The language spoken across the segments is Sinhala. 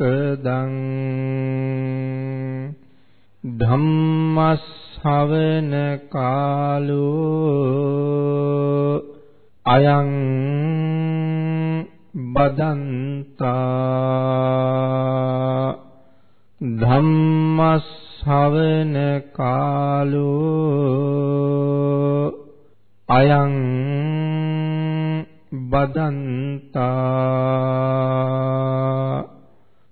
මොක්කදං ධම්මස්සවන කාලෝ අයං බදන්තා ධම්මස්සවන කාලෝ අයං බදන්තා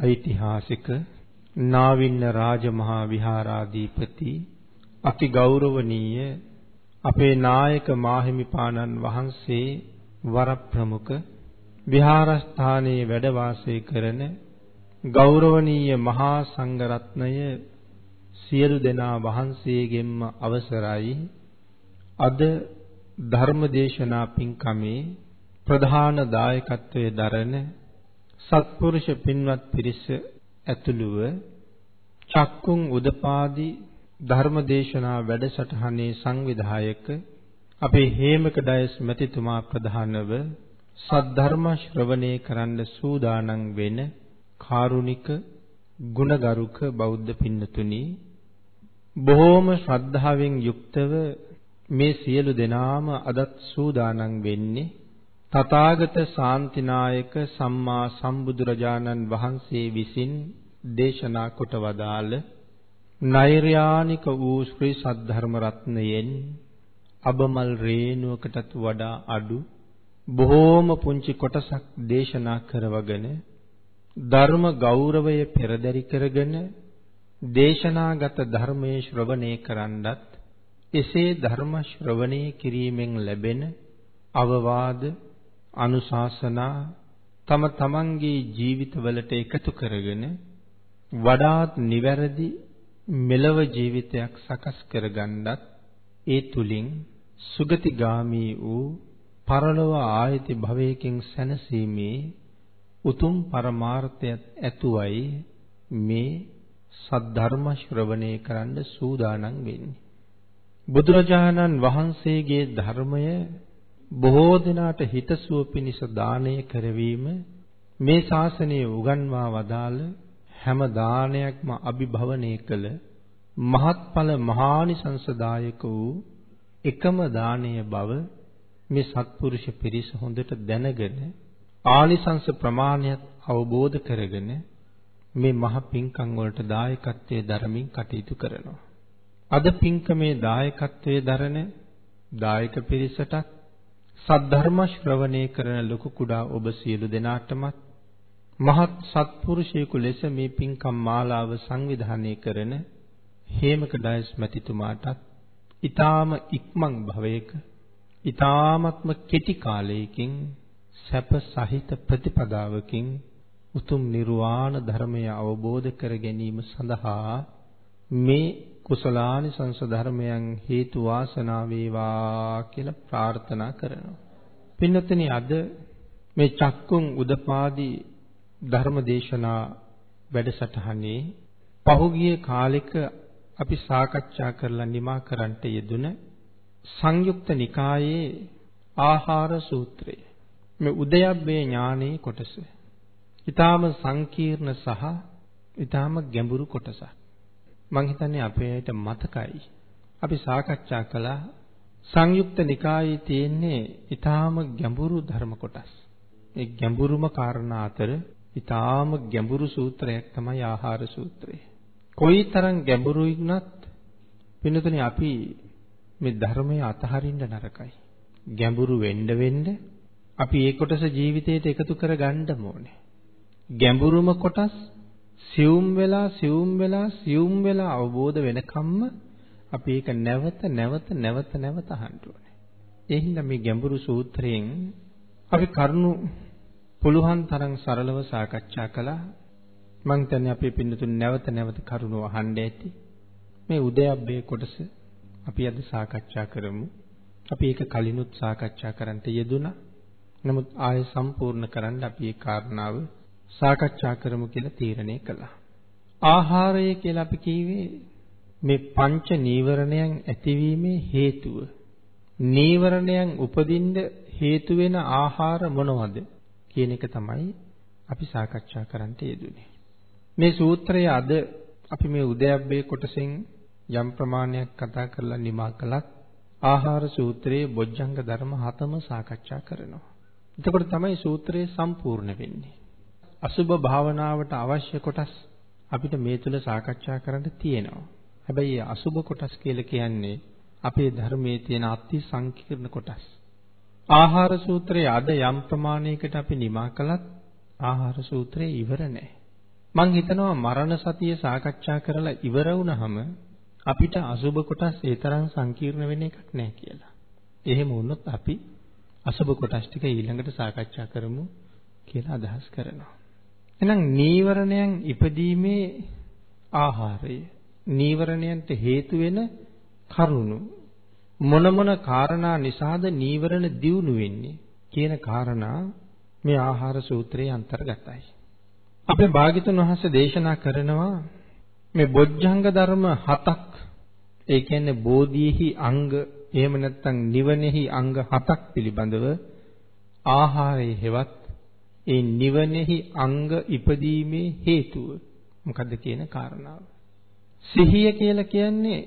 ඓතිහාසික නාවින්න රාජමහා විහාරාධිපති අති ගෞරවනීය අපේ නායක මාහිමිපාණන් වහන්සේ වරප්‍රමුඛ විහාරස්ථානයේ වැඩ වාසය කරන ගෞරවනීය මහා සංඝරත්නය සියලු දෙනා වහන්සේගෙන්ම අවසරයි. අද ධර්මදේශනා පින්කමේ ප්‍රධාන දායකත්වයේ දරන සත්පුරුෂ පින්වත් පිරිස ඇතුළුව චක්කුම් උදපාදි ධර්මදේශනා වැඩසටහනේ සංවිධායක අපේ හේමක ඩයස් මැතිතුමා ප්‍රධානව සද්ධර්ම ශ්‍රවණය කරන්න සූදානම් වෙන කාරුණික ගුණගරුක බෞද්ධ පින්නතුනි බොහෝම ශ්‍රද්ධාවෙන් යුක්තව මේ සියලු දෙනාම අදත් සූදානම් වෙන්නේ තථාගත ශාන්තිනායක සම්මා සම්බුදුරජාණන් වහන්සේ විසින් දේශනා කොට වදාළ නෛර්යානික වූ ශ්‍රී සද්ධර්ම රත්නයෙන් අබමල් රේණුවකටත් වඩා අඩු බොහෝම පුංචි කොටසක් දේශනා කරවගෙන ධර්ම ගෞරවය පෙරදරි කරගෙන දේශනාගත ධර්මයේ ශ්‍රවණය කරන්නත් එසේ ධර්ම ශ්‍රවණය කිරීමෙන් ලැබෙන අවවාද අනුශාසනා තම තමන්ගේ ජීවිතවලට එකතු කරගෙන වඩාත් නිවැරදි මෙලව ජීවිතයක් සකස් කරගන්නත් ඒ තුලින් සුගතිගාමී වූ පරලොව ආයති භවයකින් සැනසීමේ උතුම් පරමාර්ථයත් ඇතුවයි මේ සද්ධර්ම ශ්‍රවණය කරන්න සූදානම් වෙන්නේ. බුදුරජාණන් වහන්සේගේ ධර්මය බොහෝ දිනාට හිතසුව පිණිස දානය කරවීම මේ ශාසනය උගන්වා වදාළ හැම දානයක්ම අභිභවනය කළ මහත්ඵල මහානිසංසදායක වූ එකම දානීය බව මේ සත්පුරුෂ පිරිස හොඳට දැනගෙන ආනිසංස ප්‍රමාණයත් අවබෝධ කරගෙන මේ මහ පිංකම් වලට දායකත්වයේ දරමින් කටයුතු කරනවා. අද පිංකමේ දායකත්වයේ දරන දායක පිරිසටත් සද්ධර්ම ශ්‍රවණය කරන ලොකු කුඩා ඔබ සියලු දෙනාටමත් මහත් සත්පුරුෂයෙකු ලෙස මේ පිංකම් මාලාව සංවිධානය කරන හේමක ඩයස් මැතිතුමාටත් ඊ타ම ඉක්මන් භවයක ඊ타මත්ම කෙටි කාලයකින් සැප සහිත ප්‍රතිපදාවකින් උතුම් නිර්වාණ ධර්මය අවබෝධ කර ගැනීම සඳහා මේ කුසලානි සංස ධර්මයන් හේතු වාසනා වේවා කියලා ප්‍රාර්ථනා කරනවා. පින්නතනි අද මේ චක්කුම් උදපාදී ධර්ම දේශනා වැඩසටහනේ පහුගිය කාලෙක අපි සාකච්ඡා කරලා නිමා කරන්නට යෙදුන සංයුක්ත නිකායේ ආහාර සූත්‍රය. මේ උදයබ්බේ ඥානයේ කොටස. ඊටාම සංකීර්ණ සහ ඊටාම ගැඹුරු කොටසක්. මං හිතන්නේ අපේට මතකයි. අපි සාකච්ඡා කළා සංයුක්ත නිකායේ තියෙන්නේ ඊටාම ගැඹුරු ධර්ම කොටස්. ඒ ගැඹුරුම කාරණා අතර ඊටාම ගැඹුරු සූත්‍රයක් තමයි ආහාර සූත්‍රය. කොයිතරම් ගැඹුරුයි වුණත් පින්නතුනේ අපි මේ ධර්මය අතහරින්න නරකයි. ගැඹුරු වෙන්න වෙන්න අපි ඒ කොටස ජීවිතයට එකතු කර ගන්න ඕනේ. ගැඹුරුම කොටස් සියුම් වෙලා සියුම් වෙලා සියුම් වෙලා අවබෝධ වෙනකම්ම අපි ඒක නැවත නැවත නැවත නැවත අහන්න ඕනේ. ඒ හින්දා මේ ගැඹුරු සූත්‍රයෙන් අපි කරුණු පුළුවන් තරම් සරලව සාකච්ඡා කළා. මං හිතන්නේ අපේ පින්නතුන් නැවත නැවත කරුණු අහන්න ඇති. මේ උදයබ්බේ කොටස අපි අද සාකච්ඡා කරමු. අපි ඒක කලිනුත් සාකච්ඡා කරන්නට යෙදුණා. නමුත් ආයෙ සම්පූර්ණ කරන්න අපි ඒ කාරණාව සාකච්ඡා කරමු කියලා තීරණය කළා. ආහාරය කියලා අපි කිව්වේ මේ පංච නීවරණයන් ඇතිවීමේ හේතුව. නීවරණයන් උපදින්න හේතු වෙන ආහාර මොනවද කියන එක තමයි අපි සාකච්ඡා කරන්නට යෙදුනේ. මේ සූත්‍රය අද අපි මේ උදයබ්බේ කොටසෙන් යම් ප්‍රමාණයක් කතා කරලා නිමා කළත් ආහාර සූත්‍රයේ බොජ්ජංග ධර්ම හතම සාකච්ඡා කරනවා. එතකොට තමයි සූත්‍රය සම්පූර්ණ වෙන්නේ. අසුබ භාවනාවට අවශ්‍ය කොටස් අපිට මේ තුල සාකච්ඡා කරන්න තියෙනවා. හැබැයි අසුබ කොටස් කියලා කියන්නේ අපේ ධර්මයේ තියෙන අති සංකීර්ණ කොටස්. ආහාර සූත්‍රයේ අද යම් ප්‍රමාණයකට අපි නිමා කළත් ආහාර සූත්‍රය ඉවර නැහැ. මං හිතනවා මරණ සතිය සාකච්ඡා කරලා ඉවර වුණාම අපිට අසුබ කොටස් ඒ තරම් සංකීර්ණ වෙන එකක් නැහැ කියලා. එහෙම වුණොත් අපි අසුබ කොටස් ටික ඊළඟට සාකච්ඡා කරමු කියලා අදහස් කරනවා. එහෙනම් නීවරණයන් ඉපදීමේ ආහාරය නීවරණයන්ට හේතු වෙන කරුණු මොන මොන කාරණා නිසාද නීවරණ දියුණු වෙන්නේ කියන කාරණා මේ ආහාර සූත්‍රයේ අන්තර්ගතයි. අපේ භාග්‍යතුන් වහන්සේ දේශනා කරනවා මේ බොජ්ජංග ධර්ම හතක් ඒ කියන්නේ බෝධිෙහි අංග එහෙම නැත්නම් නිවනෙහි අංග හතක් පිළිබඳව ආහාරයේ හෙවත් ඒ නිවනෙහි අංග ඉපදීමේ හේතුව මොකද්ද කියන කාරණාව. සිහිය කියලා කියන්නේ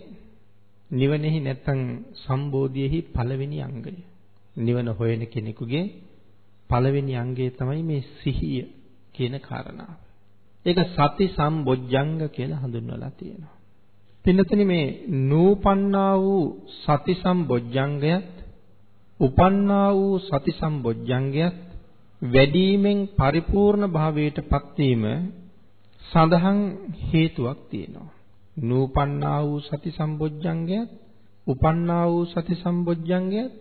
නිවනෙහි නැත්තම් සම්බෝධියෙහි පළවෙනි අංගය. නිවන හොයන කෙනෙකුගේ පළවෙනි අංගය තමයි මේ සිහිය කියන කාරණාව. ඒක සති සම්බොජ්ජංග කියලා හඳුන්වලා තියෙනවා. පින්නතනි මේ නූපන්නා වූ සති සම්බොජ්ජංගයත් උපන්නා වූ සති සම්බොජ්ජංගයත් වැඩිමෙන් පරිපූර්ණ භාවයට පත්වීම සඳහන් හේතුවක් තියෙනවා. නූපන්නා වූ සති සම්බොජ්ජංගයත් උපන්නා වූ සති සම්බොජ්ජංගයත්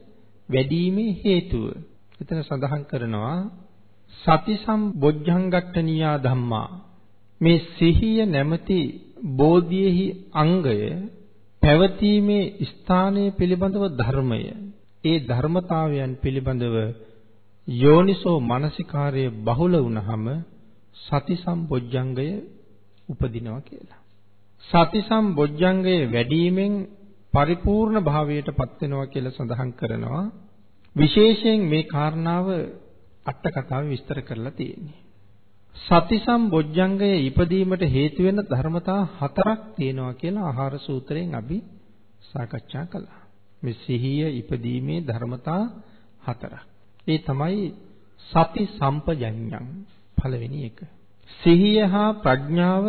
වැඩිීමේ හේතුව. එතන සඳහන් කරනවා සති සම්බොජ්ජංගට්ටනියා ධම්මා මේ සිහිය නැමැති බෝධියෙහි අංගය පැවතීමේ ස්ථානය පිළිබඳව ධර්මය ඒ ධර්මතාවයන් පිළිබඳව යෝනිසෝ මනසිකාර්යය බහුල වුණහම සති සම්බොජ්ජංගය උපදිනවා කියලා. සති සම්බොජ්ජංගය වැඩිවීමෙන් පරිපූර්ණ භාවයට පත් වෙනවා කියලා සඳහන් කරනවා. විශේෂයෙන් මේ කාරණාව අට කතාවේ විස්තර කරලා තියෙන්නේ. සති සම්බොජ්ජංගයේ ඉපදීමට හේතු වෙන ධර්මතා හතරක් තියෙනවා කියලා ආහාර සූත්‍රයෙන් අපි සාකච්ඡා කළා. මේ සිහිය ඉපදීමේ ධර්මතා හතරක්. ඒ තමයි සති සම්පජඤ්ඤං පළවෙනි එක. සිහිය හා ප්‍රඥාව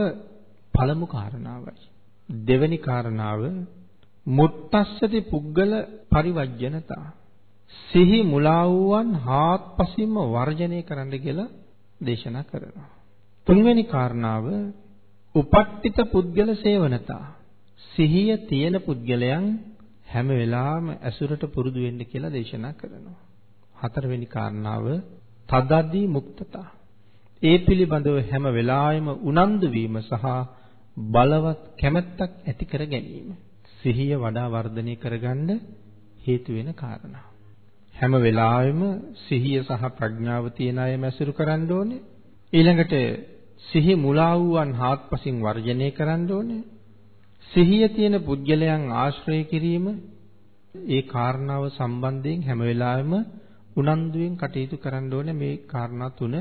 පළමු කාරණාවයි. දෙවෙනි කාරණාව මුත්තස්සති පුද්ගල පරිවර්ජනතා. සිහි මුලා වූවන් හාත්පසින්ම වර්ජනය කරන්න කියලා දේශනා කරනවා. තුන්වෙනි කාරණාව උපට්ඨිත පුද්ගල සේවනතා. සිහිය තියෙන පුද්ගලයන් හැම වෙලාවෙම ඇසුරට පුරුදු වෙන්න කියලා දේශනා කරනවා. හතරවෙනි කාරණාව තදදී මුක්තතා. ඒ පිළිබඳව හැම වෙලාවෙම උනන්දු වීම සහ බලවත් කැමැත්තක් ඇති කර ගැනීම. සිහිය වඩා වර්ධනය කරගන්න හේතු වෙන කාරණා. හැම වෙලාවෙම සිහිය සහ ප්‍රඥාව තියන අය මැසුරු කරන්න ඕනේ. ඊළඟට සිහි මුලා වූවන් හාත්පසින් වර්ජනය කරන්න ඕනේ. සිහිය තියෙන පුද්ගලයන් ආශ්‍රය කිරීම ඒ කාරණාව සම්බන්ධයෙන් හැම වෙලාවෙම උනන්දුවෙන් කටයුතු කරන්න ඕනේ මේ කාරණා තුන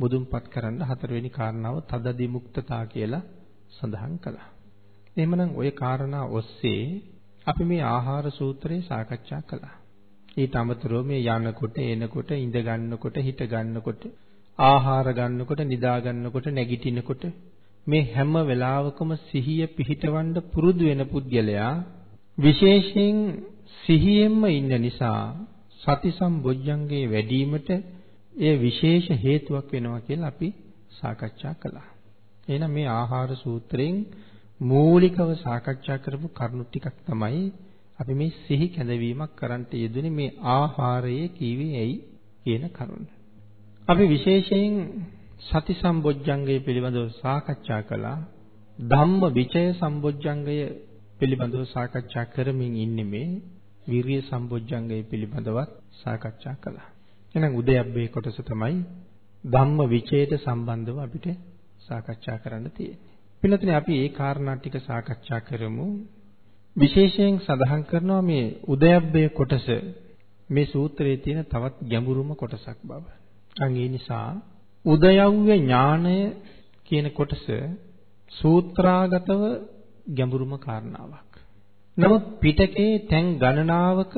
මුදුන්පත් කරන්න හතරවෙනි කාරණාව තදදි මුක්තතා කියලා සඳහන් කළා. එහෙමනම් ওই කාරණා ඔස්සේ අපි මේ ආහාර සූත්‍රය සාකච්ඡා කළා. ඊට අමතරව මේ යනකොට එනකොට ඉඳ ගන්නකොට හිට ගන්නකොට ආහාර ගන්නකොට නිදා ගන්නකොට නැගිටිනකොට මේ හැම වෙලාවකම සිහිය පිහිටවන්න පුරුදු වෙන පුද්ගලයා විශේෂයෙන් සිහියෙන්ම ඉන්න නිසා සති සම්බොජ්ජංගේ වැඩිවීමට එය විශේෂ හේතුවක් වෙනවා කියලා අපි සාකච්ඡා කළා. එහෙනම් මේ ආහාර සූත්‍රයෙන් මූලිකව සාකච්ඡා කරපු කරුණු ටිකක් තමයි අපි මේ සිහි කැඳවීමක් කරන්නට යෙදුනේ මේ ආහාරයේ කීවේ ඇයි කියන කරුණ. අපි විශේෂයෙන් සති සම්බොජ්ජංගය පිළිබඳව සාකච්ඡා කළා. ධම්ම විචය සම්බොජ්ජංගය පිළිබඳව සාකච්ඡා කරමින් ඉන්නේ මේ විරිය සම්බොජ්ජංගය පිළිබඳවත් සාකච්ඡා කළා. එහෙනම් උදයබ්බේ කොටස තමයි ධම්ම විචයට සම්බන්ධව අපිට සාකච්ඡා කරන්න තියෙන්නේ. පින්නතනේ අපි ඒ කාරණා ටික සාකච්ඡා කරමු. විශේෂයෙන් සඳහන් කරනවා මේ උදයබ්බේ කොටස මේ සූත්‍රයේ තියෙන තවත් ගැඹුරුම කොටසක් බව. අන් ඒ නිසා උදයව්‍ය ඥානය කියන කොටස සූත්‍රාගතව ගැඹුරුම කාරණාවක්. නමුත් පිටකේ තැන් ගණනාවක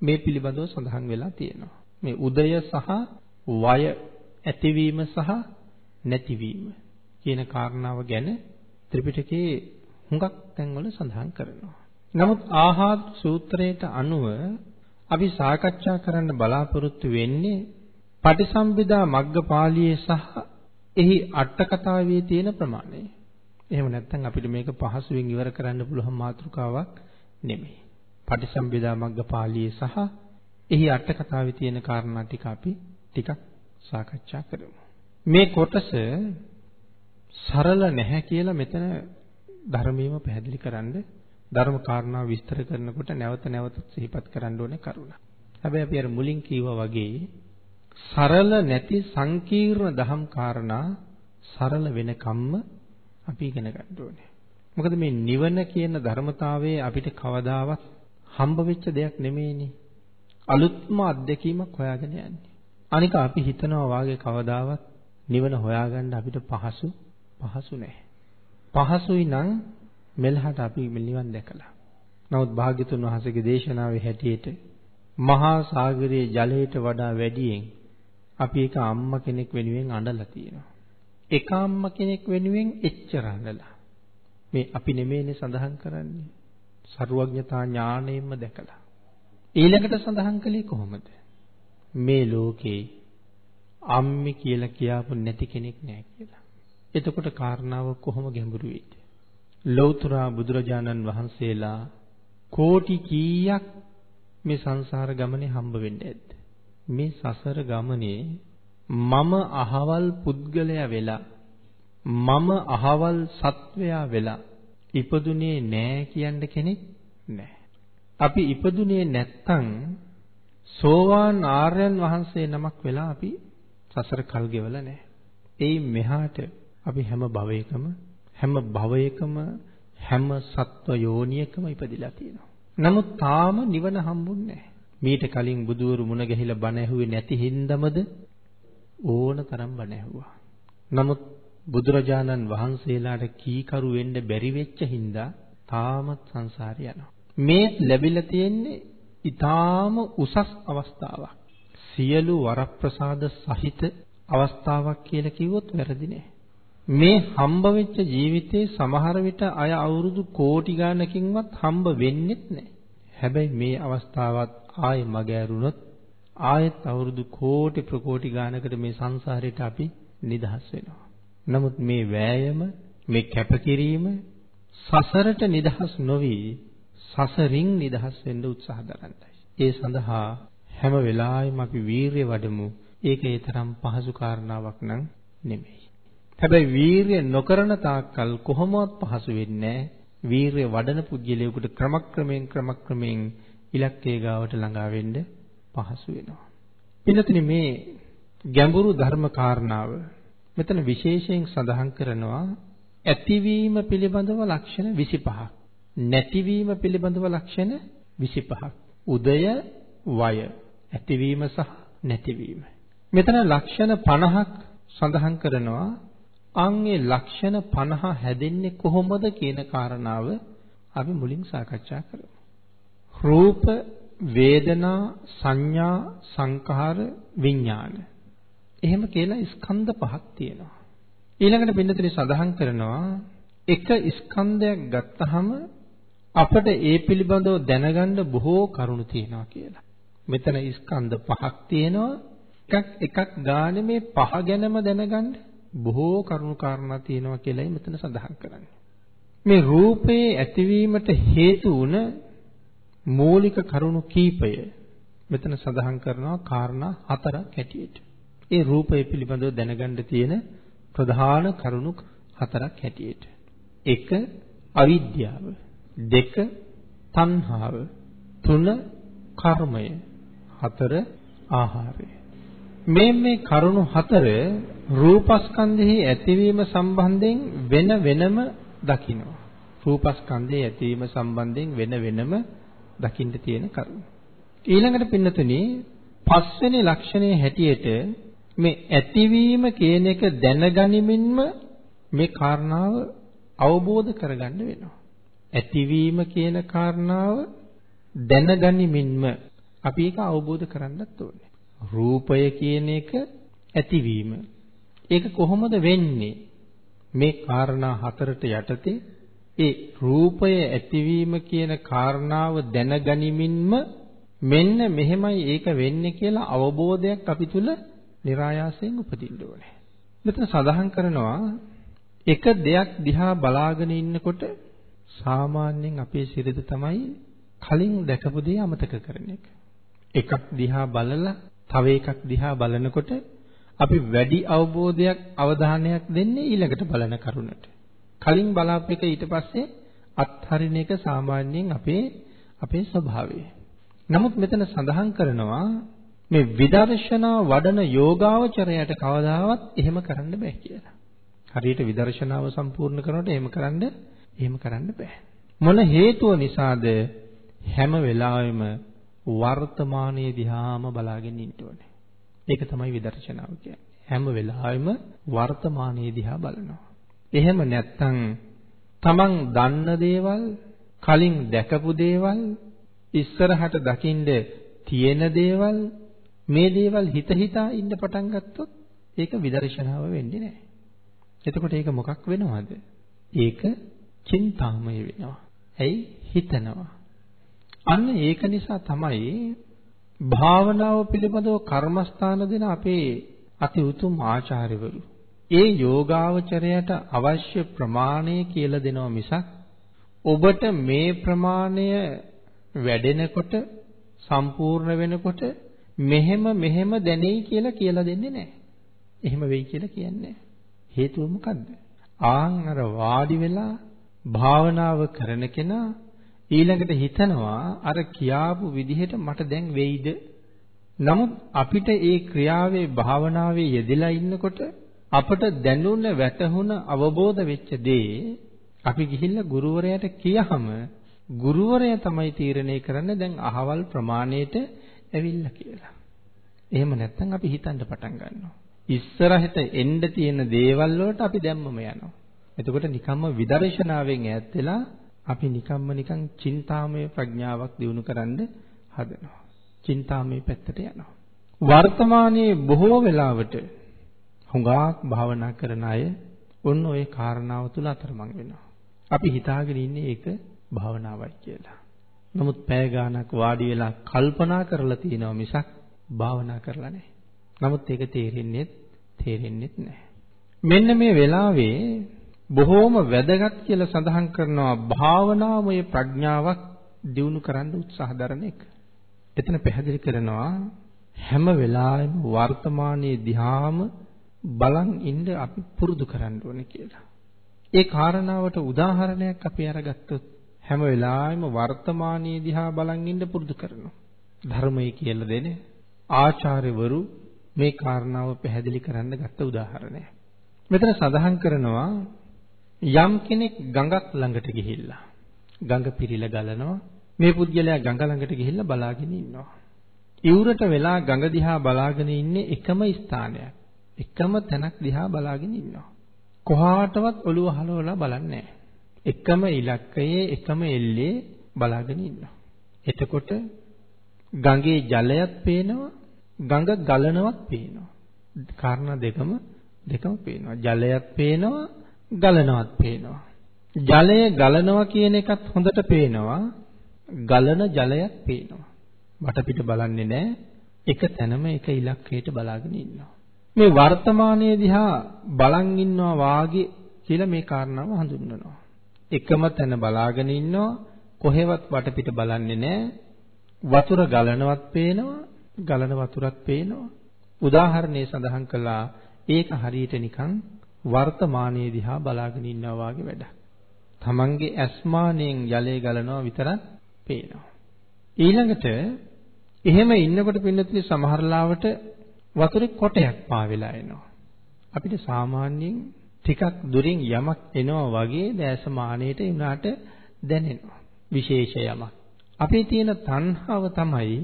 මේ පිළිබඳව සඳහන් වෙලා තියෙනවා. මේ උදය සහ වය ඇතිවීම සහ නැතිවීම කියන කාරණාව ගැන ත්‍රිපිටකයේ හුඟක් තැන්වල සඳහන් කරනවා. නමුත් ආහාර සූත්‍රයට අනුව අපි සාකච්ඡා කරන්න බලාපොරොත්තු වෙන්නේ පටිසම්භිදා මග්ගපාළියේ සහ එහි අට කතාවේ තියෙන ප්‍රමාණය. එහෙම නැත්නම් අපිට මේක පහසුවෙන් ඉවර කරන්න පුළුවන් මාතෘකාවක් නෙමෙයි. පටිසම්භිදා මග්ගපාළියේ සහ එහි අට කතාවේ තියෙන කාරණා ටික අපි ටිකක් සාකච්ඡා කරමු. මේ කොටස සරල නැහැ කියලා මෙතන ධර්මීයම පැහැදිලි කරන්න ධර්ම කාරණා විස්තර කරනකොට නැවත නැවත සිහිපත් කරන්න ඕනේ කරුණ. හැබැයි අපි අර මුලින් කිව්වා වගේ සරල නැති සංකීර්ණ දහම් කාරණා සරල වෙනකම්ම අපි ඉගෙන ගන්න ඕනේ. මොකද මේ නිවන කියන ධර්මතාවයේ අපිට කවදාවත් හම්බ වෙච්ච දෙයක් නෙමෙයිනේ. අලුත්ම අත්දැකීමක් හොයාගෙන යන්නේ. අනික අපි හිතනවා වාගේ කවදාවත් නිවන හොයාගන්න අපිට පහසු පහසු නෑ. පහසුයි නම් මෙලහට අපි නිවන් දැකලා. නමුත් භාග්‍යතුන් වහන්සේගේ දේශනාවේ හැටියට මහා සාගරයේ ජලයට වඩා වැඩියෙන් අපි එක අම්මා කෙනෙක් වෙනුවෙන් අඬලා තියෙනවා. එක අම්මා කෙනෙක් වෙනුවෙන් එච්චර අඬලා. මේ අපි නෙමෙයිනේ සඳහන් කරන්නේ. සරුවඥතා ඥාණයෙන්ම දැකලා. ඊළඟට සඳහන් කළේ කොහොමද? මේ ලෝකේ අම්මි කියලා කියාපු නැති කෙනෙක් නැහැ කියලා. එතකොට කාරණාව කොහොම ගැඹුරු වෙයිද? ලෞතර බුදුරජාණන් වහන්සේලා කෝටි කීයක් මේ සංසාර ගමනේ හම්බ වෙන්නේ ඇද්ද? මේ සසර ගමනේ මම අහවල් පුද්ගලයා වෙලා මම අහවල් සත්වයා වෙලා ඉපදුනේ නෑ කියන්න කෙනෙක් නෑ. අපි ඉපදුනේ නැත්තම් සෝවාන් ආර්යයන් වහන්සේ නමක් වෙලා අපි සසර කල් ගෙවලා නැහැ. ඒ මෙහාට අපි හැම භවයකම හැම භවයකම හැම සත්ව යෝනියකම ඉපදිලා තියෙනවා. නමුත් තාම නිවන හම්බුන්නේ නැහැ. මීට කලින් බුදුවරු මුණ ගැහිලා බණ ඇහුවේ නැති හින්දමද ඕන තරම් බණ ඇහුවා. නමුත් බුදුරජාණන් වහන්සේලාට කීකරු වෙන්න බැරි වෙච්ච හින්දා තාමත් සංසාරේ යනවා. මේ ලැබිලා තියෙන්නේ ඊටාම උසස් අවස්ථාවක්. සියලු වරප්‍රසාද සහිත අවස්ථාවක් කියලා කිව්වොත් වැරදි නෑ. මේ හම්බ වෙච්ච ජීවිතේ සමහර විට අය අවුරුදු කෝටි ගණනකින්වත් හම්බ වෙන්නෙත් නෑ. හැබැයි මේ අවස්ථාවත් ආයෙ මගහැරුණොත් ආයෙත් අවුරුදු කෝටි ප්‍රකෝටි ගානකට මේ සංසාරේට අපි නිදහස් වෙනවා. නමුත් මේ වෑයම, මේ කැපකිරීම සසරට නිදහස් නොවි සසරින් නිදහස් වෙන්න උත්සාහ දරන්නයි. ඒ සඳහා හැම වෙලාවෙම අපි වීරිය වඩමු. ඒක ඒ තරම් පහසු කාරණාවක් නම් නෙමෙයි. හැබැයි වීරිය නොකරන තාක්කල් කොහොමවත් පහසු වෙන්නේ වීරිය වඩන පුද්ගලයෙකුට ක්‍රමක්‍රමයෙන් ක්‍රමක්‍රමයෙන් ඉලක්කයේ ගාවට ළඟා වෙන්න පහසු වෙනවා. පින්නතුනි මේ ගැඹුරු ධර්ම කාරණාව මෙතන විශේෂයෙන් සඳහන් කරනවා ඇතිවීම පිළිබඳව ලක්ෂණ 25ක් නැතිවීම පිළිබඳව ලක්ෂණ 25ක් උදය වය. ඇතිවීම සහ නැතිවීම. මෙතන ලක්ෂණ 50ක් සඳහන් කරනවා අන්ගේ ලක්ෂණ 50 හැදෙන්නේ කොහොමද කියන කාරණාව අපි මුලින් සාකච්ඡා කරමු. රූප වේදනා සංඥා සංඛාර විඥාන. එහෙම කියලා ස්කන්ධ පහක් තියෙනවා ඊළඟට පින්නතේ සඳහන් කරනවා එක ස්කන්ධයක් ගත්තහම අපට ඒ පිළිබඳව දැනගන්න බොහෝ කරුණු තියෙනවා කියලා. මෙතන ස්කන්ධ පහක් තියෙනවා. එකක් එකක් ගානේ මේ පහ ගැනම දැනගන්න බොහෝ කරුණු කාරණා තියෙනවා කියලායි මෙතන සඳහන් කරන්නේ. මේ රූපේ ඇතිවීමට හේතු වුණ මූලික කරුණු කීපය මෙතන සඳහන් කරනවා කාරණා හතරක් හැටියට. ඒ රූපය පිළිබඳව දැනගන්න තියෙන ප්‍රධාන කරුණු හතරක් හැටියට. එක අවිද්‍යාව. දෙක තණ්හාව. තුන කර්මය. හතර ආහාරය. මේ මේ කරුණු හතර රූපස්කන්ධෙහි ඇතිවීම සම්බන්ධයෙන් වෙන වෙනම දකිනවා. රූපස්කන්ධයේ ඇතිවීම සම්බන්ධයෙන් වෙන වෙනම දකින්න තියෙන කරුණු. ඊළඟට පින්නතුනි පස්වෙනි ලක්ෂණයේ හැටියට මේ ඇතිවීම කියන එක දැනගනිමින්ම මේ කාරණාව අවබෝධ කරගන්න වෙනවා ඇතිවීම කියන කාරණාව දැනගනිමින්ම අපි ඒක අවබෝධ කරගන්නත් ඕනේ. රූපය කියන එක ඇතිවීම. ඒක කොහොමද වෙන්නේ? මේ කාරණා හතරට යටතේ ඒ රූපය ඇතිවීම කියන කාරණාව දැනගනිමින්ම මෙන්න මෙහෙමයි ඒක වෙන්නේ කියලා අවබෝධයක් අපි තුල નિરાයාසයෙන් උපදින්න ඕනේ. මෙතන සඳහන් කරනවා එක දෙයක් දිහා බලාගෙන ඉන්නකොට සාමාන්‍යයෙන් අපේ සිරිත තමයි කලින් දැකපු දේ අමතක කරන එක. එකක් දිහා බලලා තව එකක් දිහා බලනකොට අපි වැඩි අවබෝධයක් අවධානයක් දෙන්නේ ඊළඟට බලන කරුණට. කලින් බලාපු එක ඊට පස්සේ අත්හරින එක සාමාන්‍යයෙන් අපේ අපේ ස්වභාවය. නමුත් මෙතන සඳහන් කරනවා මේ විදර්ශනා වඩන යෝගාවචරයට කවදාවත් එහෙම කරන්න බෑ කියලා. හරියට විදර්ශනාව සම්පූර්ණ කරනකොට එහෙම කරන්න එහෙම කරන්න බෑ. මොන හේතුව නිසාද හැම වෙලාවෙම වර්තමානයේ දිහාම බලාගෙන ඉන්න ඕනේ. ඒක තමයි විදර්ශනාව කියන්නේ. හැම වෙලාවෙම වර්තමානයේ දිහා බලනවා. එහෙම නැත්නම් තමන් දන්න දේවල්, කලින් දැකපු දේවල්, ඉස්සරහට දකින්න තියෙන දේවල්, මේ දේවල් හිත හිතා ඉන්න පටන් ගත්තොත් ඒක විදර්ශනාව වෙන්නේ නැහැ. එතකොට ඒක මොකක් වෙනවද? ඒක චින්තාමය වෙනවා. ඇයි හිතනවා. අන්න ඒක නිසා තමයි භාවනාව පිළිබඳව කර්මස්ථාන දෙන අපේ අති උතුම් ආචාර්යවරු ඒ යෝගාවචරයට අවශ්‍ය ප්‍රමාණය කියලා දෙනවා මිසක් ඔබට මේ ප්‍රමාණය වැඩෙනකොට සම්පූර්ණ වෙනකොට මෙහෙම මෙහෙම දැනෙයි කියලා කියලා දෙන්නේ නැහැ. එහෙම වෙයි කියලා කියන්නේ හේතුව මොකද්ද? ආන් අර වාඩි වෙලා භාවනාව කරන කෙනා ඊළඟට හිතනවා අර කියාපු විදිහට මට දැන් වෙයිද? නමුත් අපිට ඒ ක්‍රියාවේ භාවනාවේ යෙදලා ඉන්නකොට අපට දැනුණ වැටහුණ අවබෝධ වෙච්ච දේ අපි ගිහිල්ලා ගුරුවරයාට කියහම ගුරුවරයා තමයි තීරණය කරන්නේ දැන් අහවල් ප්‍රමාණයට ඇවිල්ලා කියලා. එහෙම නැත්නම් අපි හිතන්න පටන් ගන්නවා. ඉස්සරහට එන්න තියෙන දේවල් වලට අපි දැම්මම යනවා. එතකොට නිකම්ම විදර්ශනාවෙන් ඈත් වෙලා අපි නිකම්ම නිකන් චින්තාමය ප්‍රඥාවක් දිනු කරන්න හදනවා. චින්තාමය පැත්තට යනවා. වර්තමානයේ බොහෝ වෙලාවට හුඟක් භාවනා කරන අය ඔන්න ඔය කාරණාව තුල අතරමං වෙනවා. අපි හිතාගෙන ඉන්නේ ඒක භාවනාවයි කියලා. නමුත් පැය ගාණක් වාඩි වෙලා කල්පනා කරලා තියෙනවා මිසක් භාවනා කරලා නැහැ. නමුත් ඒක තේරෙන්නේ තේරෙන්නේ නැහැ. මෙන්න මේ වෙලාවේ බොහෝම වැදගත් කියලා සඳහන් කරනවා භාවනාමය ප්‍රඥාවක් දියුණු කරන්න උත්සාහ දරන එක. එතන පැහැදිලි කරනවා හැම වෙලාවෙම වර්තමානයේ දිහාම බලන් ඉන්න අපි පුරුදු කරන්න ඕනේ කියලා. ඒ කාරණාවට උදාහරණයක් අපි අරගත්තොත් හැම වෙලාවෙම වර්තමානයේ දිහා බලන් ඉන්න පුරුදු කරනවා. ධර්මයේ කියලා දෙන ආචාර්යවරු මේ කාරණාව පැහැදිලි කරන්න ගත්ත උදාහරණයක්. මෙතන සඳහන් කරනවා යම් කෙනෙක් ගඟක් ළඟට ගිහිල්ලා ගඟ පිරීලා ගලනවා මේ පුද්ගලයා ගඟ ළඟට ගිහිල්ලා බලාගෙන ඉන්නවා. ඉවුරට වෙලා ගඟ දිහා බලාගෙන ඉන්නේ එකම ස්ථානයක්. එකම තැනක් දිහා බලාගෙන ඉන්නවා. කොහාටවත් ඔළුව හලවලා බලන්නේ එකම ඉලක්කයේ එකම එල්ලේ බලාගෙන ඉන්නවා. එතකොට ගඟේ ජලයත් පේනවා, ගඟ ගලනවත් පේනවා. කාරණා දෙකම දෙකම පේනවා. ජලයත් පේනවා, ගලනවත් පේනවා. ජලය ගලනවා කියන එකත් හොඳට පේනවා. ගලන ජලයක් පේනවා. වටපිට බලන්නේ නැහැ. එක තැනම එක ඉලක්කයට බලාගෙන ඉන්නවා. මේ වර්තමානයේ දිහා බලන් ඉන්නවා වාගේ කියලා මේ කාරණාව හඳුන්වනවා. එකම තැන බලාගෙන ඉන්නවා කොහෙවත් වටපිට බලන්නේ නැහැ. වතුර ගලනවත් පේනවා, ගලන වතුරත් පේනවා. උදාහරණේ සඳහන් කළා ඒක හරියට නිකන් වර්තමානයේ දිහා බලාගෙන ඉන්නවා වාගේ වැඩක්. තමන්ගේ ඇස්මානෙන් ජලය ගලනවා විතරක් පේනවා. ඊළඟට එහෙම ඉන්නකොට පින්නතුනි සමහර ලාවට වතුරේ කොටයක් පාවෙලා එනවා. අපිට සාමාන්‍යයෙන් ටිකක් දුරින් යමක් එනවා වගේ දැස මානෙට උනාට දැනෙනවා. විශේෂ යමක්. අපේ තියෙන තණ්හාව තමයි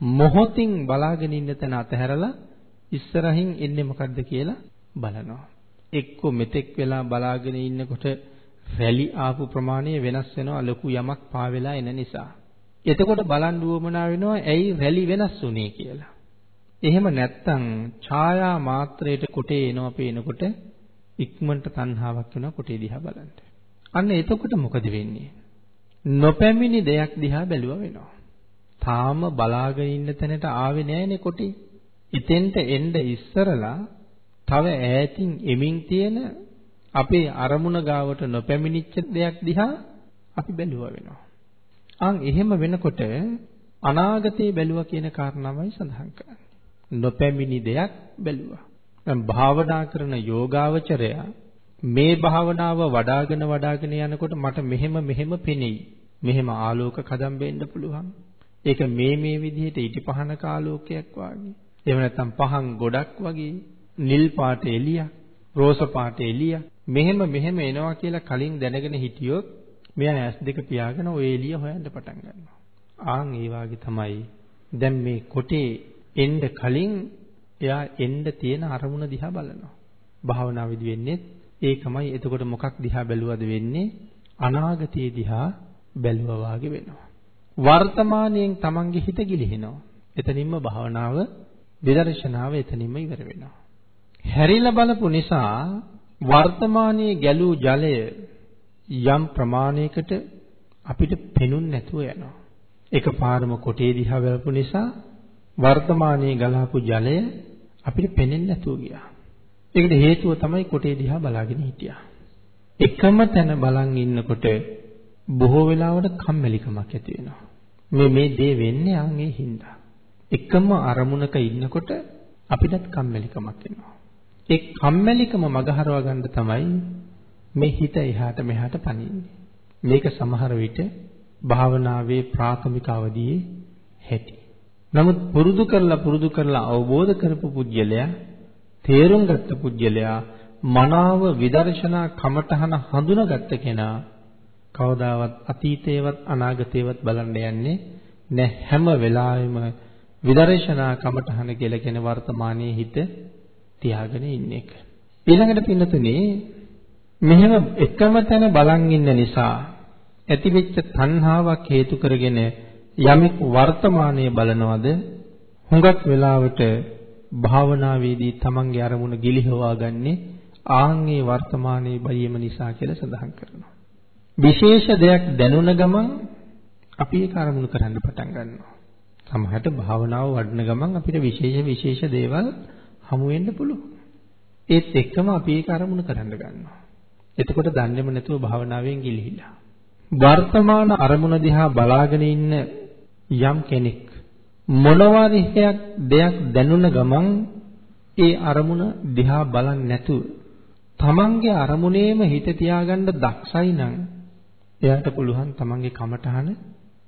මොහොතින් බලාගෙන ඉන්න තැන අතහැරලා ඉස්සරහින් එන්නේ මොකද්ද කියලා බලනවා. එක්ක මෙතෙක් වෙලා බලාගෙන ඉන්නකොට රැලි ආපු ප්‍රමාණය වෙනස් වෙනවා ලොකු යමක් පාවෙලා එන නිසා. එතකොට බලන් දුවමනා වෙනවා ඇයි රැලි වෙනස් වුනේ කියලා. එහෙම නැත්තම් ඡායා මාත්‍රයට කොටේ එනවා පේනකොට ඉක්මනට තණ්හාවක් වෙනවා කොටේ දිහා බලන්න. අන්න එතකොට මොකද වෙන්නේ? නොපැමිණි දෙයක් දිහා බැලුවා වෙනවා. තාම බලාගෙන ඉන්න තැනට ආවේ නෑනේ කොටේ. ඉතෙන්ට එන්න ඉස්සරලා තව ඈතින් එමින් තියෙන අපේ අරමුණ ගාවට නොපැමිණිච්ච දෙයක් දිහා අපි බැලුවා වෙනවා. අන් එහෙම වෙනකොට අනාගතේ බැලුවා කියන කාරණාවයි සඳහන් කරන්නේ. නොපැමිණි දෙයක් බැලුවා. දැන් භාවනා කරන යෝගාවචරය මේ භාවනාව වඩාගෙන වඩාගෙන යනකොට මට මෙහෙම මෙහෙම පෙනෙයි. මෙහෙම ආලෝක කදම්බෙන්න පුළුවන්. ඒක මේ මේ විදිහට ඉටිපහනක ආලෝකයක් වගේ. එහෙම නැත්නම් පහන් ගොඩක් වගේ නිල් පාට එළියක්, රෝස පාට එළියක්. මෙහෙම මෙහෙම එනවා කියලා කලින් දැනගෙන හිටියොත් මෙයා ඇස් දෙක පියාගෙන ওই එළිය හොයන්න පටන් ගන්නවා. ආන් ඒ වාගේ තමයි දැන් මේ කොටේ එන්න කලින් එයා එන්න තියෙන අරමුණ දිහා බලනවා. භාවනාවේදී වෙන්නේ ඒකමයි. එතකොට මොකක් දිහා බැලුවද වෙන්නේ? අනාගතයේ දිහා බැලුවා වාගේ වෙනවා. වර්තමානයෙන් තමන්ගේ හිත ගිලිහෙනවා. එතනින්ම භාවනාව විදර්ශනාව එතනින්ම ඉවර වෙනවා. හැරිලා බලපු නිසා වර්තමානයේ ගැලූ ජලය යම් ප්‍රමාණයකට අපිට පෙනුන්නේ නැතුව යනවා. එකපාරම කොටේ දිහා බලපු නිසා වර්තමානයේ ගලාපු ජලය අපිට පෙනෙන්නේ නැතුව ගියා. ඒකට හේතුව තමයි කොටේ දිහා බලාගෙන හිටියා. එකම තැන බලන් ඉන්නකොට බොහෝ වෙලාවට කම්මැලිකමක් ඇති වෙනවා. මේ මේ දේ වෙන්නේ ආන් ඒ හින්දා. එකම අරමුණක ඉන්නකොට අපිටත් කම්මැලිකමක් එනවා. ඒ කම්මැලිකම මගහරවා ගන්න තමයි මේ හිත එහාට මෙහාට පනින්නේ. මේක සමහර විට භාවනාවේ ප්‍රාථමික අවදියේ හැටි. නමුත් පුරුදු කරලා පුරුදු කරලා අවබෝධ කරපු පුජ්‍යලයා තේරුම් ගත්ත පුජ්‍යලයා මනාව විදර්ශනා කමඨහන හඳුනාගත්ත කෙනා කවදාවත් අතීතේවත් අනාගතේවත් බලන්න යන්නේ නැ හැම වෙලාවෙම විදර්ශනා කමඨහන කියලා කියන වර්තමානයේ හිත තියාගෙන ඉන්න එක. ඊළඟට පින්නතුනේ මෙහෙම එකම තැන බලන් ඉන්න නිසා ඇතිවෙච්ච තණ්හාවක් හේතු කරගෙන යමෙක් වර්තමානයේ බලනවද හුඟක් වෙලාවට භාවනාවේදී තමන්ගේ අරමුණ ගිලිහවා ගන්නේ ආන්ගේ වර්තමානයේ බැීම නිසා කියලා සඳහන් කරනවා. විශේෂ දෙයක් දැනුණ ගමන් අපි ඒක අරමුණු කරන්න පටන් ගන්නවා. සමහරට භාවනාව වඩන ගමන් අපිට විශේෂ විශේෂ දේවල් හමු වෙන්න පුළුවන්. ඒත් එක්කම අපි ඒක අරමුණු කරන්න ගන්නවා. එතකොට දන්නේම නැතුව භාවනාවෙන් ගිලිහිලා. වර්තමාන අරමුණ දිහා බලාගෙන ඉන්න යම් කෙනෙක් මොනවාරි දෙයක් දැනුණ ගමන් ඒ අරමුණ දිහා බලන්නේ නැතුව තමන්ගේ අරමුණේම හිත තියාගන්න දක්ෂයි නම් එයාට පුළුවන් තමන්ගේ කමටහන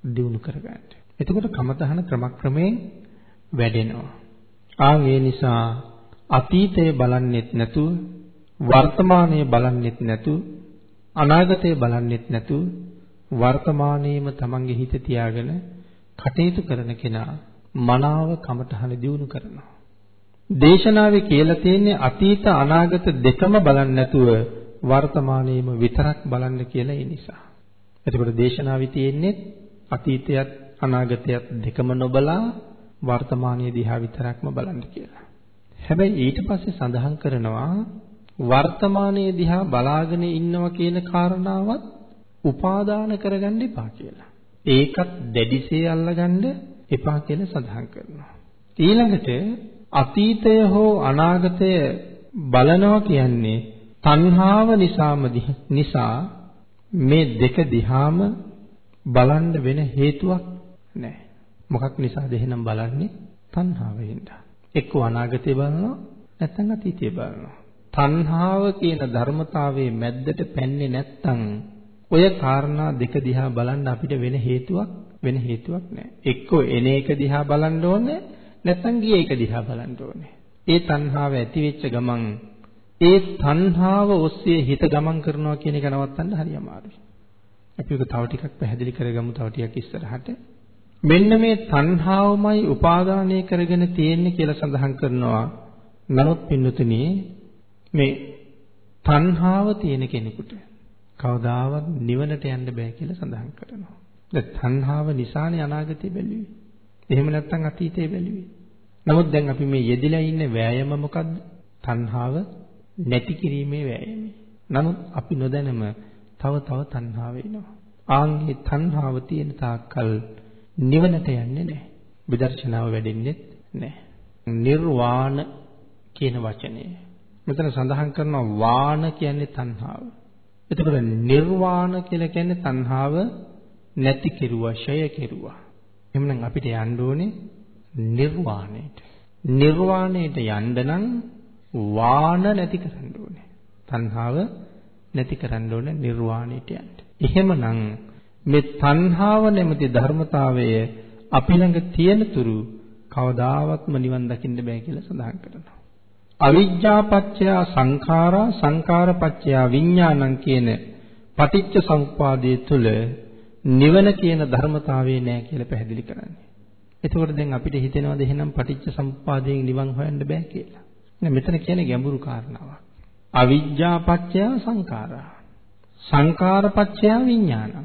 දියුණු කරගන්න. එතකොට කමතහන ක්‍රමක්‍රමයෙන් වැඩෙනවා. ආන් ඒ නිසා අතීතය බලන්නෙත් නැතුව වර්තමානයේ බලන්නෙත් නැතුව අනාගතය බලන්නෙත් නැතුව වර්තමානයේම තමන්ගේ හිත තියාගෙන කටයුතු කරන කෙනා මනාව කමඨහන දියුණු කරනවා. දේශනාවේ කියලා තියෙන්නේ අතීත අනාගත දෙකම බලන්නේ නැතුව වර්තමානයේම විතරක් බලන්න කියලා ඒ නිසා. එතකොට දේශනාවේ තියෙන්නේ අතීතයත් අනාගතයත් දෙකම නොබලා වර්තමානයේ දිහා විතරක්ම බලන්න කියලා. හැබැයි ඊට පස්සේ සඳහන් කරනවා වර්තමානයේ දිහා බලාගෙන ඉන්නවා කියන කාරණාවත් උපාදාන කරගන්න එපා කියලා. ඒකත් දැඩිසේ අල්ලගන්න එපා කියලා සඳහන් කරනවා. ඊළඟට අතීතය හෝ අනාගතය බලනවා කියන්නේ තණ්හාව නිසාම නිසා මේ දෙක දිහාම බලන්න වෙන හේතුවක් නැහැ. මොකක් නිසාද එහෙනම් බලන්නේ? තණ්හාවෙන්ද. එක්ක අනාගතය බලනවා නැත්නම් අතීතය බලනවා. තණ්හාව කියන ධර්මතාවයේ මැද්දට පැන්නේ නැත්නම් ඔය කාරණා දෙක දිහා බලන්න අපිට වෙන හේතුවක් වෙන හේතුවක් නැහැ. එක්කෝ එන එක දිහා බලන්න ඕනේ නැත්නම් ගිය එක දිහා බලන්න ඕනේ. ඒ තණ්හාව ඇති වෙච්ච ගමන් ඒ තණ්හාව ඔස්සේ හිත ගමන් කරනවා කියන එක නවත්තන්න හරි අමාරුයි. අපි ඒක තව ටිකක් පැහැදිලි කරගමු තව ටිකක් ඉස්සරහට. මෙන්න මේ තණ්හාවමයි උපාදානය කරගෙන තියෙන්නේ කියලා සඳහන් කරනවා. නමුත් පින්නතුනි මේ තණ්හාව තියෙන කෙනෙකුට කවදාවත් නිවනට යන්න බෑ කියලා සඳහන් කරනවා. දැන් තණ්හාව නිසානේ අනාගතය බැලුවේ. එහෙම නැත්නම් අතීතය බැලුවේ. නමුත් දැන් අපි මේ යෙදිලා ඉන්න වෑයම මොකද්ද? තණ්හාව නැති කිරීමේ වෑයමයි. නමුත් අපි නොදැනම තව තව තණ්හාව එනවා. ආන්ගේ තණ්හාව තියෙන තාක්කල් නිවනට යන්නේ නැහැ. විදර්ශනාව වැඩෙන්නේ නැහැ. නිර්වාණ කියන වචනේ. මෙතන සඳහන් කරනවා වාණ කියන්නේ තණ්හාව. එතකොට නිර්වාණ කියලා කියන්නේ තණ්හාව නැති කෙරුවා, ෂය කෙරුවා. එහෙනම් අපිට යන්න ඕනේ නිර්වාණයට. නිර්වාණයට යන්න නම් වාන නැති කරන්න ඕනේ. තණ්හාව නැති කරන්න ඕනේ නිර්වාණයට යන්න. එහෙමනම් මේ තණ්හාව නැමැති ධර්මතාවය අපි ළඟ තියෙන තුරු කවදාවත්ම නිවන් දකින්න බෑ කියලා සඳහන් කරනවා. අවිජ්ජාපච්චය සංඛාරා සංඛාරපච්චය විඥානං කියන පටිච්ච සමුප්පාදයේ තුල නිවන කියන ධර්මතාවය නෑ කියලා පැහැදිලි කරන්නේ. එතකොට දැන් අපිට හිතෙනවද එහෙනම් පටිච්ච සමුප්පාදයෙන් නිවන් හොයන්න බෑ කියලා. නෑ මෙතන කියන්නේ ගැඹුරු කාරණාවක්. අවිජ්ජාපච්චය සංඛාරා සංඛාරපච්චය විඥානං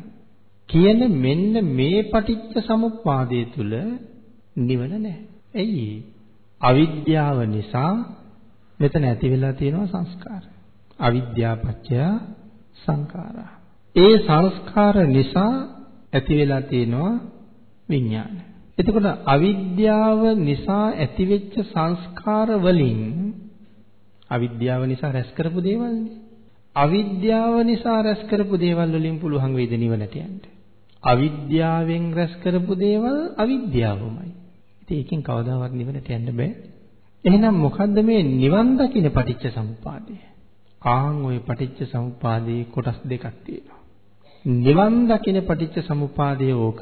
කියන මෙන්න මේ පටිච්ච සමුප්පාදයේ තුල නිවන නැහැ. ඇයි? අවිද්‍යාව නිසා මෙතන ඇති වෙලා තියෙනවා සංස්කාර. අවිද්‍යාපච්චය සංඛාරා. ඒ සංස්කාර නිසා ඇති වෙලා තියෙනවා විඥාන. එතකොට අවිද්‍යාව නිසා ඇතිවෙච්ච සංස්කාර වලින් අවිද්‍යාව නිසා රැස් කරපු දේවල්නේ. අවිද්‍යාව නිසා රැස් කරපු දේවල් වලින් පුළුවන් වේද නිවනට යන්න. අවිද්‍යාවෙන් රැස් කරපු දේවල් අවිද්‍යාවමයි. ඉතින් ඒකෙන් කවදාවත් නිවනට යන්න බෑ. එහෙනම් මොකද්ද මේ නිවන් දකින්න පටිච්ච සමුප්පාදය? ආන් ওই පටිච්ච සමුපාදයේ කොටස් දෙකක් තියෙනවා. නිවන් දකින පටිච්ච සමුපාදයේ ඕක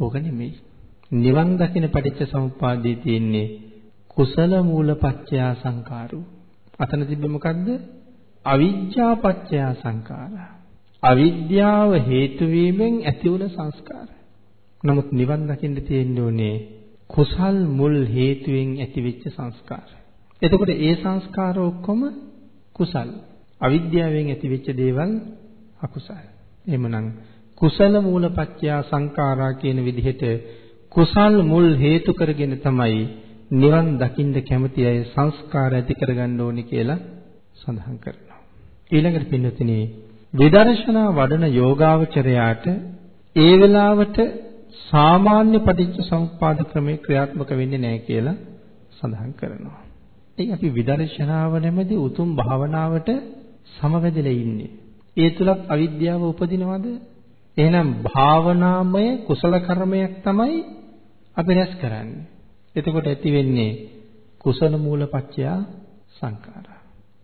ඕක නෙමෙයි. නිවන් දකින පටිච්ච සමුපාදයේ තියෙන්නේ කුසල මූලපච්චය සංකාරෝ. අතන තිබ්බේ මොකද්ද? අවිජ්ජා පත්‍ය සංඛාරා. අවිද්‍යාව හේතු වීමෙන් ඇතිවන සංස්කාර. නමුත් නිවන් දකින්න තියෙන්න ඕනේ කුසල් මුල් හේතුවෙන් ඇතිවෙච්ච සංස්කාර. එතකොට ඒ සංස්කාර ඔක්කොම කුසල්. අවිද්‍යාවෙන් ඇතිවෙච්ච දේවල් අකුසල්. එහෙමනම් කුසල මූලපත්‍ය සංඛාරා කියන විදිහට කුසල් මුල් හේතු කරගෙන තමයි නිවන් දකින්න කැමති අය සංස්කාර ඇති කරගන්න ඕනේ කියලා සඳහන් කරනවා. ඊළඟට පින්නතිනේ විදර්ශනා වඩන යෝගාවචරයාට ඒ වෙලාවට සාමාන්‍ය පටිච්ච සමුප්පාද ක්‍රමේ ක්‍රියාත්මක වෙන්නේ නැහැ කියලා සඳහන් කරනවා. ඒ අපි විදර්ශනාව නැමැති උතුම් භාවනාවට සමවැදලා ඉන්නේ. ඒ තුලත් අවිද්‍යාව උපදිනවද? එහෙනම් භාවනාමය කුසල කර්මයක් තමයි අපි රැස් කරන්නේ. එතකොට ඇති වෙන්නේ කුසල මූලපච්චය සංඛාරා.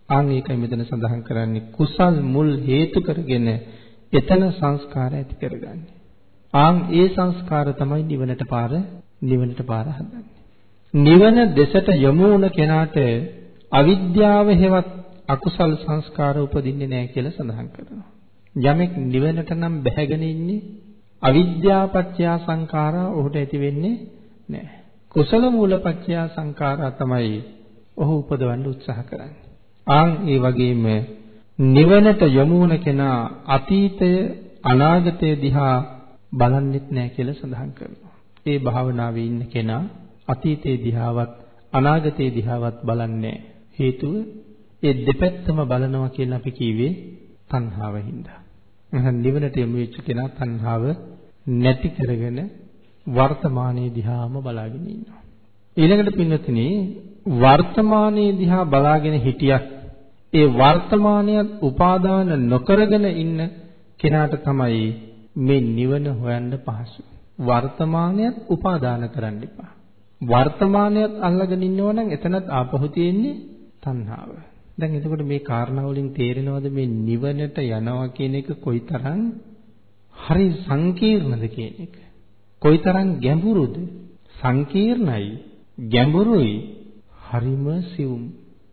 ආන් ඒකයි මෙතන සඳහන් කරන්නේ කුසල් මුල් හේතු කරගෙන එතන සංස්කාර ඇති කරගන්නේ. ආන් ඒ සංස්කාර තමයි නිවනට පාර නිවනට පාර හදන්නේ. නිවන දෙසට යොමු වුණ කෙනාට අවිද්‍යාව හේවත් අකුසල් සංස්කාර උපදින්නේ නැහැ කියලා සඳහන් කරනවා. යමෙක් නිවනට නම් බැහැගෙන ඉන්නේ අවිද්‍යාපත්‍ය සංඛාරා ඔහුට ඇති වෙන්නේ නැහැ. කුසල මූලපත්‍ය සංඛාරා තමයි ඔහු උපදවන්න උත්සාහ කරන්නේ. ආන් ඒ වගේම නිවනට යොමු වුණ කෙනා අතීතය අනාගතය දිහා බලන්නෙත් නැහැ කියලා සඳහන් කරනවා. ඒ භාවනාවේ ඉන්න කෙනා අතීතයේ දිහාවත් අනාගතයේ දිහාවත් බලන්නේ හේතුව ඒ දෙපැත්තම බලනවා කියලා අපි කිව්වේ තණ්හාව හින්දා. එහෙනම් නිවනට යොමු වෙච්ච කෙනා තණ්හාව නැති කරගෙන වර්තමානයේ දිහාම බලාගෙන ඉන්නවා. ඊළඟට පින්නතිනේ වර්තමානයේ දිහා බලාගෙන හිටියත් ඒ වර්තමානයත් උපාදාන නොකරගෙන ඉන්න කෙනාට තමයි මේ නිවන හොයන්න පහසු. වර්තමානයත් උපාදාන කරන්න එපා. වර්තමානයත් අල්ලගෙන ඉන්නව නම් එතනත් ආපහු තියෙන්නේ තණ්හාව. දැන් එතකොට මේ කාරණා වලින් තේරෙනවද මේ නිවනට යනවා කියන එක කොයිතරම් හරි සංකීර්ණද කියන එක. කොයිතරම් ගැඹුරුද? සංකීර්ණයි, ගැඹුරුයි, හරිම සියුම්.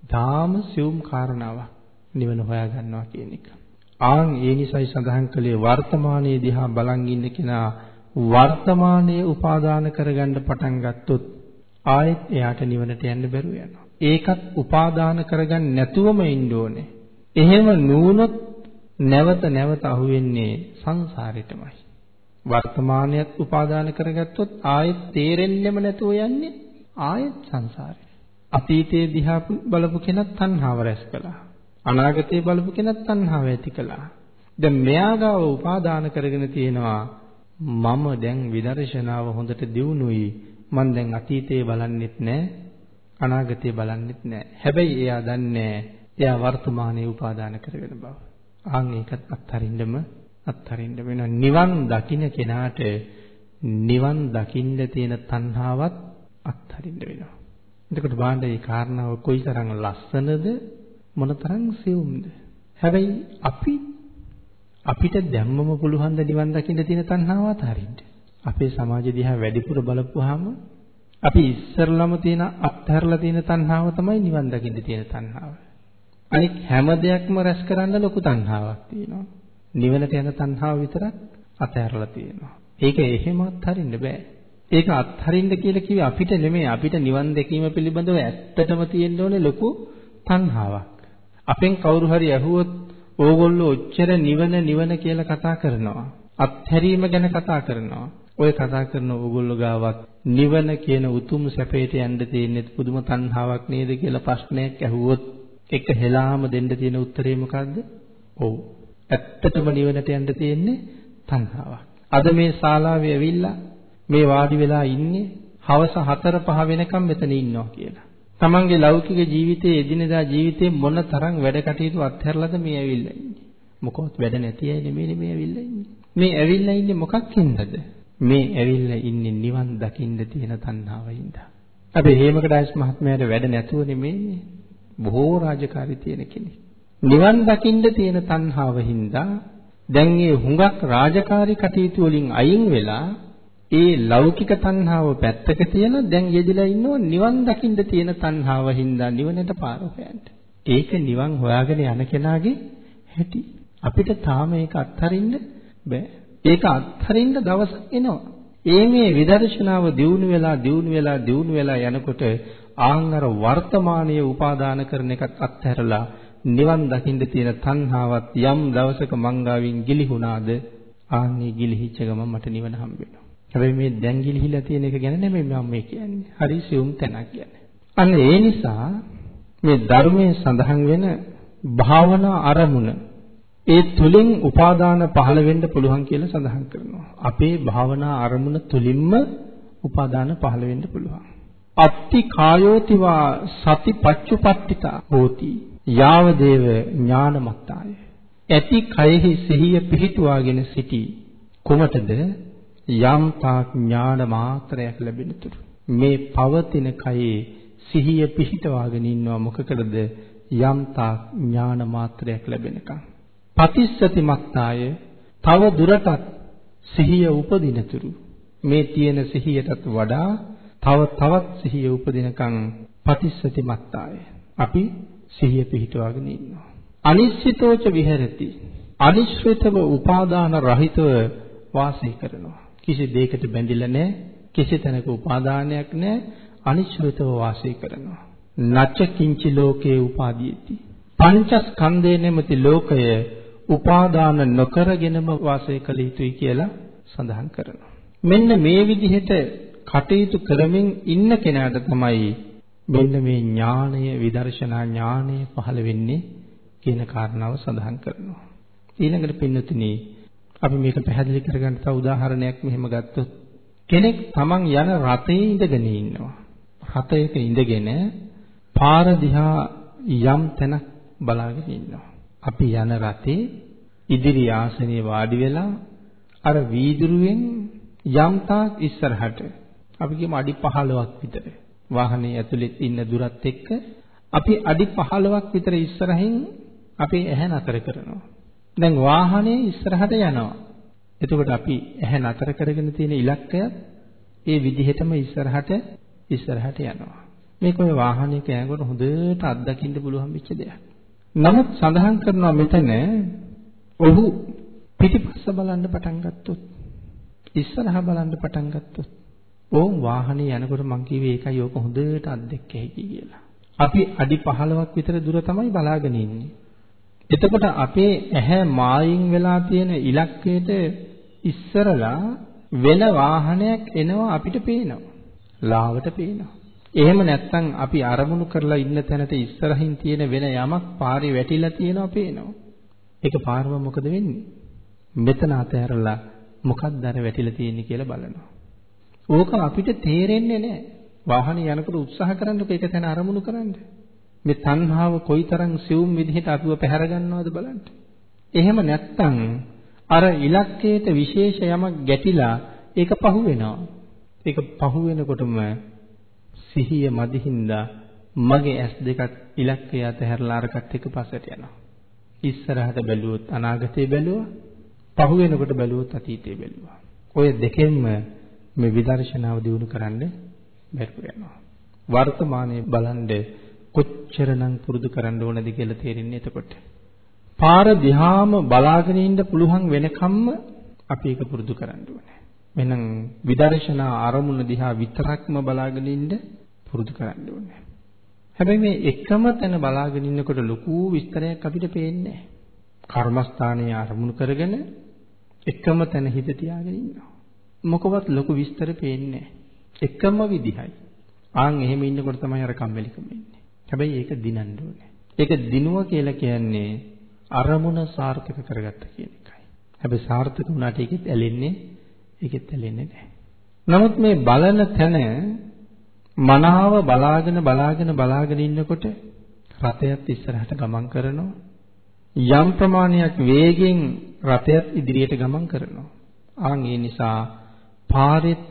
තාම සියුම් කාරණාවක් නිවන හොයා ගන්නවා කියන එක. ආන් ඒ නිසයි සඳහන් කළේ වර්තමානයේ දිහා බලන් ඉන්න කෙනා වර්තමානයේ උපාදාන කරගන්න පටන් ගත්තොත් ආයෙත් එයාට නිවනට යන්න බැරුව යනවා. ඒකත් උපාදාන කරගන්න නැතුවම ඉන්න ඕනේ. එහෙම නුනොත් නැවත නැවත අහුවෙන්නේ සංසාරෙටමයි. වර්තමානයත් උපාදාන කරගත්තොත් ආයෙත් තේරෙන්නෙම නැතුව යන්නේ ආයෙත් සංසාරේ. අතීතයේ දිහා බලපු කෙනත් තණ්හාව රැස් කළා. අනාගතයේ බලපු කෙනත් තණ්හාව ඇති කළා. දැන් මෙයා ගාව උපාදාන කරගෙන තියෙනවා මම දැන් විදර්ශනාව හොඳට දියුණුයි. මම දැන් අතීතයේ බලන්නෙත් නැහැ. අනාගතයේ බලන්නෙත් නැහැ. හැබැයි එයා දන්නේ එයා වර්තමානයේ උපාදාන කරගෙන බව. ආන් ඒකත් අත්හරින්නම අත්හරින්න වෙනවා. නිවන් දකින්න කෙනාට නිවන් දකින්න තියෙන තණ්හාවත් අත්හරින්න වෙනවා. එතකොට බලන්න මේ කාරණාව කොයිතරම් ලස්සනද මොනතරම් සියුම්ද. හැබැයි අපි අපිට දැම්මම පුළුවන් ද නිවන් දකින්න තියෙන තණ්හාව අතහරින්න. අපේ සමාජ දිහා වැඩිපුර බලපුවාම අපි ඉස්සරළම තියෙන අත්හැරලා තියෙන තණ්හාව තමයි නිවන් දකින්න තියෙන තණ්හාව. අනික හැම දෙයක්ම රැස් කරන්න ලොකු තණ්හාවක් තියෙනවා. නිවනට යන තණ්හාව විතරක් අතහැරලා තියෙනවා. ඒක එහෙම අත්හරින්න බෑ. ඒක අත්හරින්න කියලා කිව්වේ අපිට නෙමෙයි අපිට නිවන් දැකීම පිළිබඳව ඇත්තටම තියෙන්න ඕනේ ලොකු තණ්හාවක්. අපෙන් කවුරු හරි ඇහුවොත් ඕගොල්ලෝ ඔච්චර නිවන නිවන කියලා කතා කරනවා. අත්හැරීම ගැන කතා කරනවා. ඔය කතා කරන ඕගොල්ලෝ ගාවත් නිවන කියන උතුම් සැපයට යන්න තියෙන්නේ පුදුම තණ්හාවක් නේද කියලා ප්‍රශ්නයක් ඇහුවොත් එක හෙලාම දෙන්න තියෙන උත්තරේ මොකද්ද? ඔව්. ඇත්තටම නිවනට යන්න තියෙන්නේ තණ්හාවක්. අද මේ ශාලාවේ ඇවිල්ලා මේ වාඩි වෙලා ඉන්නේ හවස 4 5 වෙනකම් මෙතන ඉන්නවා කියලා. තමන්ගේ ලෞකික ජීවිතයේ එදිනෙදා ජීවිතේ මොන තරම් වැඩ කටයුතු අත්හැරලාද මේ ඇවිල්ලා ඉන්නේ. මොකොත් වැඩ නැති අය නෙමෙයි මේ ඇවිල්ලා ඉන්නේ. මේ ඇවිල්ලා ඉන්නේ මොකක් හින්දාද? මේ ඇවිල්ලා ඉන්නේ නිවන් දකින්න තියෙන තණ්හාවින්ද. අපි හේමකඩාස් මහත්මයාට වැඩ නැතුව නෙමෙයි බොහෝ රාජකාරී තියෙන කෙනෙක්. නිවන් දකින්න තියෙන තණ්හාව හින්දා දැන් මේ හුඟක් රාජකාරී කටයුතු වලින් අයින් වෙලා ඒ ලෞකික තණ්හාව පැත්තක තියලා දැන් යෙදিলা ඉන්නව නිවන් දකින්න තියෙන තණ්හාව හින්දා නිවනට පාර හොයන්න. ඒක නිවන් හොයාගෙන යන කෙනාගේ හැටි. අපිට තාම ඒක අත්හරින්න බෑ. ඒක අත්හරින්න දවසක් එනවා. ඒ මේ විදර්ශනාව දියුණු වෙලා දියුණු වෙලා දියුණු වෙලා යනකොට ආන් අර වර්තමානීය උපාදාන කරන එකත් අත්හැරලා නිවන් දකින්න තියෙන තණ්හාවත් යම් දවසක මංගාවින් ගිලිහුණාද ආන්නේ ගිලිහිච්ච ගමන් මට නිවන හම්බ වෙනවා. හැබැයි මේ දැන් ගිලිහිලා තියෙන එක ගැන නෙමෙයි මම මේ කියන්නේ. හරි සියුම් තැනක් කියන්නේ. අන්න ඒ නිසා මේ ධර්මයේ සඳහන් වෙන භාවනා අරමුණ ඒ තුලින් උපාදාන පහළ වෙන්න පුළුවන් කියලා සඳහන් කරනවා. අපේ භාවනා අරමුණ තුලින්ම උපාදාන පහළ වෙන්න පුළුවන්. අත්ති කායෝතිවා සති පච්චුපට්ඨිතා හෝති. යාව දේව ඥානමත්තාය. ඇති කයෙහි සිහිය පිහිටුවාගෙන සිටි කුමටද යම් තාක් ඥාන මාත්‍රයක් ලැබෙනතුරු මේ පවතින කයේ සිහිය පිහිටවාගෙන ඉන්නවා මොකකටද? යම් තාක් ඥාන මාත්‍රයක් ලැබෙනකම් පතිස්සති මත්තාය තව දුරටත් සිහිය උපදිනතුරු. මේ තියෙන සිහියටත් වඩා තව තවත් සිහිය උපදිනකම් පතිස්සති මත්තාය. අපි සිහිය පිහිටවාගෙන ඉන්නවා. අනිශ්චිතෝච විහෙරති. අනිශ්චිතව උපාදාන රහිතව වාසය කරනවා. කිසි දෙයකට බැඳිලා නැහැ කිසි තැනක උපාදානයක් නැහැ අනිශ්චිතව වාසය කරනවා නච්ච කිංචි ලෝකේ උපාදීති පංචස්කන්ධය නැමැති ලෝකය උපාදාන නොකරගෙනම වාසය කළ යුතුයි කියලා සඳහන් කරනවා. මෙන්න මේ විදිහට කටයුතු කරමින් ඉන්න කෙනාට තමයි මෙන්න මේ ඥාණය විදර්ශනා ඥාණය පහළ වෙන්නේ කියන කාරණාව සඳහන් කරනවා. ඊළඟට පින්නතුනි අපි මේක පැහැදිලි කරගන්න තව උදාහරණයක් මෙහෙම ගත්තොත් කෙනෙක් තමන් යන රථයේ ඉඳගෙන ඉන්නවා. රථයක ඉඳගෙන පාර දිහා යම් තැනක් බලාගෙන ඉන්නවා. අපි යන රටේ ඉදිරි ආසනයේ වාඩි වෙලා අර වීදුරුවෙන් යම් තාක් ඉස්සරහට අපි කියමු අඩි 15ක් විතර වාහනේ ඇතුලේ ඉන්න දුරත් එක්ක අපි අඩි 15ක් විතර ඉස්සරහින් අපේ ඇහැ නතර කරනවා. දැන් වාහනේ ඉස්සරහට යනවා. එතකොට අපි ඇහැ නතර කරගෙන තියෙන ඉලක්කය ඒ විදිහටම ඉස්සරහට ඉස්සරහට යනවා. මේක ඔය වාහනයක යනකොට හොඳට අත්දකින්න පුළුවන් වෙච්ච දෙයක්. නමුත් සඳහන් කරනවා මෙතන ඔහු පිටිපස්ස බලන්න පටන් ගත්තොත් ඉස්සරහා බලන්න පටන් ගත්තොත් ඕම් වාහනේ යනකොට මං කිව්වේ ඒකයි ඕක හොඳට අත්දැක්ක හැකි කියලා. අපි අඩි 15ක් විතර දුර තමයි බලාගෙන ඉන්නේ. එතකොට අපේ ඇහැ මායින් වෙලා තියෙන ඉලක්කයට ඉස්සරලා වෙන වාහනයක් එනවා අපිට පේනවා. ලාවට පේනවා. එහෙම නැත්නම් අපි අරමුණු කරලා ඉන්න තැනට ඉස්සරහින් තියෙන වෙන යමක් පාරේ වැටිලා තියෙනවා පේනවා. ඒක පාරම මොකද වෙන්නේ? මෙතන අතහැරලා මොකක්ද අර වැටිලා තියෙන්නේ කියලා බලනවා. ඕක අපිට තේරෙන්නේ නැහැ. වාහනේ යනකොට උත්සාහ කරන්නකෝ ඒක තැන අරමුණු කරන්න. මේ තණ්හාව කොයිතරම් සියුම් විදිහට අපිව පැහැර ගන්නවද බලන්න. එහෙම නැත්නම් අර ඉලක්කයට විශේෂ යමක් ගැටිලා ඒක පහු වෙනවා. ඒක පහු වෙනකොටම සිහිය මදිහින්දා මගේ ඇස් දෙකත් ඉලක්කය අතහැරලා අරකට එක පස්සට යනවා. ඉස්සරහට බැලුවොත් අනාගතේ බැලුවා, පහු වෙනකොට බැලුවොත් අතීතේ බැලුවා. ඔය දෙකෙන්ම මේ විදර්ශනාව දිනු කරන්න බැරුව යනවා. වර්තමානයේ බලන්න කොච්චරනම් පුරුදු කරන්න ඕනද කියලා තේරෙන්නේ එතකොට. පාර දිහාම බලාගෙන ඉන්න පුළුවන් වෙනකම්ම අපි ඒක පුරුදු කරන්න ඕනේ. එහෙනම් විදර්ශනා ආරමුණ දිහා විතරක්ම බලාගෙන ඉන්න පුරුදු කරන්න ඕනේ. හැබැයි මේ එකම තැන බලාගෙන ඉන්නකොට ලොකු විස්තරයක් අපිට පේන්නේ නැහැ. කර්මස්ථානයේ අරමුණු කරගෙන එකම තැන හිත තියාගෙන ඉන්නවා. මොකවත් ලොකු විස්තර පේන්නේ එකම විදිහයි. ආන් එහෙම ඉන්නකොට තමයි අර කම්මැලිකම එන්නේ. හැබැයි ඒක දිනන්න ඕනේ. ඒක දිනුව කියලා කියන්නේ අරමුණ සාර්ථක කරගත්ත කියන එකයි. හැබැයි සාර්ථක වුණාට ඒකෙත් ඇලෙන්නේ ඒකෙත් ඇලෙන්නේ නැහැ. නමුත් මේ බලන තැන මනාව බලාගෙන බලාගෙන බලාගෙන ඉන්නකොට රථයත් ඉස්සරහට ගමන් කරනවා. යම් ප්‍රමාණයක් වේගෙන් රථයත් ඉදිරියට ගමන් කරනවා. ආන් ඒ නිසා පාරෙත්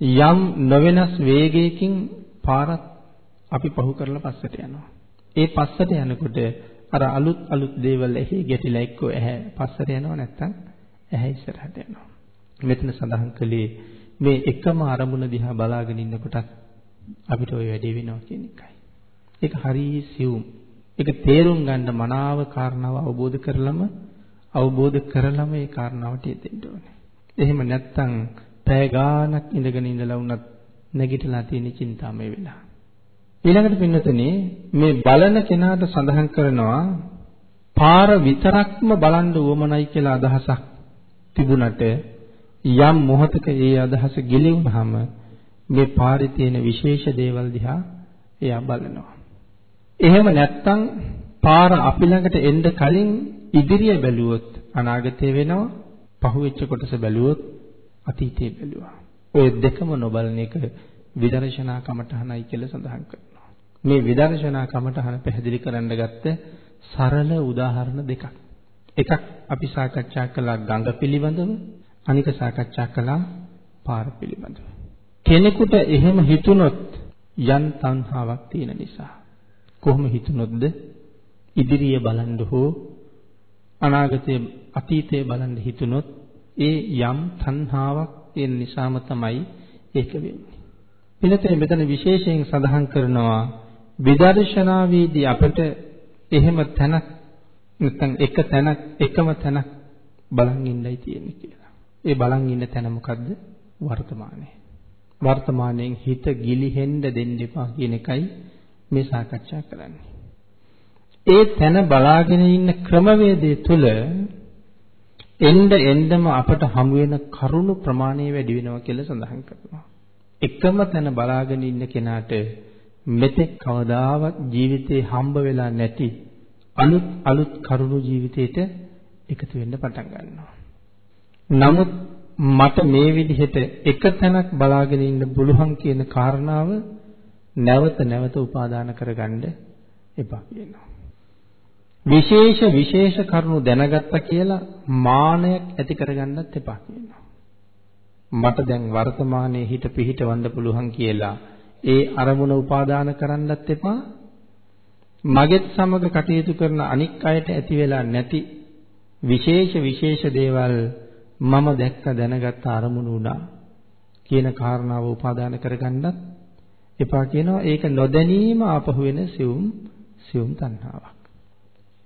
යම් නොවෙනස් වේගයකින් පාරත් අපි පහු කරලා පස්සට යනවා. ඒ පස්සට යනකොට අර අලුත් අලුත් දේවල් එහි ගැටිලා එක්ක ඇහැ පස්සට යනවා නැත්තම් ඇහැ ඉස්සරහට යනවා. මෙතන සඳහන් කළේ මේ එකම අරමුණ දිහා බලාගෙන ඉන්නකොට අපිට ওই වැඩේ වෙනවා කියන එකයි. ඒක හරිය සියුම්. ඒක තේරුම් ගන්න මනාව කාරණාව අවබෝධ කරලම අවබෝධ කරලම ඒ කාරණාවට යෙදෙන්න ඕනේ. එහෙම නැත්තම් පැය ගාණක් ඉඳගෙන ඉඳලා වුණත් නැගිටලා තියෙන චින්තාමය වෙලා. ඊළඟට පින්නතනේ මේ බලන කෙනාට සඳහන් කරනවා පාර විතරක්ම බලන්න උවමනයි කියලා අදහසක් තිබුණට යම් මොහතක ඒ අදහස ගිලිවුනහම මේ පාරේ තියෙන විශේෂ දේවල් දිහා එයා බලනවා. එහෙම නැත්තම් පාර අපි ළඟට එන්න කලින් ඉදිරිය බැලුවොත් අනාගතය වෙනවා. පහුවෙච්ච කොටස බැලුවොත් අතීතය බැලුවා. ඔය දෙකම නොබලන එක විදර්ශනා කමඨහනයි කියලා සඳහන් කරනවා. මේ විදර්ශනා කමඨහන පැහැදිලි කරන්න ගත්ත සරල උදාහරණ දෙකක්. එකක් අපි සාකච්ඡා කළා ගඟ පිළිබඳව, අනික සාකච්ඡා කළා පාර පිළිබඳව. කෙනෙකුට එහෙම හිතුනොත් යන් තණ්හාවක් තියෙන නිසා කොහොම හිතුනොත්ද ඉදිරිය බලන්න හෝ අනාගතයේ අතීතයේ බලන්න හිතුනොත් ඒ යම් තණ්හාවක් තියෙන නිසාම තමයි ඒක වෙන්නේ. පිළිතේ මෙතන විශේෂයෙන් සඳහන් කරනවා විදර්ශනාවේදී අපිට එහෙම තැනක් නැත්නම් එක තැනක් එකම තැනක් බලන් ඉන්නයි තියෙන්නේ කියලා. ඒ බලන් ඉන්න තැන මොකද්ද? වර්තමානයේ. වර්තමානයෙන් හිත ගිලිහෙන්න දෙන්න එපා කියන එකයි මේ සාකච්ඡා කරන්නේ. ඒ තැන බලාගෙන ඉන්න ක්‍රමවේදය තුළ එන්න එන්නම අපට හමු වෙන කරුණු ප්‍රමාණය වැඩි වෙනවා කියලා සඳහන් කරනවා. එකම තැන බලාගෙන ඉන්න කෙනාට මෙතෙක් කවදාවත් ජීවිතේ හම්බ වෙලා නැති අලුත් අලුත් කරුණු ජීවිතේට එකතු වෙන්න පටන් ගන්නවා. නමුත් මට මේ විදිහට එක තැනක් බලාගෙන ඉන්න පුළුවන් කියන කාරණාව නැවත නැවත උපාදාන කරගන්න එපා කියනවා. විශේෂ විශේෂ කරුණු දැනගත්තා කියලා මානයක් ඇති කරගන්නත් එපා කියනවා. මට දැන් වර්තමානයේ හිත පිහිටවන්න පුළුවන් කියලා ඒ අරමුණ උපාදාන කරන්නත් එපා. මගෙත් සමග කටයුතු කරන අනික් අයට ඇති වෙලා නැති විශේෂ විශේෂ දේවල් මම දැක්ක දැනගත්ත අරමුණු උනා කියන කාරණාව උපාදාන කරගන්නත් එපා කියනවා. ඒක නොදැනීම ආපහු වෙන සියුම් සියුම් තණ්හාවක්.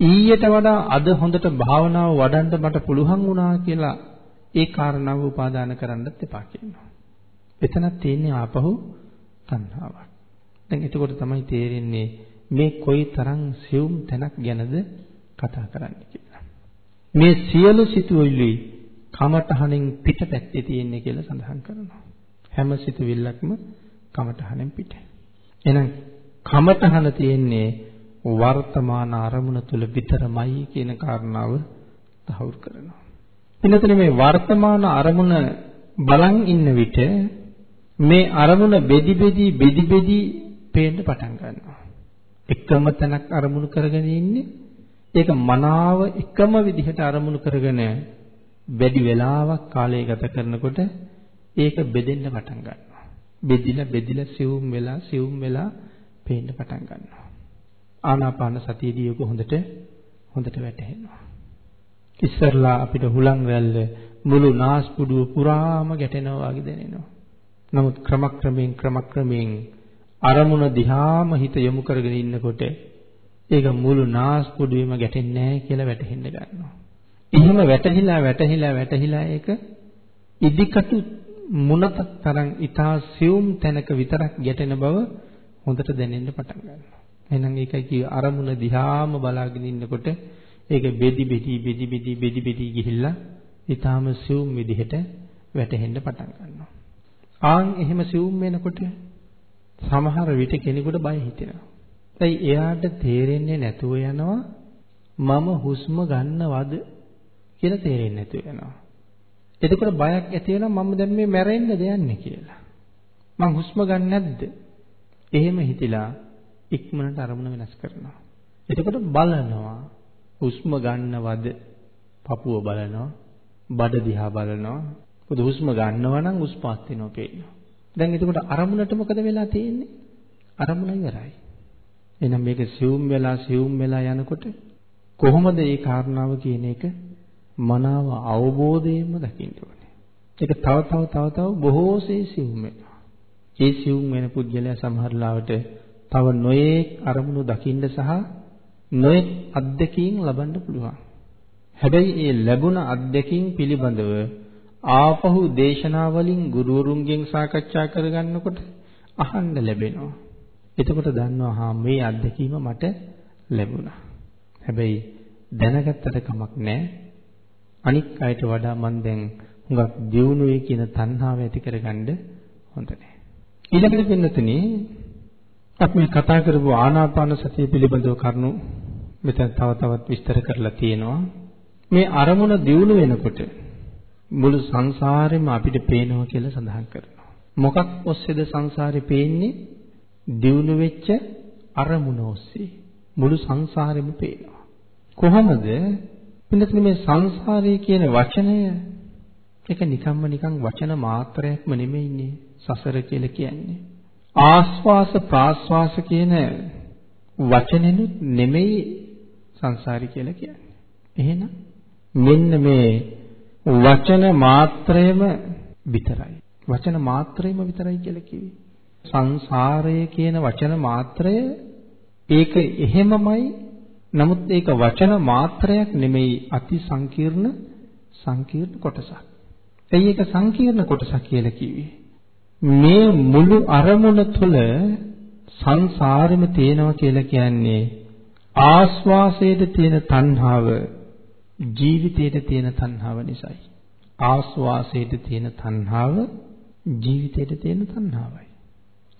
ඊයට වඩා අද හොඳට භාවනාව වඩන්න මට පුළුවන් වුණා කියලා ඒ කාරණාව උපාදාන කරන්නත් එපා කියනවා. එතනක් තියෙන්නේ ආපහු තණ්හාවක්. දැන් එතකොට තමයි තේරෙන්නේ මේ කොයි තරම් සියුම් තැනක් ගැනද කතා කරන්නේ කියලා. මේ සියලු සිතුවිලි කමඨහණෙන් පිටපැත්තේ තියෙන්නේ කියලා සඳහන් කරනවා. හැම සිතුවිල්ලක්ම කමඨහණෙන් පිට. එහෙනම් කමඨහන තියෙන්නේ වර්තමාන අරමුණ තුල විතරමයි කියන කාරණාව තහවුරු කරනවා. එනතන මේ වර්තමාන අරමුණ බලන් ඉන්න විට මේ අරමුණ බෙදි බෙදි බෙදි බෙදි පේන්න පටන් ගන්නවා. එකම තැනක් අරමුණු කරගෙන ඉන්නේ ඒක මනාව එකම විදිහට අරමුණු කරගෙන වැඩි වෙලාවක් කාලය ගත කරනකොට ඒක බෙදෙන්න පටන් ගන්නවා. බෙදිලා බෙදිලා සිවුම් වෙලා සිවුම් වෙලා පේන්න පටන් ගන්නවා. ආනාපාන සතියදී ඔක හොඳට හොඳට වැටහෙනවා. ඉස්සරලා අපිට හුලං රැල්ල මුළු නාස්පුඩුව පුරාම ගැටෙනවා වගේ දැනෙනවා. නමුත් ක්‍රමක්‍රමයෙන් ක්‍රමක්‍රමයෙන් අරමුණ දිහාම හිත යොමු කරගෙන ඉන්නකොට ඒක මුළු නාස්පුඩුවෙම ගැටෙන්නේ නැහැ කියලා වැටහෙන්න ගන්නවා. එහෙම වැටහිලා වැටහිලා වැටහිලා ඒක ඉදිකටු මුණතක් තරම් ඊටා සියුම් තැනක විතරක් ගැටෙන බව හොඳට දැනෙන්න පටන් ගන්නවා. එහෙනම් ඒකයි කිය අරමුණ දිහාම බලාගෙන ඉන්නකොට ඒක බෙදි බෙදි බෙදි බෙදි බෙදි බෙදි ගිහිල්ලා ඊටාම සිවුම් විදිහට වැටෙන්න පටන් ගන්නවා. ආන් එහෙම සිවුම් වෙනකොට සමහර විට කෙනෙකුට බය හිතෙනවා. ඒයි එයාට තේරෙන්නේ නැතුව යනවා මම හුස්ම ගන්නවද කියලා තේරෙන්නේ නැතුව යනවා. එතකොට බයක් ඇති වෙනවා මම දැන් මේ මැරෙන්නද යන්නේ කියලා. මං හුස්ම ගන්න නැද්ද? එහෙම හිතිලා ඉක්මනට අරමුණ වෙනස් කරනවා. එතකොට බලනවා හුස්ම ගන්නවද? පපුව බලනවා, බඩ දිහා බලනවා. මොකද හුස්ම ගන්නවා නම් උස් පාත් වෙනවා පේනවා. දැන් එතකොට අරමුණට මොකද වෙලා තියෙන්නේ? අරමුණ ඉවරයි. එහෙනම් මේක සියුම් වෙලා සියුම් වෙලා යනකොට කොහොමද මේ කාරණාව කියන එක මනාව අවබෝධයෙන්ම දකින්න ඕනේ. ඒක තව තව තව තව බොහෝසේ සිවුම් වෙනවා. ඒ සිවුම් වෙන පුද්ගලයා සමහර ලාවට තව නොයේක් අරමුණු දකින්න සහ නොයෙක් අත්දැකීම් ලබන්න පුළුවන්. හැබැයි ඒ ලැබුණ අත්දැකීම් පිළිබඳව ආපහු දේශනාවලින් ගුරුවරුන්ගෙන් සාකච්ඡා කරගන්නකොට අහන්න ලැබෙනවා. එතකොට දන්නවා හා මේ අත්දැකීම මට ලැබුණා. හැබැයි දැනගත්තට කමක් නැහැ. අනික් අයට වඩා මම දැන් හුඟක් දියුණුවේ කියන තණ්හාව ඇති කරගන්න හොඳ නැහැ. ඊළඟට පින්නතුනි අපි මේ කතා කරපු ආනාපාන සතිය පිළිබඳව කරුණු මෙතන තව තවත් විස්තර කරලා තියෙනවා. මේ අරමුණ දියුණු වෙනකොට මුළු සංසාරෙම අපිට පේනවා කියලා සඳහන් කරනවා. මොකක් ඔස්සේද සංසාරේ පේන්නේ? දියුණු වෙච්ච අරමුණ ඔස්සේ. මුළු සංසාරෙම පේනවා. කොහොමද? පිළිතුරු මේ සංසාරය කියන වචනය ඒක නිකම්ම නිකන් වචන මාත්‍රයක්ම නෙමෙයිනේ සසර කියලා කියන්නේ. ආස්වාස ප්‍රාස්වාස කියන වචනෙනුත් නෙමෙයි සංසාරي කියලා කියන්නේ. එහෙනම් මෙන්න මේ වචන මාත්‍රයම විතරයි. වචන මාත්‍රයම විතරයි කියලා කිව්වේ. සංසාරය කියන වචන මාත්‍රය ඒක එහෙමමයි නමුත් ඒක වචන මාත්‍රයක් නෙමෙයි අති සංකීර්ණ සංකීර්ණ කොටසක්. එයි ඒක සංකීර්ණ කොටසක් කියලා කිව්වේ. මේ මුළු අරමුණ තුළ සංසාරෙම තියෙනවා කියලා කියන්නේ ආස්වාසයට තියෙන තණ්හාව ජීවිතයට තියෙන තණ්හාව නිසායි. ආස්වාසයට තියෙන තණ්හාව ජීවිතයට තියෙන තණ්හාවයි.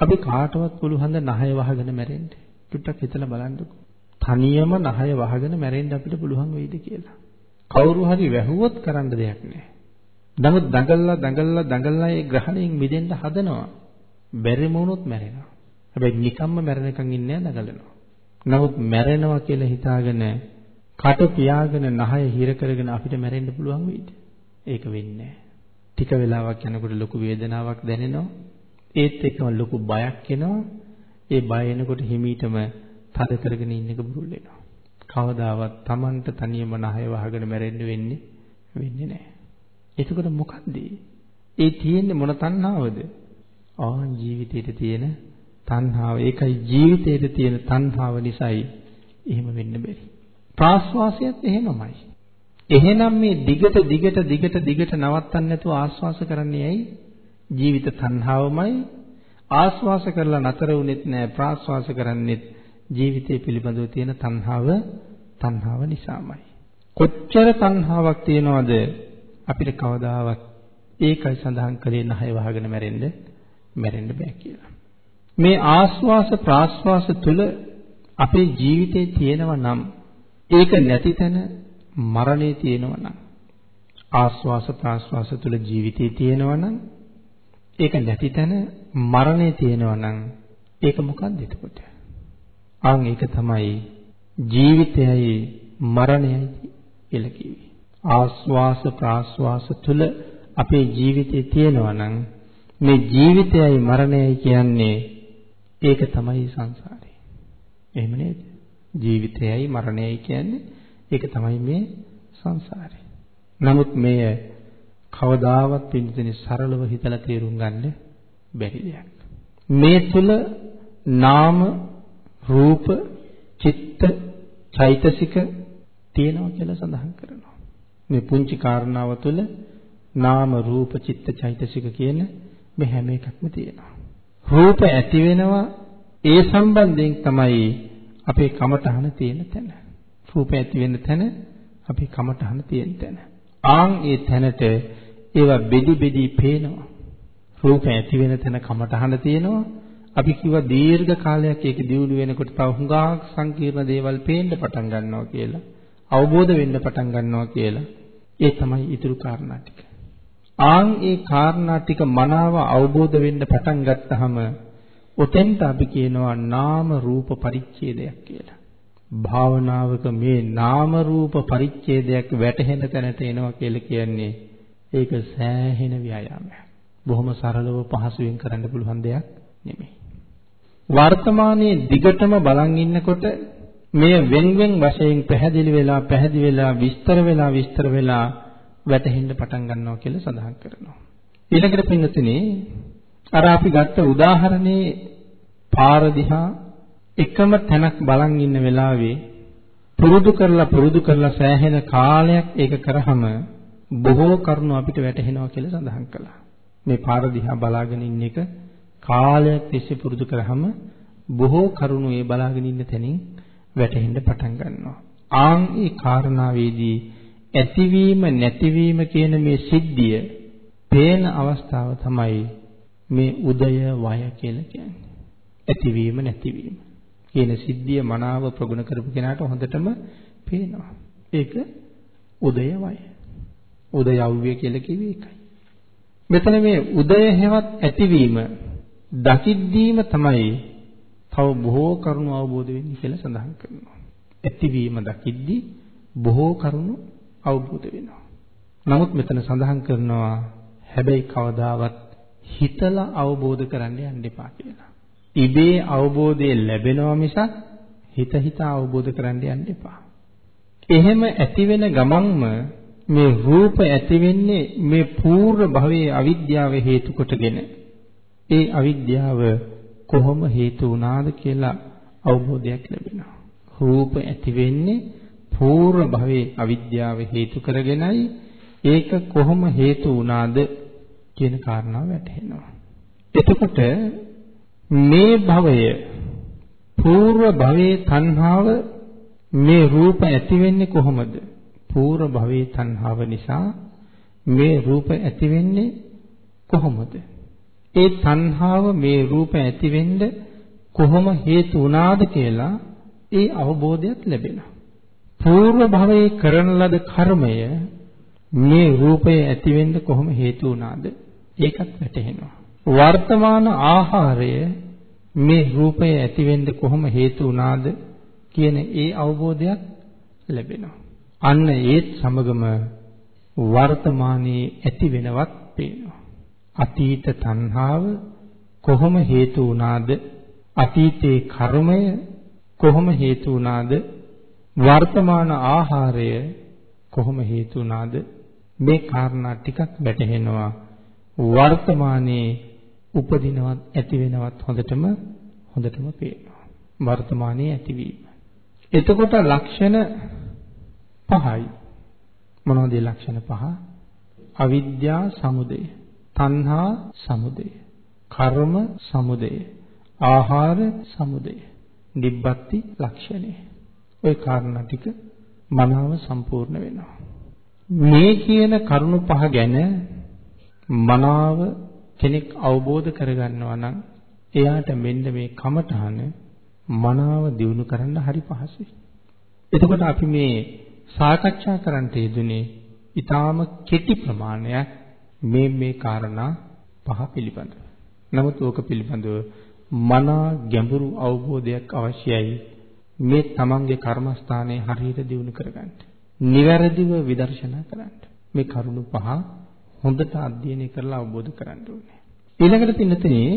අපි කාටවත් පුළුවන් ද නහය වහගෙන මැරෙන්න? ටිකක් හිතලා බලන්නකෝ. තනියම නහය වහගෙන මැරෙන්න අපිට පුළුවන් වෙයිද කියලා. කවුරු හරි වැහුවොත් කරන්න දෙයක් නැහැ. නමුත් දඟලලා දඟලලා දඟලලා ඒ ග්‍රහණයෙන් මිදෙන්න හදනවා. බැරිම වුණොත් මැරෙනවා. හැබැයි නිකම්ම මැරෙනකන් ඉන්නේ දඟලනවා. නමුත් මැරෙනවා කියලා හිතාගෙන කට පියාගෙන නහය හිර කරගෙන අපිට මැරෙන්න පුළුවන් වෙයිද? ඒක වෙන්නේ ටික වෙලාවක් යනකොට ලොකු වේදනාවක් දැනෙනවා. ඒත් එක්කම ලොකු බයක් එනවා. ඒ බය එනකොට හිමීටම තද කරගෙන ඉන්න එක බුරුල් වෙනවා. කවදාවත් Tamanට තනියම නහය වහගෙන මැරෙන්න වෙන්නේ වෙන්නේ නැහැ. එතකොට මොකද්ද? ඒ තියෙන්නේ මොන තණ්හාවද? ආ ජීවිතේට තියෙන තණ්හාව. ඒකයි ජීවිතේට තියෙන තණ්හාව නිසායි එහෙම වෙන්න බැරි. ප්‍රාශ්වාසයත් එහෙමමයි. එහෙනම් මේ දිගට දිගට දිගට දිගට නවත්තන්න නැතුව ආශ්වාස කරන්නේ ඇයි? ජීවිත තණ්හාවමයි ආශ්වාස කරලා නතර වුනෙත් නෑ ප්‍රාශ්වාස කරන්නෙත් ජීවිතය පිළිබඳව තියෙන තණ්හාව තණ්හාව නිසාමයි. කොච්චර තණ්හාවක් තියනවද අපිට කවදාවත් ඒකයි සඳහන් කළේ නැහැ වහගෙන මැරෙන්න මැරෙන්න බෑ කියලා. මේ ආස්වාස ප්‍රාස්වාස තුල අපේ ජීවිතේ තියෙනවා නම් ඒක නැති තැන මරණේ තියෙනවා නම් ආස්වාස ප්‍රාස්වාස තුල ජීවිතේ තියෙනවා නම් ඒක නැති තැන මරණේ තියෙනවා නම් ඒක මොකක්ද එතකොට? ආන් ඒක තමයි ජීවිතයයි මරණයයි කියලා කිව්වේ. ආස්වාස ප්‍රාස්වාස තුල අපේ ජීවිතේ තියෙනවා නම් මේ ජීවිතයයි මරණයයි කියන්නේ ඒක තමයි සංසාරේ. එහෙම නේද? ජීවිතයයි මරණයයි කියන්නේ ඒක තමයි මේ සංසාරේ. නමුත් මෙය කවදාවත් පිළිතුරේ සරලව හිතලා තේරුම් ගන්න බැරි දෙයක්. මේ තුල නාම රූප චිත්ත චෛතසික තියෙනවා කියලා සඳහන් කරනවා. මේ පුංචි කාරණාව තුළ නාම රූප චිත්ත චෛතසික කියන මේ හැම එකක්ම තියෙනවා. රූප ඇති වෙනවා ඒ සම්බන්ධයෙන් තමයි අපේ කමඨහන තියෙන තැන. රූප ඇති වෙන තැන අපේ කමඨහන තියෙන තැන. ආන් ඒ තැනට ඒවා බෙදි බෙදි පේනවා. රූප ඇති වෙන තැන කමඨහන තියෙනවා. අපි කිව්වා දීර්ඝ කාලයක් ඒක දියුණු වෙනකොට තව හුඟක් සංකීර්ණ දේවල් පේන්න පටන් ගන්නවා කියලා. අවබෝධ වෙන්න පටන් ගන්නවා කියලා. ඒ තමයි ඊතුරු කාරණා ටික. ආන් ඒ කාරණා ටික මනාව අවබෝධ වෙන්න පටන් ගත්තාම ඔතෙන්ට අපි කියනවා නාම රූප පරිච්ඡේදයක් කියලා. භාවනාවක මේ නාම රූප පරිච්ඡේදයක් වැටහෙන තැනට එනවා කියලා කියන්නේ ඒක සෑහෙන ව්‍යායාමයක්. බොහොම සරලව පහසුවෙන් කරන්න පුළුවන් දෙයක් නෙමෙයි. වර්තමානයේ දිගටම බලන් ඉන්නකොට මෙය වෙන් වෙන් වශයෙන් පැහැදිලි වෙලා පැහැදිලි වෙලා විස්තර වෙලා විස්තර වෙලා වැටහෙන්න පටන් ගන්නවා කියලා සඳහන් කරනවා. ඊළඟට පින්නතුනේ අර අපි ගත්ත උදාහරණේ පාර දිහා එකම තැනක් බලන් ඉන්න වෙලාවේ පුරුදු කරලා පුරුදු කරලා සෑහෙන කාලයක් ඒක කරාම බොහෝ කරුණු අපිට වැටහෙනවා කියලා සඳහන් කළා. මේ පාර දිහා බලාගෙන ඉන්න එක කාලයක් තිස්සේ පුරුදු කරාම බොහෝ කරුණු ඒ බලාගෙන ඉන්න තැනින් වැටහෙන්න පටන් ගන්නවා. ආන් ඒ කාරණාවේදී ඇතිවීම නැතිවීම කියන මේ සිද්ධිය පේන අවස්ථාව තමයි මේ උදය වය කියලා කියන්නේ. ඇතිවීම නැතිවීම කියන සිද්ධිය මනාව ප්‍රගුණ කරපු කෙනාට හොඳටම පේනවා. ඒක උදය වය. උදයව්‍ය කියලා කිව්වේ ඒකයි. මෙතන මේ උදය හැවත් ඇතිවීම දකිද්දීම තමයි තව බොහෝ කරුණු අවබෝධ වෙන්නේ කියලා සඳහන් කරනවා. ඇතිවීම දකිද්දී බොහෝ කරුණු අවබෝධ වෙනවා. නමුත් මෙතන සඳහන් කරනවා හැබැයි කවදාවත් හිතලා අවබෝධ කරන්න යන්න එපා කියලා. ඉබේ අවබෝධය ලැබෙනවා මිසක් හිත හිත අවබෝධ කරන්න යන්න එපා. එහෙම ඇති වෙන ගමන්ම මේ රූප ඇති වෙන්නේ මේ పూర్ව භවයේ අවිද්‍යාව හේතු කොටගෙන. ඒ අවිද්‍යාව කොහොම හේතු වුණාද කියලා අවබෝධයක් ලැබෙනවා. රූප ඇති වෙන්නේ పూర్ව භවයේ අවිද්‍යාව හේතු කරගෙනයි ඒක කොහොම හේතු වුණාද කියන කාරණාව වැටහෙනවා. එතකොට මේ භවය పూర్ව භවයේ තණ්හාව මේ රූප ඇති වෙන්නේ කොහොමද? పూర్ව භවයේ තණ්හාව නිසා මේ රූප ඇති වෙන්නේ කොහොමද? ඒ තණ්හාව මේ රූප ඇති වෙන්න කොහොම හේතු වුණාද කියලා ඒ අවබෝධයක් ලැබෙනවා. పూర్ව භවයේ කරන ලද කර්මය මේ රූපය ඇති වෙන්න කොහොම හේතු වුණාද? ඒකත් වැටහෙනවා. වර්තමාන ආහාරය මේ රූපය ඇති වෙන්න කොහොම හේතු වුණාද කියන ඒ අවබෝධයක් ලැබෙනවා. අන්න ඒත් සමගම වර්තමානයේ ඇති වෙනවත් පේනවා. අතීත තණ්හාව කොහොම හේතු වුණාද? අතීතේ කර්මය කොහොම හේතු වුණාද? වර්තමාන ආහාරය කොහොම හේතු වුණාද? මේ කාරණා ටිකක් වැටහෙනවා. වර්තමානයේ උපදිනවත් ඇති වෙනවත් හොඳටම හොඳටම පේනවා. වර්තමානයේ ඇතිවීම. එතකොට ලක්ෂණ පහයි. මොනවද ලක්ෂණ පහ? අවිද්‍යා සමුදය, තණ්හා සමුදය, කර්ම සමුදය, ආහාර සමුදය, නිබ්බත්ති ලක්ෂණය. ওই කාරණා ටික මනාව සම්පූර්ණ වෙනවා. මේ කියන කරුණු පහ ගැන මනාව කෙනෙක් අවබෝධ කරගන්නවා නම් එයාට මෙන්න මේ කමඨහන මනාව දියුණු කරන්න හරි පහසුයි. එතකොට අපි මේ සාකච්ඡා කරන්න යෙදුනේ ඊටාම කෙටි ප්‍රමාණයක් මේ මේ කාරණා පහ පිළිබඳව. නමුත් ඕක පිළිබඳව මනා ගැඹුරු අවබෝධයක් අවශ්‍යයි මේ තමන්ගේ කර්මස්ථානය හරියට දියුණු කරගන්න. නිවැරදිව විදර්ශනා කරන්න. මේ කරුණු පහ හොඳට අධ්‍යයනය කරලා අවබෝධ කරගන්න ඕනේ. ඊළඟට පින්නතනේ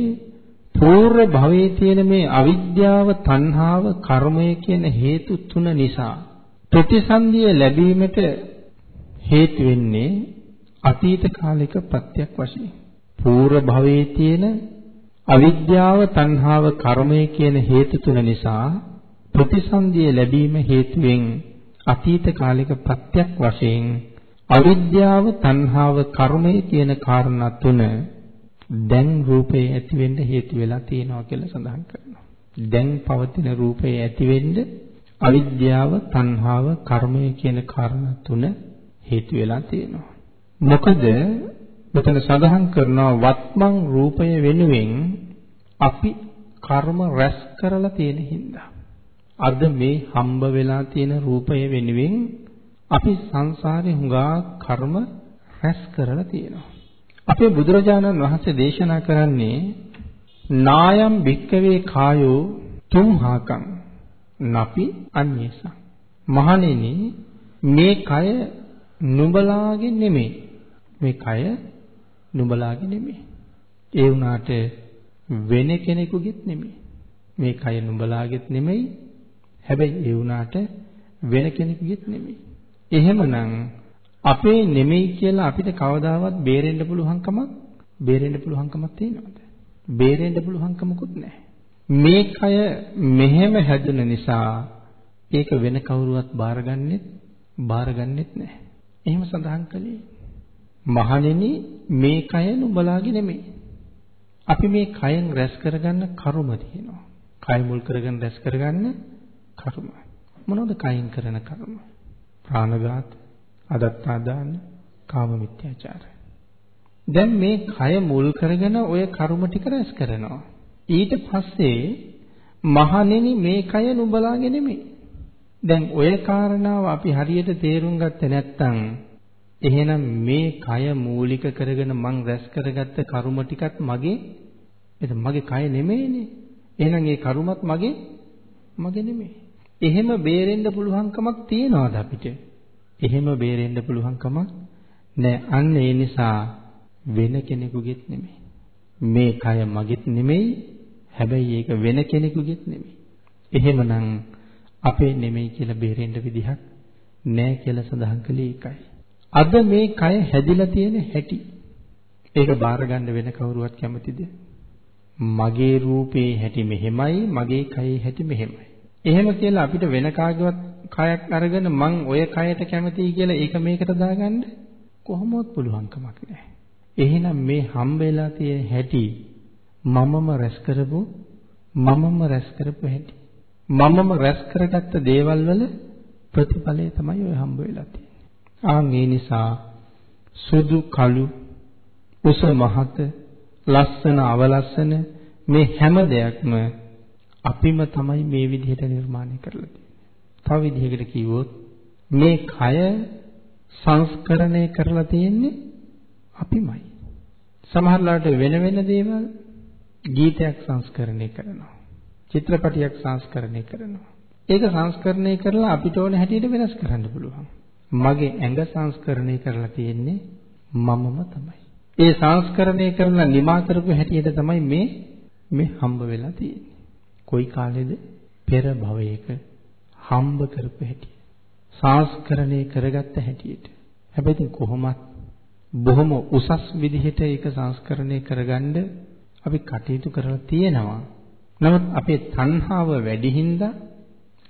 పూర్ව භවයේ තියෙන මේ අවිද්‍යාව, තණ්හාව, කර්මය කියන හේතු තුන නිසා ප්‍රතිසන්දිය ලැබීමට හේතු වෙන්නේ අතීත කාලික ප්‍රත්‍යක් වශයෙන්. పూర్ව භවයේ තියෙන අවිද්‍යාව, තණ්හාව, කර්මය කියන හේතු තුන නිසා ප්‍රතිසන්දිය ලැබීම හේතුවෙන් අතීත කාලික ප්‍රත්‍යක් වශයෙන් අවිද්‍යාව, තණ්හාව, කර්මය කියන කාරණා තුන දැන් රූපේ ඇති වෙන්න හේතු වෙලා තියෙනවා කියලා සඳහන් කරනවා. දැන් පවතින රූපේ ඇති වෙන්න අවිද්‍යාව, තණ්හාව, කර්මය කියන කාරණා තුන හේතු වෙලා තියෙනවා. මොකද මෙතන සඳහන් කරනවා වත්මන් රූපය වෙනුවෙන් අපි කර්ම රැස් කරලා තියෙන හින්දා අද මේ හම්බ වෙලා තියෙන රූපය වෙනුවෙන් අපි සංසාරේ හුඟා කර්ම රැස් කරලා තියෙනවා. අපේ බුදුරජාණන් වහන්සේ දේශනා කරන්නේ නායම් භික්කවේ කායෝ තුම්හාකං නපි අඤ්ඤේසං. මහණෙනි මේ කය නුඹලාගේ නෙමෙයි මේ කය නුඹලාගේ නෙමෙයි ඒ වුණාට වෙන කෙනෙකුගේත් නෙමෙයි මේ කය නුඹලාගේත් නෙමෙයි. හැබැයි ඒ වුණාට වෙන කෙනෙකුගේත් නෙමෙයි. එහෙමනම් අපේ නෙමෙයි කියලා අපිට කවදාවත් බේරෙන්න පුළුවන්කමක් බේරෙන්න පුළුවන්කමක් තියෙනවද? බේරෙන්න පුළුවන්කමකුත් නැහැ. මේ කය මෙහෙම හැදුන නිසා ඒක වෙන කවුරුවත් බාරගන්නෙත් බාරගන්නෙත් නැහැ. එහෙම සඳහන් කළේ. මහණෙනි මේ කය නුඹලාගේ නෙමෙයි. අපි මේ කයෙන් රැස් කරගන්න කර්ම තියෙනවා. කය මුල් කරගෙන රැස් කරගන්න කර්ම. මොනවද කයින් කරන කර්ම? ප්‍රාණඝාත, අදත්තා දාන, කාම මිත්‍යාචාර. දැන් මේ කය මුල් කරගෙන ඔය කර්ම ටික රැස් කරනවා. ඊට පස්සේ මහණෙනි මේ කය නුඹලාගේ නෙමෙයි. දැන් ඔය කාරණාව අපි හරියට තේරුම් ගත්තේ නැත්නම් එහෙනම් මේ කය මූලික කරගෙන මං රැස් කරගත්ත කර්ම ටිකත් මගේ එතන මගේ කය නෙමෙයිනේ. එහෙනම් ඒ කර්මත් මගේ මගේ නෙමෙයි. එහෙම බේරෙන්න පුළුවන්කමක් තියනවාද අපිට? එහෙම බේරෙන්න පුළුවන්කමක් නෑ. අන්න ඒ නිසා වෙන කෙනෙකුගෙත් නෙමෙයි. මේ කය මගෙත් නෙමෙයි. හැබැයි ඒක වෙන කෙනෙකුගෙත් නෙමෙයි. එහෙමනම් අපේ නෙමෙයි කියලා බේරෙන්න විදිහක් නෑ කියලා සඳහන් කළේ ඒකයි. අද මේ කය හැදිලා තියෙන හැටි ඒක බාර ගන්න වෙන කවුරුවත් කැමතිද? මගේ රූපේ හැටි මෙහෙමයි, මගේ කයේ හැටි මෙහෙමයි. එහෙම කියලා අපිට වෙන කාගේවත් කයක් අරගෙන මං ඔය කයට කැමතියි කියලා ඒක මේකට දාගන්න කොහොමවත් පුළුවන් කමක් නැහැ. එහෙනම් මේ හම්බ වෙලා තියෙන හැටි මමම රැස් කරපු මමම රැස් කරපු හැටි. මමම රැස් කරගත්ත දේවල් වල ප්‍රතිඵලය තමයි ඔය හම්බ වෙලා තියෙන්නේ. ආන් ඒ නිසා සුදු කළු උස මහත ලස්සන අවලස්සන මේ හැම දෙයක්ම අපිම තමයි මේ විදිහට නිර්මාණය කරලා තියෙන්නේ. තව විදිහකට කිව්වොත් මේ කය සංස්කරණය කරලා තියෙන්නේ අපිමයි. සමහරලාට වෙන වෙන දේවල් ගීතයක් සංස්කරණය කරනවා. චිත්‍රපටයක් සංස්කරණය කරනවා. ඒක සංස්කරණය කරලා අපිට ඕන හැටියට වෙනස් කරන්න පුළුවන්. මගේ ඇඟ සංස්කරණය කරලා තියෙන්නේ මමම තමයි. ඒ සංස්කරණය කරලා නිමා කරපු හැටියට තමයි මේ මේ හම්බ වෙලා තියෙන්නේ. කොයි කාලෙද? පෙර භවයක හම්බ කරපු හැටි. සංස්කරණය කරගත්ත හැටියට. හැබැයි ඉතින් කොහොමත් බොහොම උසස් විදිහට ඒක සංස්කරණය කරගන්න අපි කටයුතු කරලා තියෙනවා. නමුත් අපේ තණ්හාව වැඩි හින්දා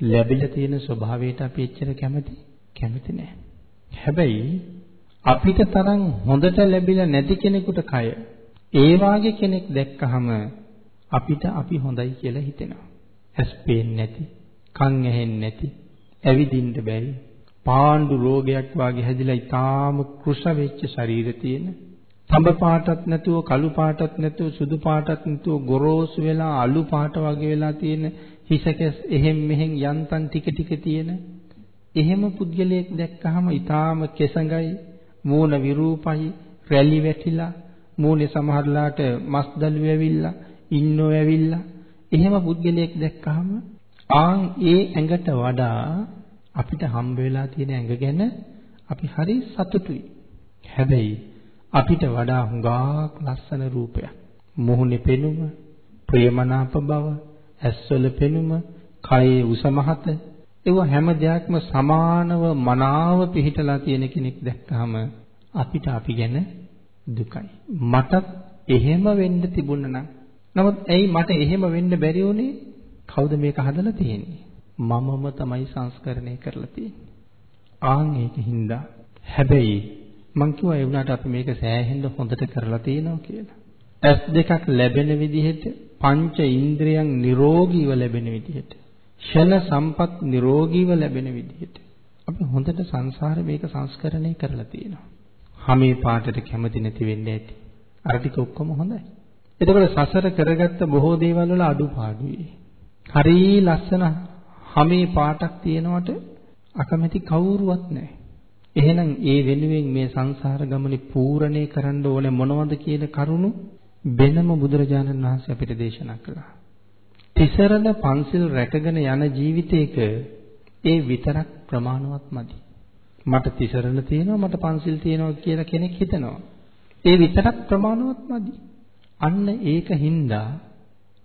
ලැබිලා තියෙන ස්වභාවයට අපි එච්චර කැමති කැමති නෑ. හැබැයි අපිට තරම් හොඳට ලැබිලා නැති කෙනෙකුට කය ඒ වාගේ කෙනෙක් දැක්කහම අපිට අපි හොඳයි කියලා හිතෙනවා. ඇස් පේන්නේ නැති, කන් ඇහෙන්නේ නැති, ඇවිදින්න බැරි, පාණ්ඩු රෝගයක් වාගේ හැදිලා ඊටාම කෘෂ වෙච්ච ශරීර තියෙන තඹ පාටත් නැතුව කළු පාටත් නැතුව සුදු පාටත් නැතුව ගොරෝසු වෙලා අලු පාට වගේ වෙලා තියෙන හිසකැස් එහෙම් මෙහෙම් යන්තම් ටික ටික තියෙන එහෙම පුද්ගලයෙක් දැක්කහම ඊටාම කෙසඟයි මූණ විරූපයි රැලි වැටිලා මූණේ සමහරලාට මස් දළු ඇවිල්ලා ඉන්නෝ ඇවිල්ලා එහෙම පුද්ගලයෙක් දැක්කහම ආන් ඒ ඇඟට වඩා අපිට හම්බ වෙලා තියෙන ඇඟ ගැන අපි හරි සතුටුයි. හැබැයි අපිට වඩා හුඟක් ලස්සන රූපයක්. මුහුණේ පෙනුම, ප්‍රියමනාප බව, ඇස්වල පෙනුම, කයේ උස මහත, ඒව හැම දෙයක්ම සමානව මනාව පිහිටලා තියෙන කෙනෙක් දැක්කහම අපිට අපි ගැන දුකයි. මටත් එහෙම වෙන්න තිබුණා නම්. නමුත් ඇයි මට එහෙම වෙන්න බැරි වුනේ? කවුද මේක හදලා තියෙන්නේ? මමම තමයි සංස්කරණය කරලා තියෙන්නේ. ආන් ඒකින්ද හැබැයි මං කිව්වා ඒ වුණාට අපි මේක සෑහෙන්න හොඳට කරලා තියෙනවා කියලා. ඇස් දෙකක් ලැබෙන විදිහට පංච ඉන්ද්‍රියන් නිරෝගීව ලැබෙන විදිහට ෂණ සම්පත් නිරෝගීව ලැබෙන විදිහට අපි හොඳට සංසාරේ මේක සංස්කරණය කරලා තියෙනවා. හැමේ පාටට කැමති නැති වෙන්නේ ඇති. අර ටික ඔක්කොම හොඳයි. එතකොට සසර කරගත්ත බොහෝ දේවල් වල අඩුපාඩුයි. හරි ලස්සන හැමේ පාටක් තියෙනවට අකමැති කවුරුවත් නැහැ. එහෙනම් ඒ වෙනුවෙන් මේ සංසාර ගමනේ පූර්ණේ කරන්න ඕනේ මොනවද කියන කරුණු වෙනම බුදුරජාණන් වහන්සේ අපිට දේශනා කළා. තිසරණ පන්සිල් රැකගෙන යන ජීවිතයක ඒ විතරක් ප්‍රමාණවත් මදි. මට තිසරණ තියෙනවා මට පන්සිල් තියෙනවා කියලා කෙනෙක් හිතනවා. ඒ විතරක් ප්‍රමාණවත් මදි. අන්න ඒක හින්දා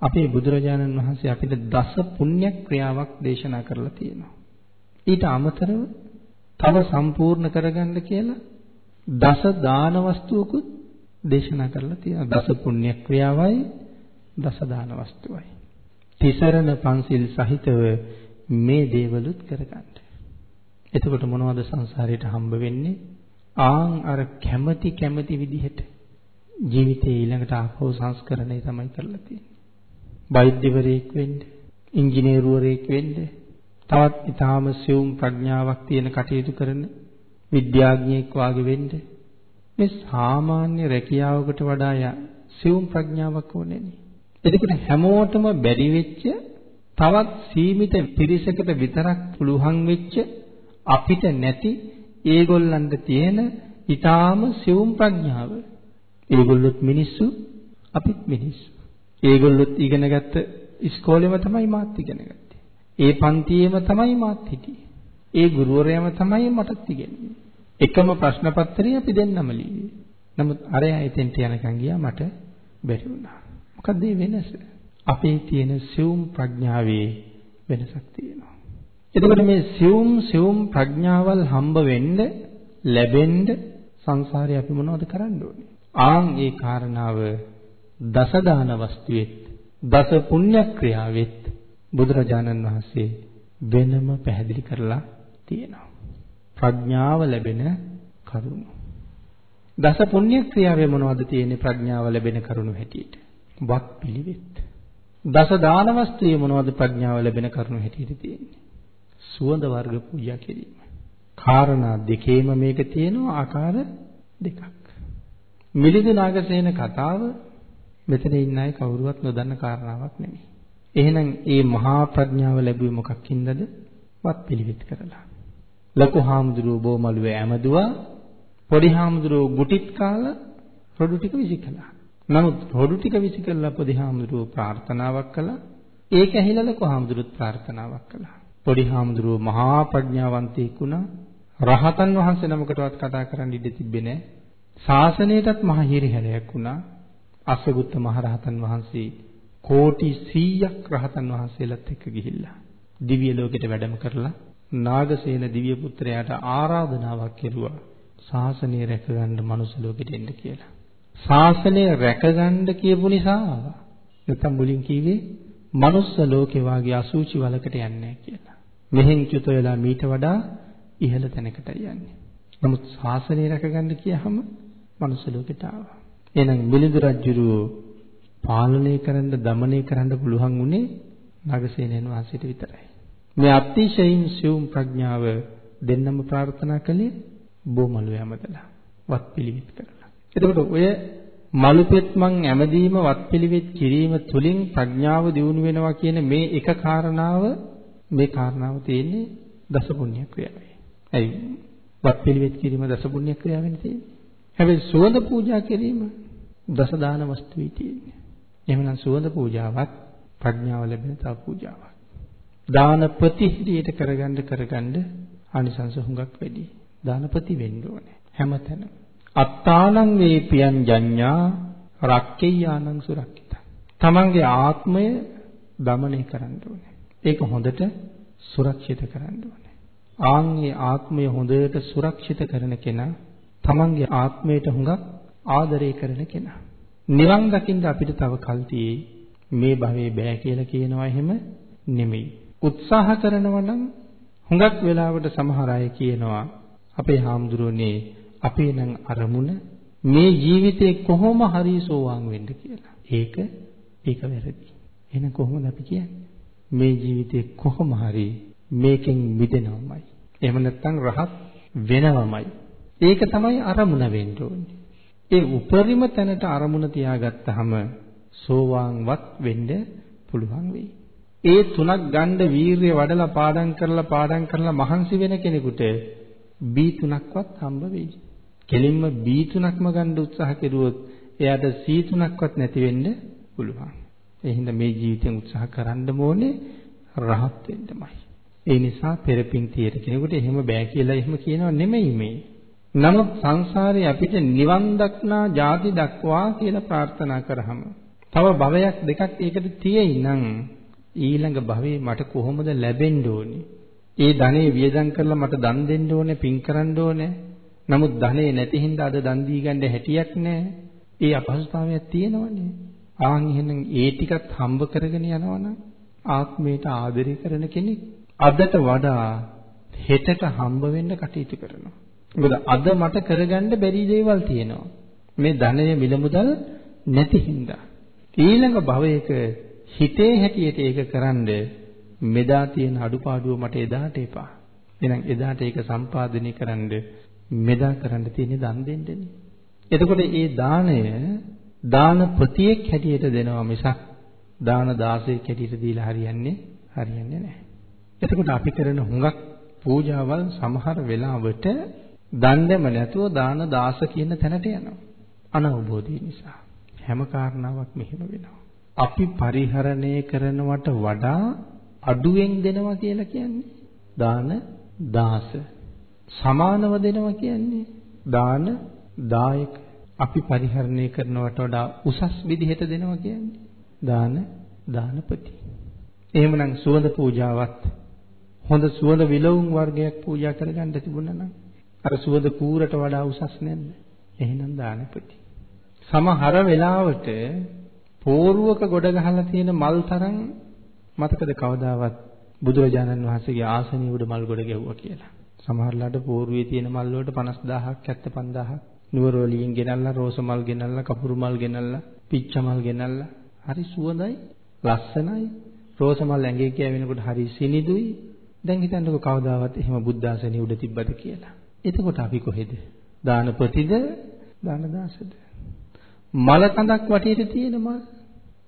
අපේ බුදුරජාණන් වහන්සේ අපිට දස පුණ්‍ය ක්‍රියාවක් දේශනා කරලා තියෙනවා. ඊට අමතරව තව සම්පූර්ණ කරගන්න කියලා දස දාන වස්තුවකුත් දේශනා කරලා තියෙනවා. දස පුණ්‍ය ක්‍රියාවයි දස දාන වස්තුවයි. තිසරණ පන්සිල් සහිතව මේ දේවලුත් කරගන්න. එතකොට මොනවද සංසාරයට හම්බ වෙන්නේ? ආන් අර කැමැති කැමැති විදිහට ජීවිතේ ඊළඟට ආපහු සංස්කරණය තමයි කරලා තියෙන්නේ. වෛද්‍යවරයෙක් වෙන්න, ඉංජිනේරුවරයෙක් වෙන්න, තවත් ඊටාම සියුම් ප්‍රඥාවක් තියෙන කටයුතු කරන විද්‍යාඥයෙක් වාගේ වෙන්න මේ සාමාන්‍ය රැකියාවකට වඩා සියුම් ප්‍රඥාවක් ඕනේ නේ. එතකොට හැමෝටම බැරි වෙච්ච තවත් සීමිත පිරිසකට විතරක් පුළුවන් වෙච්ච අපිට නැති ඒගොල්ලන්ට තියෙන ඊටාම සියුම් ප්‍රඥාව. ඒගොල්ලොත් මිනිස්සු අපිත් මිනිස්සු. ඒගොල්ලොත් ඉගෙනගත්ත ඉස්කෝලේම තමයි මාත් ඉගෙන ගත්තේ. ඒ පන්තියේම තමයි මාත් හිටියේ. ඒ ගුරුවරයාම තමයි මටත් ඉගෙනුවේ. එකම ප්‍රශ්න පත්‍රය අපි දෙන්නම ලිව්වේ. නමුත් අරයා එතෙන්ට යනකම් ගියා මට බැරි වුණා. මොකද මේ වෙනස? අපේ තියෙන සියුම් ප්‍රඥාවේ වෙනසක් තියෙනවා. එතකොට මේ සියුම් සියුම් ප්‍රඥාවල් හම්බ වෙන්න ලැබෙන්න සංසාරේ අපි මොනවද කරන්න ඕනේ? ආන් ඒ කාරණාව දස දාන වස්තුවෙත් දස පුණ්‍ය ක්‍රියාවෙත් බුදුරජාණන් වහන්සේ වෙනම පැහැදිලි කරලා තියෙනවා. ප්‍රඥාව ලැබෙන කරුණු. දස පුණ්‍ය ක්‍රියාවේ මොනවද තියෙන්නේ ප්‍රඥාව ලැබෙන කරුණු හැටියට? වත් පිළිවෙත්. දස දාන වස්තුවේ මොනවද ප්‍රඥාව ලැබෙන කරුණු හැටියට තියෙන්නේ? සුවඳ වර්ග පූජා කිරීම. කාරණා දෙකේම මේක තියෙනවා ආකාර දෙකක්. මිලිඳු නාගසේන කතාව මෙතන ඉන්න අය කවුරුවත් නොදන්න කාරණාවක් නෙමෙයි. එහෙනම් මේ මහා ප්‍රඥාව ලැබුවේ මොකක්ින්දද? වත් පිළිවෙත් කරලා. ලොකු හාමුදුරුවෝ බොමළුවේ ඇමදුවා පොඩි හාමුදුරුවෝ ගුටිත් කාලා රොඩු ටික විසිකලා. නමුත් රොඩු ටික විසිකලා පොඩි හාමුදුරුවෝ ප්‍රාර්ථනාවක් කළා. ඒක ඇහිලා ලොකු හාමුදුරුවොත් ප්‍රාර්ථනාවක් කළා. පොඩි හාමුදුරුවෝ මහා ප්‍රඥාවන්තයෙක් වුණා. රහතන් වහන්සේ නමකටවත් කතා කරන්න ඉඩ තිබ්බේ නැහැ. ශාසනයටත් මහ හිරිහැරයක් වුණා. අසගුත්ත මහරහතන් වහන්සේ කෝටි 100ක් රහතන් වහන්සේලාත් එක්ක ගිහිල්ලා දිව්‍ය ලෝකෙට වැඩම කරලා නාගසේන දිව්‍ය පුත්‍රයාට ආරාධනාවක් කෙරුවා ශාසනය රැකගන්න මනුස්ස ලෝකෙට එන්න කියලා. ශාසනය රැකගන්න කියපු නිසා ආවා. නැත්නම් මුලින් කිව්වේ මනුස්ස ලෝකේ වාගේ අසුචි වලකට යන්නේ කියලා. මෙහෙන් චුත වෙලා මීට වඩා ඉහළ තැනකට යන්නේ. නමුත් ශාසනය රැකගන්න කියහම මනුස්ස ලෝකෙට ආවා. එහෙනම් මිලිඳු රජුරෝ පාලනය කරන්න, দমনය කරන්න පුළුවන් උනේ නගසේනන් වහන්සේට විතරයි. මේ අතිශයින් සියුම් ප්‍රඥාව දෙන්නම ප්‍රාර්ථනා කළේ බොමලු යමදලා වත් පිළිවෙත් කරලා. එතකොට ඔය මලුපෙත් මං ඇමදීම වත් පිළිවෙත් කිරීම තුලින් ප්‍රඥාව දියුණු වෙනවා කියන මේ එක කාරණාව මේ කාරණාව තියෙන්නේ දසපුණ්‍ය ක්‍රියාවේ. ඇයි වත් පිළිවෙත් කිරීම දසපුණ්‍ය ක්‍රියාවෙන් තියෙන්නේ? හැබැයි සුවඳ පූජා කිරීම දසදාන වස්තුවේ තියෙන්නේ. එහෙමනම් සුවඳ පූජාවක් ප්‍රඥාව ලැබෙන තව පූජාවක්. දාන ප්‍රතිහිරියට කරගන්න කරගන්න ආනිසංස හුඟක් වැඩි. දානපති වෙන්න ඕනේ හැමතැනම. අත්තානං වේපියං ජඤ්ඤා රක්කේයානං සුරක්කිතා. තමන්ගේ ආත්මය দমনය කරන්න ඕනේ. ඒක හොඳට සුරක්ෂිත කරන්න ඕනේ. ආන්ගේ ආත්මය හොඳට සුරක්ෂිත කරන කෙනා තමන්ගේ ආත්මයට හුඟක් ආදරය කරන කෙනා. නිවන් දකින්න අපිට තව කල් මේ භවයේ බෑ කියලා කියනවා එහෙම නෙමෙයි. උත්සාහ කරනවා නම් හුඟක් වෙලාවට සමහර අය කියනවා අපේ හාමුදුරනේ අපේ නම් අරමුණ මේ ජීවිතේ කොහොම හරි සෝවාන් වෙන්න කියලා. ඒක ඒක වැරදි. එහෙනම් කොහොමද අපි කියන්නේ? මේ ජීවිතේ කොහොම හරි මේකෙන් මිදෙනවමයි. එහෙම නැත්නම් රහත් වෙනවමයි. ඒක තමයි අරමුණ වෙන්න ඕනේ. ඒ උපරිම තැනට අරමුණ තියාගත්තාම සෝවාන්වත් වෙන්න පුළුවන් වෙයි. ඒ තුනක් ගන්න වීරිය වඩලා පාඩම් කරලා පාඩම් කරලා මහන්සි වෙන කෙනෙකුට බී තුනක්වත් හම්බ වෙයි. කෙලින්ම B3ක්ම ගන්න උත්සාහ කෙරුවොත් එයාට C3ක්වත් නැති වෙන්න පුළුවන්. ඒ හින්දා මේ ජීවිතෙන් උත්සාහ කරන්න ඕනේ රහත් වෙන්නමයි. ඒ නිසා පෙරපින් තියෙන කෙනෙකුට එහෙම බෑ කියලා එහෙම කියනව නෙමෙයි මේ. නමුත් සංසාරේ අපිට නිවන් දක්නා ජාති දක්වා කියලා ප්‍රාර්ථනා කරාම තව භවයක් දෙකක් ඒකට තියෙයි නම් ඊළඟ භවයේ මට කොහොමද ලැබෙන්න ඕනේ? ඒ ධනෙ වියදම් කරලා මට දන් දෙන්න ඕනේ, පින් කරන්න ඕනේ. නමුත් ධනෙ නැති හින්දා අද දන් දී ගන්න හැටියක් නැහැ. ඒ අපහසුතාවයක් තියෙනවනේ. ආන් එහෙනම් ඒ ටිකත් හම්බ කරගෙන යනවනම් ආත්මයට ආදරය කරන කෙනෙක් අදට වඩා හෙටට හම්බ වෙන්න කටයුතු කරනවා. මොකද අද මට කරගන්න බැරි දේවල් තියෙනවා. මේ ධනය මිල මුදල් නැති හින්දා. ඊළඟ භවයක හිතේ හැටියට ඒක කරන්ඩ මෙදා තියෙන අඩුපාඩුව මට එදාට එපා. එහෙනම් එදාට ඒක සම්පාදනය කරන්න මෙදා කරන්න තියෙන දන් දෙන්නනේ. එතකොට මේ දාණය දාන ප්‍රතියක් හැටියට දෙනවා මිසක් දාන 16ක් හැටියට දීලා හරියන්නේ හරියන්නේ නැහැ. එතකොට අපි කරන හුඟක් පූජාවල් සමහර වෙලාවට දන්නේම නැතුව දාන 16 කියන තැනට යනවා. අනවබෝධය නිසා. හැම කාරණාවක් මෙහෙම වෙනවා. අපි පරිහරණය කරනවට වඩා අඩුවෙන් දෙනවා කියලා කියන්නේ දාන 16. සමානව දෙනවා කියන්නේ දාන 10ක. අපි පරිහරණය කරනවට වඩා උසස් විදිහට දෙනවා කියන්නේ දාන දානපති. එහෙමනම් සුවඳ පූජාවත් හොඳ සුවඳ විලවුන් වර්ගයක් පූජා කරගන්න තිබුණා නම් අර සුවඳ කූරට වඩා උසස් නැද්ද? එහෙනම් දානපති. සමහර වෙලාවට පෝරුවක ගොඩ ගහලා තියෙන මල් තරම් මතකද කවදාවත් බුදුරජාණන් වහන්සේගේ ආසනිය උඩ මල් ගොඩ ගැව්වා කියලා. සමහරලාට පෝරුවේ තියෙන මල් වලට 50000ක් 75000ක් නුවර වලින් ගෙනල්ලා රෝස මල් ගෙනල්ලා කපුරු මල් ගෙනල්ලා පිච්ච මල් ගෙනල්ලා හරි සුවඳයි ලස්සනයි රෝස මල් ඇඟේ කියවෙනකොට හරි සිනිදුයි දැන් හිතන්නකෝ කවදාවත් එහෙම බුද්ධාසනිය උඩ තිබ්බද කියලා. එතකොට අපි කොහෙද? දානපතිද දාන දාසද? මල කඳක් වටේට තියෙන මල්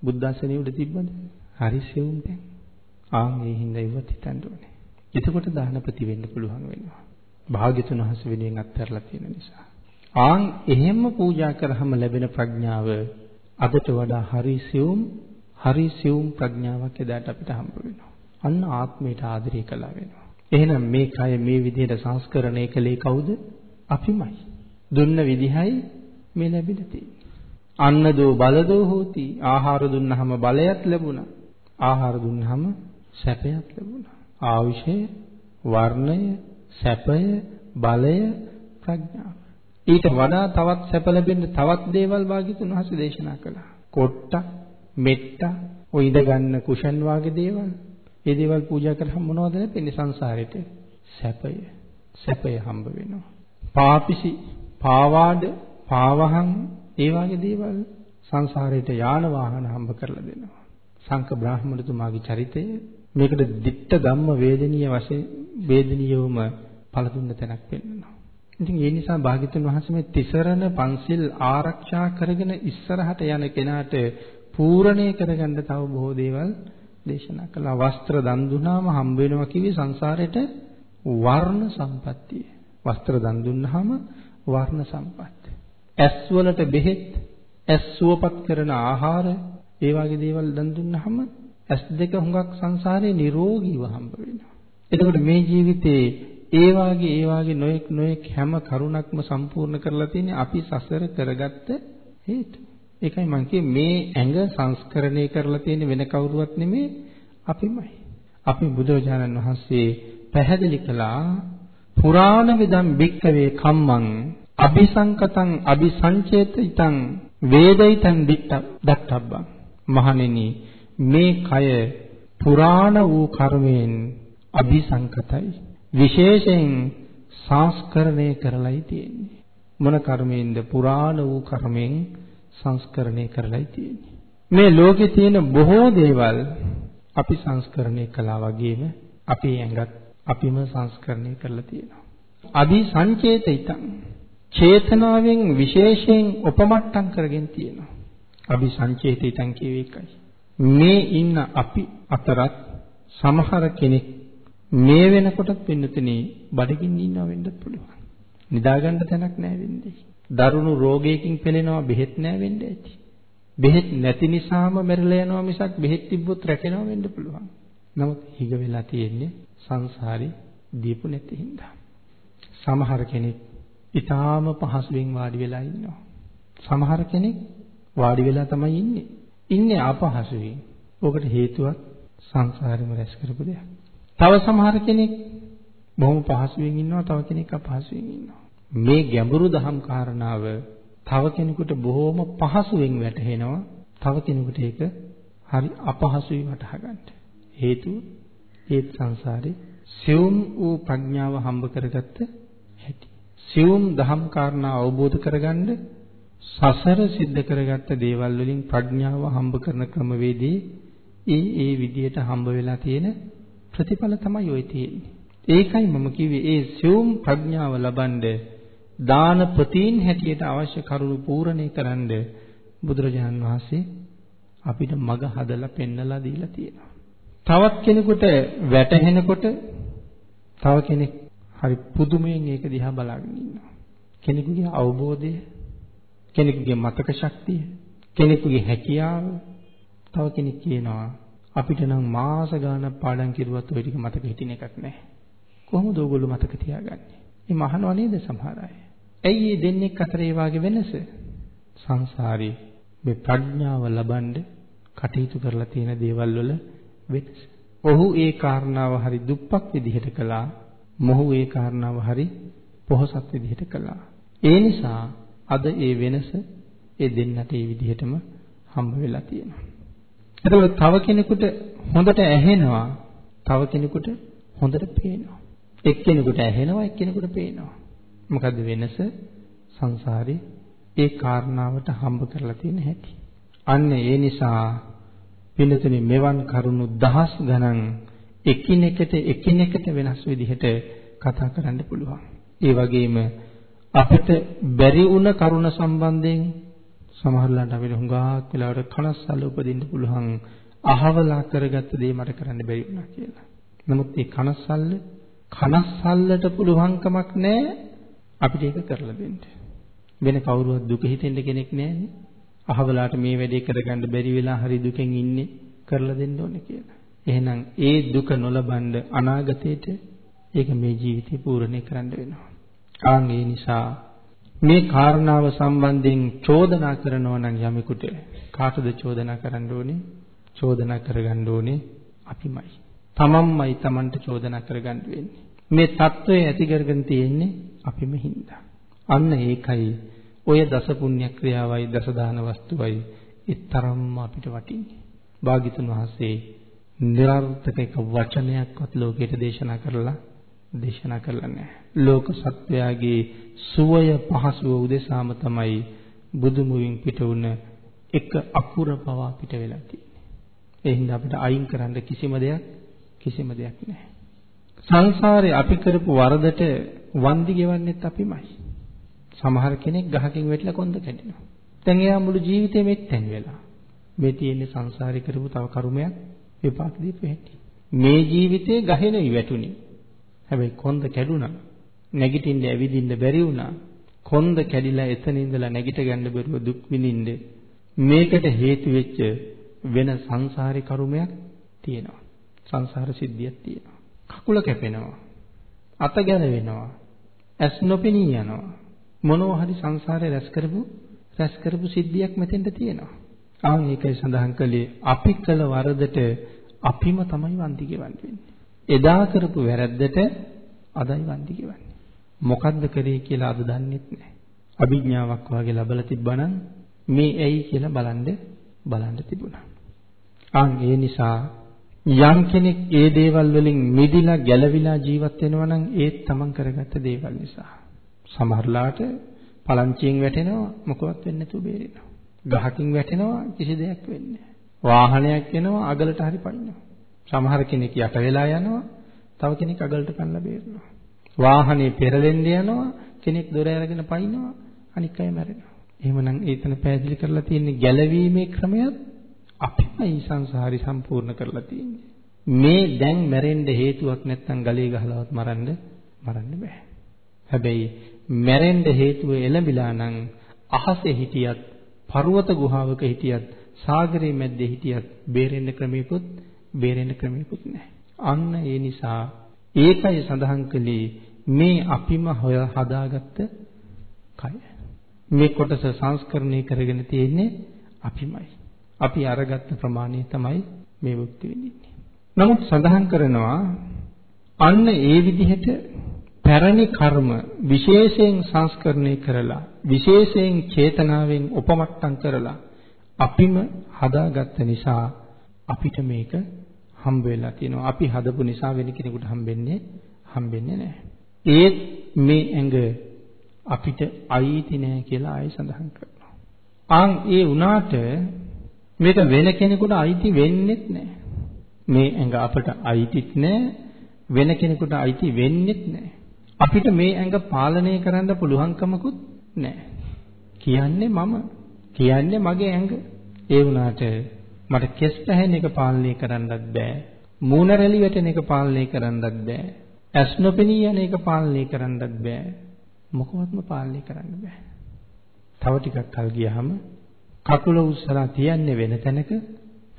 බුද්ධාසනිය උඩ තිබ්බද? හරි සෙවුම් දැන්. ආන් ඒ හින්දා ඉවත් හිතන්න ඕනේ. එතකොට දානපති වෙන්න පුළුවන් වෙනවා. භාග්‍යතුන් වහන්සේ වෙනුවෙන් අත්හැරලා තියෙන නිසා. ආන් එහෙම පූජා කරාම ලැබෙන ප්‍රඥාව අදට වඩා හරි සියුම් හරි සියුම් ප්‍රඥාවක් එදාට අපිට හම්බ වෙනවා. අන්න ආත්මයට ආදරය කළා වෙනවා. එහෙනම් මේ කය මේ විදිහට සංස්කරණය කළේ කවුද? අපිමයි. දුන්න විදිහයි මේ ලැබිලා තියෙන්නේ. අන්න දෝ බලදෝ හෝති. ආහාර දුන්නාම බලයක් ලැබුණා. ආහාර දුන්නාම සැපයක් ලැබුණා. ආයුෂය, වර්ණය, සැපය, බලය, ප්‍රඥාව. ඊට වඩා තවත් සැප ලැබෙන්න තවත් දේවල් වාග්යතුන් වහන්සේ දේශනා කළා. කොට්ට, මෙට්ට, ඔය ඉඳ ගන්න කුෂන් වාගේ දේවල්. මේ දේවල් පූජා කරාම මොනවද ලැබෙන්නේ සංසාරෙට? සැපය. සැපය හම්බ වෙනවා. පාපිසි, පාවාඩ, පාවහන් ඒ වාගේ දේවල් සංසාරයට යාන වාහන හම්බ කරලා දෙනවා. සංක බ්‍රාහ්මණතුමාගේ චරිතය මේකට ditta ධම්ම වේදනීය වශයෙන් වේදනීයවම පළ දුන්න තැනක් පෙන්වනවා. ඉතින් ඒ නිසා භාග්‍යතුන් වහන්සේ මේ තිසරණ පන්සිල් ආරක්ෂා කරගෙන ඉස්සරහට යන කෙනාට පූර්ණේ කරගන්න තව බොහෝ දේවල් දේශනා කළා. වස්ත්‍ර දන් දුන්නාම හම්බ වෙනවා කිව්වේ සංසාරේට වර්ණ සම්පත්තිය. වස්ත්‍ර දන් දුන්නාම වර්ණ සම්පත්. ඇස් වලට බෙහෙත්, ඇස් සුවපත් කරන ආහාර, ඒ වගේ දේවල් දන් දුන්නාම ඇස් දෙක හුඟක් සංසාරේ නිරෝගීව හම්බ වෙනවා. එතකොට මේ ජීවිතේ ඒ වාගේ ඒ වාගේ නොඑක් නොඑක් හැම කරුණක්ම සම්පූර්ණ කරලා තියෙන්නේ අපි සසර කරගත්ත හේතු. ඒකයි මම කියේ මේ ඇඟ සංස්කරණය කරලා තියෙන වෙන කවුරුවත් නෙමෙයි අපිමයි. අපි බුදුරජාණන් වහන්සේ පැහැදිලි කළා පුරාණ විදම් භික්කවේ කම්මං අபிසංකතං අபிසංචේතිතං වේදිතං දත්තබ්බං. මහණෙනි මේ කය පුරාණ වූ කර්මයෙන් අபிසංකතයි. විශේෂයෙන් සංස්කරණය කරලයි තියෙන්නේ. මොන කර්මයෙන්ද? පුරාණ වූ කර්මෙන් සංස්කරණය කරලයි තියෙන්නේ මේ ලෝකේ තියෙන බොහෝ දේවල් අපි සංස්කරණය කළා වගේම අපේ ඇඟත් අපිම සංස්කරණය කරලා තියෙනවා අභි සංචේතිතං චේතනාවෙන් විශේෂයෙන් උපමට්ටම් කරගෙන තියෙනවා. අභි සංචේතිතං කියවේ එකයි. මේ ඉන්න අපි අතරත් සමහර කෙනෙක් මේ වෙනකොටත් වෙන්නතනේ බඩගින්න ඉන්නව වෙන්න පුළුවන්. නිදාගන්න තැනක් නැහැ වෙන්නේ. දරුණු රෝගයකින් පෙළෙනවා බෙහෙත් නැහැ වෙන්න ඇති. බෙහෙත් නැති නිසාම මැරිලා යනවා මිසක් බෙහෙත් තිබ්බොත් රැකෙනවා වෙන්න පුළුවන්. නමුත් හිග වෙලා තියෙන්නේ සංසාරේ දීපු නැති හින්දා. සමහර කෙනෙක් ඊටාම පහසුවෙන් වාඩි වෙලා ඉන්නවා. සමහර කෙනෙක් වාඩි වෙලා තමයි ඉන්නේ. ඉන්නේ අපහසුයි. ඔකට හේතුවක් සංසාරෙම රැස් කරපු දෙයක්. තව සමහර කෙනෙක් බොහොම පහසුවෙන් ඉන්නවා තව කෙනෙක් අපහසුවෙන් ඉන්නවා. මේ ගැඹුරු දහම් කාරණාව තව කෙනෙකුට බොහොම පහසුවෙන් වැටහෙනවා. තව කෙනෙකුට ඒක හරි අපහසුයි වටහා ගන්න. හේතුව ඒ සංසාරේ සියුම් වූ ප්‍රඥාව හම්බ කරගත්ත හැටි. සියුම් දහම් කාරණා අවබෝධ කරගන්න සසර සිද්ධ කරගත්ත දේවල් වලින් ප්‍රඥාව හම්බ කරන ක්‍රමවේදී ඒ ඒ විදියට හම්බ වෙලා තියෙන ප්‍රතිඵල තමයි ඔය තියෙන්නේ. ඒකයි මම කිව්වේ ඒ සියුම් ප්‍රඥාව ලබනද දාන ප්‍රතීන් හැටියට අවශ්‍ය කරුණු පූර්ණේ කරන්න බුදුරජාණන් වහන්සේ අපිට මඟ හදලා පෙන්නලා දීලා තියෙනවා. තවත් කෙනෙකුට වැටහෙනකොට තව කෙනෙක් හරි පුදුමයෙන් ඒක දිහා බලාගෙන ඉන්නවා. කෙනෙකුගේ අවබෝධය, කෙනෙකුගේ මතක ශක්තිය, කෙනෙකුගේ හැකියාව තව කෙනෙක් කියනවා අපිට නම් මාස ගාණක් පාඩම් කිරුවත් ওই ටික මතක හිටින එකක් නැහැ. කොහොමද ඕගොල්ලෝ මතක තියාගන්නේ? මේ මහනව නේද සමහර අය? ඇයි මේ දෙන්නෙක් අතර ඒ වාගේ වෙනස? සංසාරේ මේ ප්‍රඥාව ලබනද කටයුතු කරලා තියෙන දේවල් වල වෙනස. ඔහු ඒ කාරණාව හරි දුප්පත් විදිහට කළා. මොහු ඒ කාරණාව හරි පොහසත් විදිහට කළා. ඒ නිසා අද ඒ වෙනස ඒ දෙන්නට ඒ විදිහටම හම්බ වෙලා තියෙනවා. එතකොට තව කෙනෙකුට හොඳට ඇහෙනවා, තව කෙනෙකුට හොඳට පේනවා. එක්කෙනෙකුට ඇහෙනවා, එක්කෙනෙකුට පේනවා. මොකද්ද වෙනස? සංසාරේ ඒ කාරණාවට හම්බ කරලා තියෙන හැටි. අන්න ඒ නිසා පින්නතුනේ මෙවන් කරුණු දහස් ගණන් එකිනෙකට එකිනෙකට වෙනස් විදිහට කතා කරන්න පුළුවන්. ඒ වගේම අපිට බැරි වුණ කරුණ සම්බන්ධයෙන් සමහරලාට අපිට හුඟක් වෙලාවට කනස්සල්ල උපදින්න පුළුවන් අහවලා කරගත්ත දේ මට කරන්න බැරි වුණා කියලා. නමුත් මේ කනස්සල්ල කනස්සල්ලට පුළුවන්කමක් නැහැ අපිට ඒක කරලා දෙන්න. වෙන කවුරුවත් දුක හිතෙන්න කෙනෙක් නැහැනේ. අහවලාට මේ වැඩේ කරගන්න බැරි වෙලා හරි දුකෙන් ඉන්නේ කරලා දෙන්න ඕනේ කියලා. එහෙනම් ඒ දුක නොලබන්න අනාගතේට ඒක මේ ජීවිතේ පූර්ණේ කරන්න වෙනවා. ආන් ඒ නිසා මේ කාරණාව සම්බන්ධයෙන් චෝදනා කරනවා නම් යමෙකුට කාටද චෝදනා කරන්න ඕනේ? චෝදනා කරගන්න ඕනේ අපිමයි. තමන්මයි Tamanට චෝදනා කරගන්න වෙන්නේ. මේ తত্ত্বය ඇති කරගෙන තියෙන්නේ අපිම හින්දා. අන්න ඒකයි ඔය දස පුණ්‍ය ක්‍රියාවයි දස දාන වස්තුවයි ඒ තරම්ම අපිට වටින්නේ. භාග්‍යතුන් වහන්සේ નિરර්ථක එක වචනයක්වත් ලෝකයට දේශනා කරලා දේශනා කරලා නැහැ. ලෝක සත්වයාගේ සුවය පහසුව උදෙසාම තමයි බුදුමුවින් පිට වුණ එක අකුර පවා පිට වෙලා තියෙන්නේ. ඒ හින්දා අපිට අයින් කරන්න කිසිම දෙයක් කිසිම දෙයක් නැහැ. සංසාරේ අපි කරපු වරදට වන්දි ගෙවන්නෙත් අපිමයි. සමහර කෙනෙක් ගහකින් වැටිලා කොන්ද කැඩෙනවා. දැන් එයා මුළු ජීවිතේම එක්තැන් වෙලා. මේ තියෙන්නේ සංසාරේ කරපු තව කර්මයක් විපාක දීපු හැටි. මේ ජීවිතේ ගහේ නෙවෙයි වැටුනේ. හැබැයි කොන්ද කැඩුනා. නැගිටින්න ඇවිදින්න බැරි වුණා. කොන්ද කැඩිලා එතන ඉඳලා නැගිට ගන්න බැරුව දුක් විඳින්න මේකට හේතු වෙච්ච වෙන සංසාරේ කර්මයක් තියෙනවා. සංසාර සිද්ධියක් තියෙනවා. කකුල කැපෙනවා. අත ගැලවෙනවා. ඇස් නොපෙනී යනවා. මොනවා හරි සංසාරේ රැස් කරපු රැස් කරපු සිද්ධියක් මෙතෙන්ට තියෙනවා. ආන් ඒකයි සඳහන් කළේ අපි කළ වරදට අපිම තමයි වන්දි ගෙවන්නේ. එදා කරපු වැරද්දට අදයි වන්දි ගෙවන්නේ. මොකද්ද කරේ කියලා අද දන්නෙත් නැහැ. අභිඥාවක් වාගේ ලැබලා තිබ්බනම් මේ ඇයි කියලා බලන්න බලන්න තිබුණා. ආන් ඒ නිසා යම් කෙනෙක් ඒ දේවල් වලින් මිදිලා ගැලවිලා ජීවත් වෙනවා නම් ඒත් තමන් කරගත්ත දේවල් නිසා. සමහරලාට පලංචියෙන් වැටෙනවා මොකවත් වෙන්නේ නැතුව බේරෙනවා. ගහකින් වැටෙනවා කිසි දෙයක් වෙන්නේ වාහනයක් එනවා අගලට හරි පනිනවා. සමහර කෙනෙක් යට වෙලා යනවා තව කෙනෙක් අගලට පැනලා බේරෙනවා. වාහනේ පෙරලෙන්න යනවා කෙනෙක් දොර අරගෙන පනිනවා අනික් අය මැරෙනවා. එහෙමනම් ඒතන පැහැදිලි කරලා තියෙන්නේ ගැලවීමේ ක්‍රමයක් අපිමයි සංසාරي සම්පූර්ණ කරලා තියෙන්නේ. මේ දැන් මැරෙන්න හේතුවක් නැත්නම් ගලේ ගහලවත් මරන්න මරන්න බෑ. හැබැයි මැරෙන්න හේතුව එළඹිලා නම් අහසේ හිටියත්, පර්වත ගුහාවක හිටියත්, සාගරයේ මැද්දේ හිටියත් බේරෙන්න ක්‍රමයකුත් බේරෙන්න ක්‍රමයකුත් නැහැ. අන්න ඒ නිසා ඒකයි සඳහන් කළේ මේ අපිම හදාගත්ත කය. මේ කොටස සංස්කරණය කරගෙන තියෙන්නේ අපිමයි. අපි අරගත්ත ප්‍රමාණය තමයි මේ භුක්ති විඳින්නේ. නමුත් සඳහන් කරනවා අන්න ඒ විදිහට පැරණි කර්ම විශේෂයෙන් සංස්කරණය කරලා විශේෂයෙන් චේතනාවෙන් උපමට්ටම් කරලා අපිම හදාගත්ත නිසා අපිට මේක හම්බ වෙලා තියෙනවා. අපි හදපු නිසා වෙන කෙනෙකුට හම්බෙන්නේ හම්බෙන්නේ නැහැ. ඒත් මේ ඇඟ අපිට අයිති නෑ කියලා ආයෙ සඳහන් කරනවා. ආන් ඒ වුණාට මේක වෙන කෙනෙකුට අයිති වෙන්නේත් නෑ. මේ ඇඟ අපට අයිතිත් නෑ වෙන කෙනෙකුට අයිති වෙන්නේත් නෑ. අපිට මේ ඇඟ පාලනය කරන්න පුළුවන්කමකුත් නෑ. කියන්නේ මම කියන්නේ මගේ ඇඟ. ඒ වුණාට මට කෙස් පැහෙන එක පාලනය කරන්නත් බෑ. මූණ රැලි වැටෙන එක පාලනය කරන්නත් බෑ. ඇස් නොපෙනී යන එක පාලනය කරන්නත් බෑ. මොකවත්ම පාලනය කරන්න බෑ. තව ටිකක් කල් ගියාම කකුල උස්සලා තියන්නේ වෙන තැනක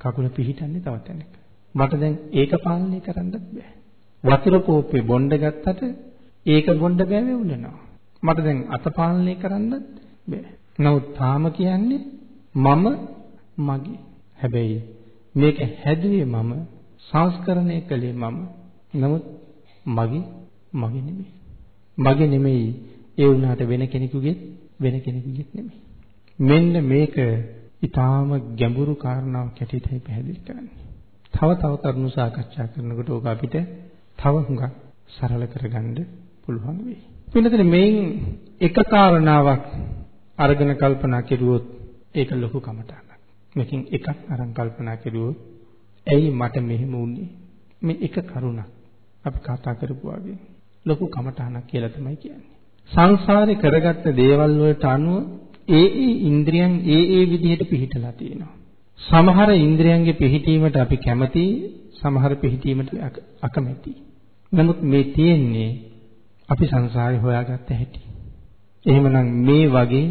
කකුල පිහිටන්නේ තව තැනක. මට දැන් ඒක පාලනය කරන්නත් බෑ. වතුර කෝප්පේ බොණ්ඩ ගත්තට ඒක බොණ්ඩ බෑ වෙවුලනවා. මට දැන් අත පාලනය කරන්නත් බෑ. නමුත් තාම කියන්නේ මම මගේ. හැබැයි මේක හැදුවේ මම සංස්කරණය කළේ මම. නමුත් මගේ මගේ නෙමෙයි. මගේ නෙමෙයි ඒ වුණාට වෙන කෙනෙකුගේ වෙන කෙනෙකුගේ නෙමෙයි. මෙන්න මේක ඊටාම ගැඹුරු කාරණාවක් ඇටියටයි පැහැදිලි කරන්නේ. තව තව කරුණු සාකච්ඡා කරනකොට ඕක අපිට තව හුඟක් සරල කරගන්න පුළුවන් වෙයි. වෙනතන මේන් එක කාරණාවක් අරගෙන කල්පනා කෙරුවොත් ඒක ලොකු කමටහනක්. මේකෙන් එකක් අරන් කල්පනා කෙරුවොත් ඇයි මට මෙහෙම වුනේ? මේ එක කරුණක් අපි කතා කරපු වගේ ලොකු කමටහනක් කියලා තමයි කියන්නේ. සංසාරේ කරගත්ත දේවල් වලට අනුව ඒ ඒ ඉන්ද්‍රියන් ඒ ඒ විදිහට පිහිටලා තියෙනවා. සමහර ඉන්ද්‍රියන්ගේ පිහිටීමට අපි කැමති, සමහර පිහිටීමට අකමැති. නමුත් මේ තියෙන්නේ අපි සංසාරේ හොයාගත්ත හැටි. එහෙමනම් මේ වගේ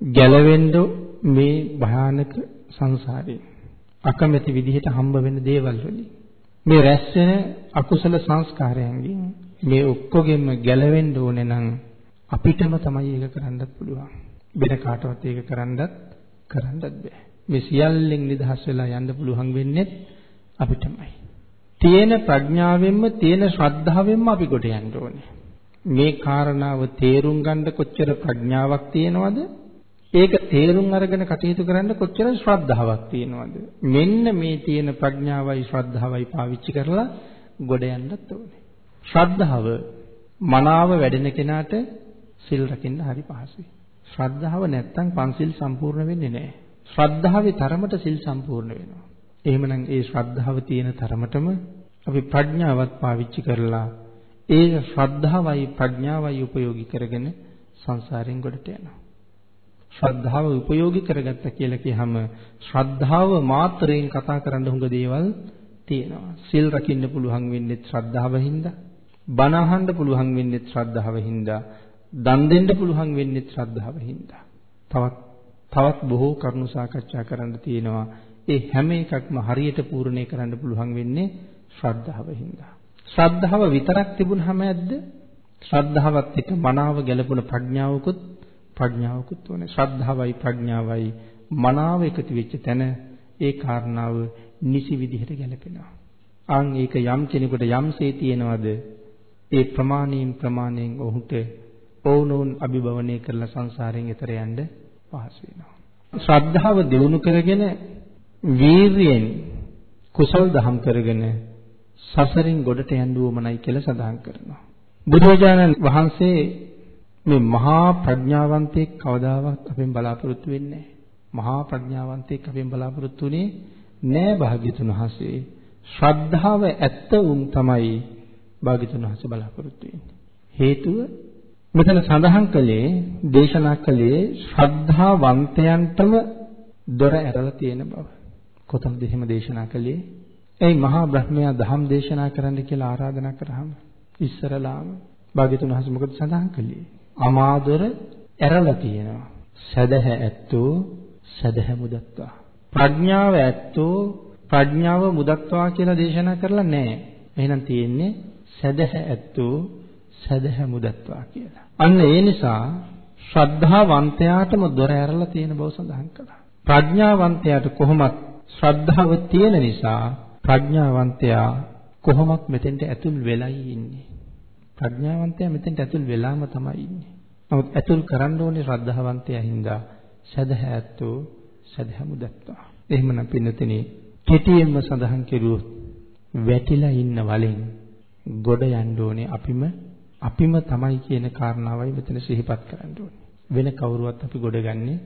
ගැලවෙන්න මේ භයානක සංසාරේ අකමැති විදිහට හම්බ වෙන දේවල් වලින් මේ රැස් වෙන අකුසල සංස්කාරයන්ගෙන් මේ ඔක්කොගෙම ගැලවෙන්න ඕනේ නම් අපිටම තමයි ඒක කරන්නත් පුළුවන්. වෙන කාටවත් ඒක කරන්නත් කරන්නත් බෑ. මේ සියල්ලෙන් නිදහස් වෙලා යන්න පුළුවන් වෙන්නේ අපිටමයි. තියෙන ප්‍රඥාවෙන්ම තියෙන ශ්‍රද්ධාවෙන්ම අපි කොට යන්න ඕනේ. මේ කාරණාව තේරුම් ගන්න කොච්චර ප්‍රඥාවක් තියෙනවද? ඒක තේරුම් අරගෙන කටයුතු කරන්න කොච්චර ශ්‍රද්ධාවක් තියෙනවද? මෙන්න මේ තියෙන ප්‍රඥාවයි ශ්‍රද්ධාවයි පාවිච්චි කරලා ගොඩ යන්නත් ඕනේ. ශ්‍රද්ධාව මනාව වැඩෙන කෙනාට සිල් රකින්න හරි පහසුයි. ශ්‍රද්ධාව නැත්තම් පන්සිල් සම්පූර්ණ වෙන්නේ නැහැ. ශ්‍රද්ධාවේ තරමට සිල් සම්පූර්ණ වෙනවා. එහෙමනම් ඒ ශ්‍රද්ධාව තියෙන තරමටම අපි ප්‍රඥාවත් පාවිච්චි කරලා ඒ ශ්‍රද්ධාවයි ප්‍රඥාවයි උපයෝගී කරගෙන සංසාරයෙන් ගොඩට යනවා. ශ්‍රද්ධාව උපයෝගී කරගත්ත කියලා කියහම ශ්‍රද්ධාව මාත්‍රයෙන් කතා කරන්න හුඟ දේවල් තියෙනවා. සිල් රකින්න පුළුවන් වෙන්නේ ශ්‍රද්ධාවින්ද. බණ අහන්න පුළුවන් වෙන්නේ ශ්‍රද්ධාවින්ද. දන් දෙන්න පුළුවන් වෙන්නේ ශ්‍රද්ධාවින්ද. තවත් තවත් බොහෝ කරුණු සාකච්ඡා කරන්න තියෙනවා. ඒ හැම එකක්ම හරියට පූර්ණේ කරන්න පුළුවන් වෙන්නේ ශ්‍රද්ධාවින්ද. ශ්‍රද්ධාව විතරක් තිබුණාම ඇද්ද? ශ්‍රද්ධාවත් එක්ක මනාව ගැලපුණ ප්‍රඥාවකුත් ප්‍රඥාවකුත් ඕනේ. ශ්‍රද්ධාවයි ප්‍රඥාවයි මනාව එකතු වෙච්ච තැන ඒ කාරණාව නිසි විදිහට ගැලපෙනවා. අන් ඒක යම් කෙනෙකුට යම්සේ තියෙනවද ඒ ප්‍රමාණයෙන් ප්‍රමාණයෙන් ඔහුට ඕනෝන් අභිභවනය කරලා සංසාරයෙන් එතර යන්න පහසු වෙනවා. ශ්‍රද්ධාව දිනු කරගෙන වීරියෙන් කුසල් දහම් කරගෙන සසරින් ගොඩට යන්න උවමනයි කියලා සඳහන් කරනවා. බුදුරජාණන් වහන්සේ මේ මහා ප්‍රඥාවන්තයෙක් කවදාවත් අපෙන් බලාපොරොත්තු වෙන්නේ මහා ප්‍රඥාවන්තයෙක් අපෙන් බලාපොරොත්තු වෙන්නේ නෑ භාග්‍යතුන් වහන්සේ. ශ්‍රද්ධාව ඇත්ත උන් තමයි භාග්‍යතුන් වහන්සේ බලාපොරොත්තු වෙන්නේ. හේතුව මෙතන සඳහන් කළේ දේශනා කළේ ශ්‍රද්ධාවන්තයන්ටම දොර ඇරලා තියෙන බව. කොතනද එහෙම දේශනා කළේ? ඒ මහා බ්‍රහ්මයා ධම් දේශනා කරන්න කියලා ආරාධනා කරාම ඉස්සරලාම භාග්‍යතුන් වහන්සේ මොකද සඳහන් කළේ? අමාදොර ඇරලා තියෙනවා. සදහ ඇත්තෝ සදහ මුදත්වා. ප්‍රඥාව ඇත්තෝ ප්‍රඥාව මුදත්වා කියලා දේශනා කරලා නැහැ. එහෙනම් තියෙන්නේ සදහ ඇත්තෝ සදහ මුදත්වා කියලා. අන්න ඒ නිසා ශ්‍රද්ධාවන්තයාටම දොර ඇරලා තියෙන බව සඳහන් කළා. ප්‍රඥාවන්තයාට කොහොමත් ශ්‍රද්ධාව තියෙන නිසා ප්‍රඥාවන්තයා කොහොමත් මෙතෙන්ට ඇතුල් වෙලයි ඉන්නේ. ප්‍රඥාවන්තයා මෙතෙන්ට ඇතුල් වෙලාම තමයි ඉන්නේ. නමුත් ඇතුල් කරන්න ඕනේ ශ්‍රද්ධාවන්තයා හින්දා සදහැත්තෝ සදහැමුදත්තා. එහෙමනම් පින්නතනේ කෙටියෙන්ම සඳහන් කෙරුවොත් වැටිලා ඉන්න වලින් ගොඩ යන්න ඕනේ අපිම අපිම තමයි කියන කාරණාවයි මෙතන සිහිපත් කරන්න ඕනේ. වෙන කවුරුවත් අපි ගොඩගන්නේ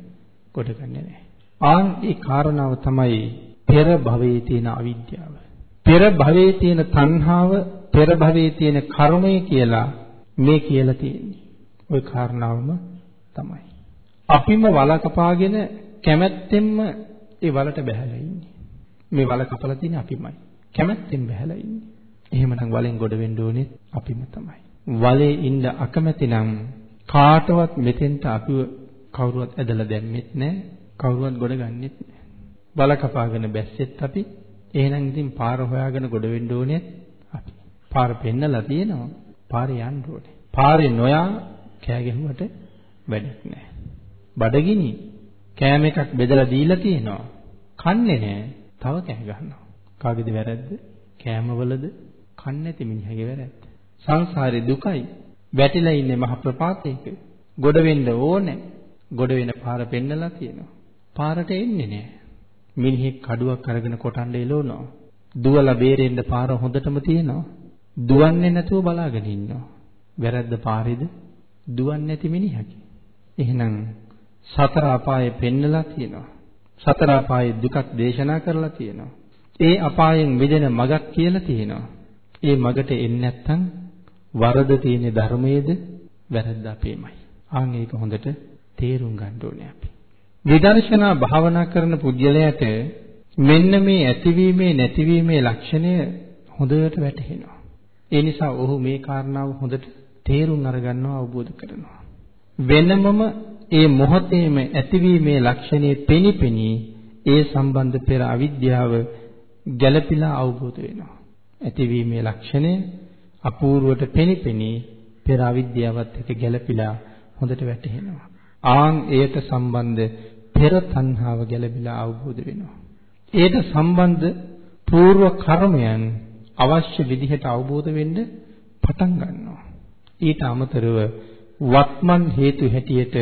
ගොඩගන්නේ නැහැ. ආන් ඒ කාරණාව තමයි පෙර භවයේ තියෙන අවිද්‍යාව. පෙර භවයේ තියෙන තණ්හාව, පෙර භවයේ තියෙන කර්මය කියලා මේ කියලා තියෙන්නේ. ওই කාරණාවම තමයි. අපිම වල කපාගෙන කැමැත්තෙන්ම ඒ වලට බැහැලා ඉන්නේ. මේ වල කපලා තියෙන්නේ අපිමයි. කැමැත්තෙන් බැහැලා ඉන්නේ. එහෙමනම් වලෙන් ගොඩ වෙන්න ඕනේ අපිම තමයි. වලේ ඉන්න අකමැති නම් කාටවත් මෙතෙන්ට අපිව කවුරුවත් ඇදලා දැම්මෙත් නැහැ. කවුරුවත් ගොඩ ගන්නෙත් නැහැ. වල කපාගෙන බැස්සෙත් අපි. එහෙනම් ඉතින් පාර හොයාගෙන ගොඩ වෙන්න ඕනේ අපි. පාර පෙන්නලා තියෙනවා. පාරේ යන්න ඕනේ. පාරේ නොයා කෑ ගැහුවට වැඩක් නැහැ. බඩගිනි කෑම එකක් බෙදලා දීලා තියෙනවා. කන්නේ නැහැ. තව කෑ ගන්නවා. කාගේද වැරද්ද? කෑමවලද? කන්නේ නැති මිනිහගේ වැරද්ද. සංසාරේ දුකයි. වැටිලා ඉන්නේ මහ ප්‍රපාතයක. ගොඩ වෙන්න ඕනේ. ගොඩ වෙන පාර පෙන්නලා තියෙනවා. පාරට එන්නේ නැහැ. මිනිහෙක් කඩුවක් අරගෙන කොටන්න එළවනවා. දුවලා බේරෙන්න පාර හොඳටම තියෙනවා. දුවන්නේ නැතුව බලාගෙන ඉන්නවා. වැරද්ද පාරේද? දුවන්නේ නැති මිනිහකි. එහෙනම් සතර අපායේ පෙන්නලා තියෙනවා. සතර අපායේ දුකක් දේශනා කරලා තියෙනවා. ඒ අපායෙන් මිදෙන මගක් කියලා තියෙනවා. ඒ මගට එන්නේ නැත්නම් වරද තියෙන ධර්මයේද වැරද්ද අපේමයි. ආන් ඒක හොඳට තේරුම් ගන්න ඕනේ අපි. විදර්ශනා භාවනා කරන පුද්ගලයාට මෙන්න මේ ඇතිවීමේ නැතිවීමේ ලක්ෂණය හොඳට වැටහෙනවා. ඒ නිසා ඔහු මේ කාරණාව හොඳට තේරුම් අරගන්නවා අවබෝධ කරනවා. වෙනමම ඒ මොහොතේම ඇතිවීමේ ලක්ෂණේ පෙනිපෙනී ඒ සම්බන්ධ පෙර අවිද්‍යාව ගැළපීලා අවබෝධ වෙනවා. ඇතිවීමේ ලක්ෂණය අපූර්වට පෙනිපෙනී පෙර අවිද්‍යාවත් එක්ක ගැළපීලා හොඳට වැටහෙනවා. ආන් එයට සම්බන්ධ පෙර තණ්හාව ගැළපීලා අවබෝධ වෙනවා. ඒට සම්බන්ධ పూర్ව කර්මයන් අවශ්‍ය විදිහට අවබෝධ වෙන්න පටන් ගන්නවා. ඊට අමතරව වත්මන් හේතු හැටියට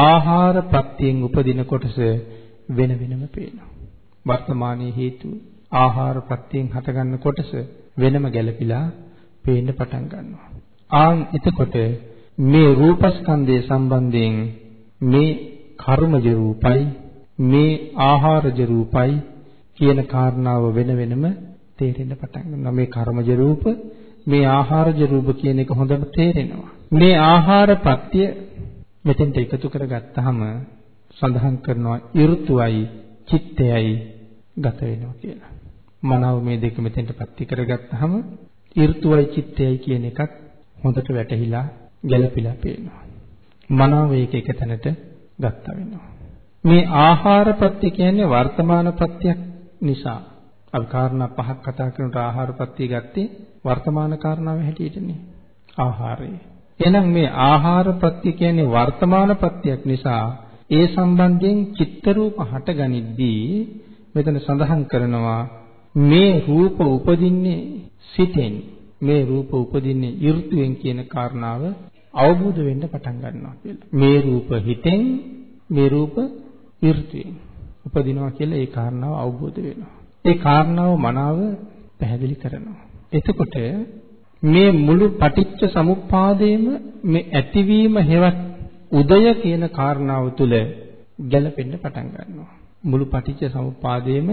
ආහාර ප්‍රත්‍යයෙන් උපදින කොටස වෙන වෙනම පේනවා. වර්තමානයේ හේතු ආහාර ප්‍රත්‍යයෙන් හටගන්න කොටස වෙනම ගැළපීලා පේන්න පටන් ගන්නවා. ආන් එතකොට මේ රූපස්කන්ධය සම්බන්ධයෙන් මේ කර්මජ රූපයි මේ ආහාරජ රූපයි කියන කාරණාව වෙන වෙනම තේරෙන්න පටන් ගන්නවා. මේ කර්මජ රූප මේ ආහාරජ රූප කියන එක හොඳට තේරෙනවා. මේ ආහාර ප්‍රත්‍ය මෙතෙන්ට එකතු කරගත්තාම සඳහන් කරනවා ඍතුවයි චිත්තයයි ගත වෙනවා කියලා. මනාව මේ දෙක මෙතෙන්ට පත්‍ති කරගත්තාම ඍතුවයි චිත්තයයි කියන එකත් හොඳට වැටහිලා ගැළපිලා පේනවා. මනාව ඒක එක තැනට ගත්තා වෙනවා. මේ ආහාර ප්‍රත්‍ය කියන්නේ වර්තමාන ප්‍රත්‍යක් නිසා අපි කාරණා පහක් කතා කරනකොට ආහාර ප්‍රත්‍ය ගත්තේ වර්තමාන කාරණාව හැටියටනේ. ආහාරය. එහෙනම් මේ ආහාර ප්‍රත්‍ය කියන්නේ වර්තමාන ප්‍රත්‍යක් නිසා ඒ සම්බන්ධයෙන් චිත්ත රූප හටගනිද්දී මෙතන සඳහන් කරනවා මේ රූප උපදින්නේ සිතෙන් මේ රූප උපදින්නේ ඍතුයෙන් කියන කාරණාව අවබෝධ වෙන්න පටන් ගන්නවා කියලා. මේ රූප හිතෙන් මේ රූප ඍතුයෙන් උපදිනවා කියලා ඒ කාරණාව අවබෝධ වෙනවා. ඒ කාරණාව මනාව පැහැදිලි කරනවා. එතකොට මේ මුළු පටිච්ච සමුප්පාදයේම මේ ඇතිවීම හෙවත් උදය කියන කාරණාව තුල ගැලපෙන්න පටන් ගන්නවා. මුළු පටිච්ච සමුප්පාදයේම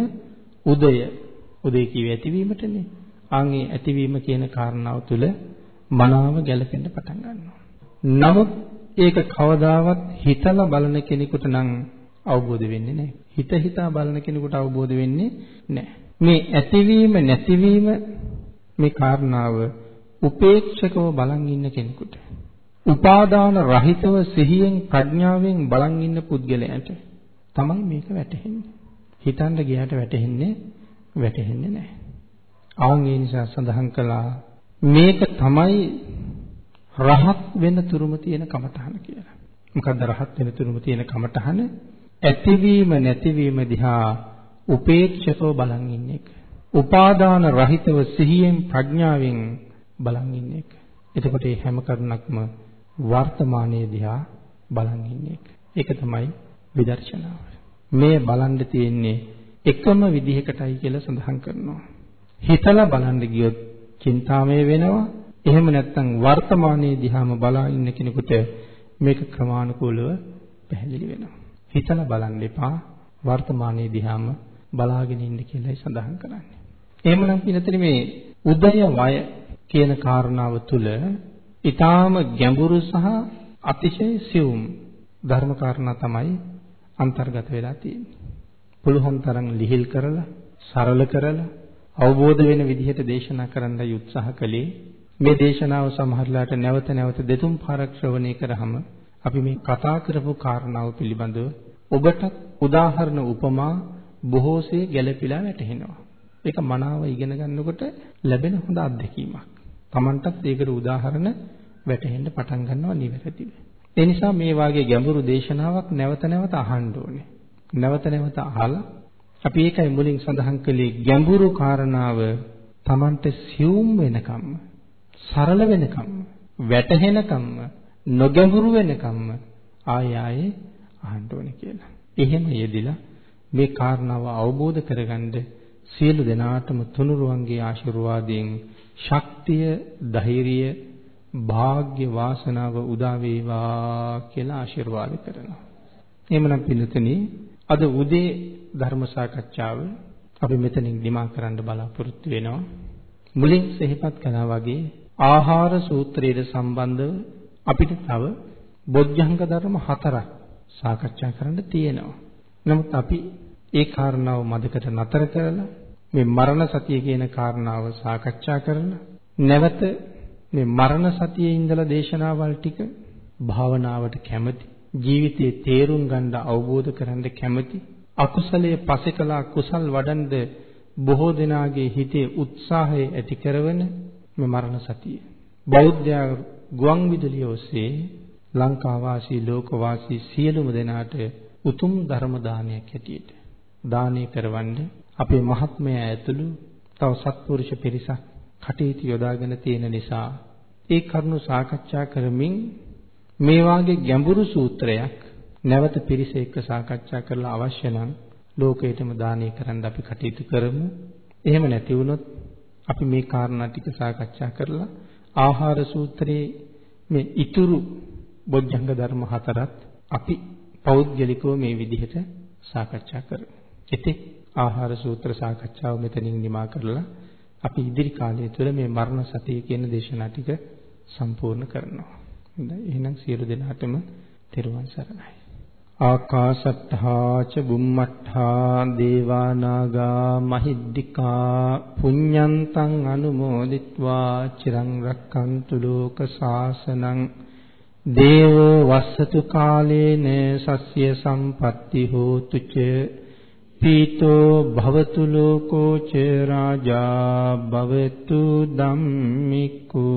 උදය උදේ කිව්වේ ඇතිවීමටනේ. ආන්ගේ ඇතිවීම කියන කාරණාව තුල මනාව ගැලපෙන්න පටන් ගන්නවා. නමුත් ඒක කවදාවත් හිතලා බලන කෙනෙකුට නම් අවබෝධ වෙන්නේ නැහැ. හිත හිතා බලන කෙනෙකුට අවබෝධ වෙන්නේ නැහැ. මේ ඇතිවීම නැතිවීම මේ කාරණාව උපේක්ෂකව බලන් ඉන්න කෙනෙකුට උපාදාන රහිතව සිහියෙන් ප්‍රඥාවෙන් බලන් ඉන්න පුද්ගලයාට තමයි මේක වැටහෙන්නේ. හිතන්න ගියාට වැටහෙන්නේ වැටහෙන්නේ නැහැ. ආන් ඒ නිසා සඳහන් කළා මේක තමයි රහත් වෙන තුරුම තියෙන කමඨහන කියලා. මොකද්ද රහත් වෙන තුරුම තියෙන කමඨහන? ඇතිවීම නැතිවීම දිහා උපේක්ෂකව බලන් ඉන්න එක. උපාදාන රහිතව සිහියෙන් ප්‍රඥාවෙන් බලන් ඉන්න එක. එතකොට මේ හැම කරුණක්ම වර්තමානයේ දිහා බලන් ඉන්න එක. ඒක තමයි විදර්ශනාව. මේ බලන්න තියෙන්නේ එකම විදිහකටයි කියලා සඳහන් කරනවා. හිතලා බලන්න ගියොත් චින්තාමය වෙනවා. එහෙම නැත්නම් වර්තමානයේ දිහාම බලා ඉන්න කෙනෙකුට මේක ක්‍රමානුකූලව පැහැදිලි වෙනවා. හිතලා බලන්න එපා වර්තමානයේ දිහාම බලාගෙන ඉන්න කියලායි සඳහන් කරන්නේ. එහෙමනම් පිළිතුරු මේ උදය වය කියන කාරණාව තුළ ඊටාම ගැඹුරු සහ අතිශය සියුම් ධර්ම කාරණා තමයි අන්තර්ගත වෙලා තියෙන්නේ. පුළුවන් තරම් ලිහිල් කරලා සරල කරලා අවබෝධ වෙන විදිහට දේශනා කරන්නයි උත්සාහ කළේ. මේ දේශනාව සමහරලාට නැවත නැවත දෙතුන් පාරක් ශ්‍රවණය කරාම අපි මේ කතා කරපු කාරණාව පිළිබඳව ඔබට උදාහරණ උපමා බොහෝසේ ගැළපීලා වැටහෙනවා. ඒක මනාව ඉගෙන ගන්නකොට ලැබෙන හොඳ අත්දැකීමක්. Tamanටත් ඒකට උදාහරණ වැටහෙන්න පටන් ගන්නවා නිවැරදිව. ඒ නිසා මේ වාගේ ගැඹුරු දේශනාවක් නැවත නැවත අහන්න ඕනේ. නැවත නැවත අහලා අපි ඒකයි මුලින් සඳහන් කළේ ගැඹුරු කාරණාව Tamanට සියුම් වෙනකම්ම සරල වෙනකම්ම වැටහෙනකම්ම නොගැඹුරු වෙනකම්ම ආයෙ ආයෙ අහන්න ඕනේ කියලා. එහෙම යෙදිලා මේ කාරණාව අවබෝධ කරගන්න සියලු දෙනාටම තුනුරුවන්ගේ ආශිර්වාදයෙන් ශක්තිය, ධෛර්යය, වාග්ය වාසනාව උදා වේවා කියලා ආශිර්වාද කරනවා. එහෙමනම් පින්තුනි අද උදේ ධර්ම සාකච්ඡාව අපි මෙතනින් නිමා කරන්න බලාපොරොත්තු වෙනවා. මුලින් සිහිපත් කළා වගේ ආහාර සූත්‍රයට සම්බන්ධව අපිට තව බොජ්ජංග ධර්ම හතරක් සාකච්ඡා කරන්න තියෙනවා. නමුත් අපි ඒ කාරණාව මදකට නතර කරලා මේ මරණ සතිය කියන කාරණාව සාකච්ඡා කරලා නැවත මේ මරණ සතියේ ඉඳලා දේශනාවල් ටික භාවනාවට කැමති ජීවිතයේ තේරුම් ගන්න අවබෝධ කරගන්න කැමති අකුසලයේ පසෙකලා කුසල් වඩන්ද බොහෝ දෙනාගේ හිතේ උත්සාහය ඇති කරන මේ මරණ සතිය. බෞද්ධ ගුවන් විදුලිය ඔස්සේ ලංකා වාසී ලෝක වාසී සියලුම දෙනාට උතුම් ධර්ම දානයක් හැටියට දානය කරවන්නේ අපේ මහත්මයා ඇතුළු තව සත්පුරුෂ පිරිසක් කටයුතු යොදාගෙන තියෙන නිසා ඒ කරුණු සාකච්ඡා කරමින් මේ වාගේ ගැඹුරු සූත්‍රයක් නැවත පිරිස එක්ක සාකච්ඡා කරලා අවශ්‍ය නම් ලෝකයටම දානය කරන්න අපි කටයුතු කරමු. එහෙම නැති වුණොත් අපි මේ කාරණා ටික සාකච්ඡා කරලා ආහාර සූත්‍රයේ මේ ඉතුරු බොජ්ජංග ධර්ම හතරත් අපි පෞද්ගලිකව මේ විදිහට සාකච්ඡා කරමු. ඉතින් ආහාර සූත්‍ර සාකච්ඡාව මෙතනින් නිමා කරලා අපි ඉදිරි කාලය තුළ මේ මරණ සතිය කියන දේශනා ටික සම්පූර්ණ කරනවා. හොඳයි එහෙනම් සියලු දෙනාටම තෙරුවන් සරණයි. ආකාශත්තා ච බුම්මත්තා දේවා නාග මහිද්దికා පුඤ්ඤන්තං අනුමෝදිත්වා චිරං රක්칸තු ලෝක සාසනං දේවෝ වස්සතු කාලේන සස්්‍ය සම්පatti හෝතු ච පීතෝ භවතු ලෝකෝ ච රාජා භවතු ධම්මිකෝ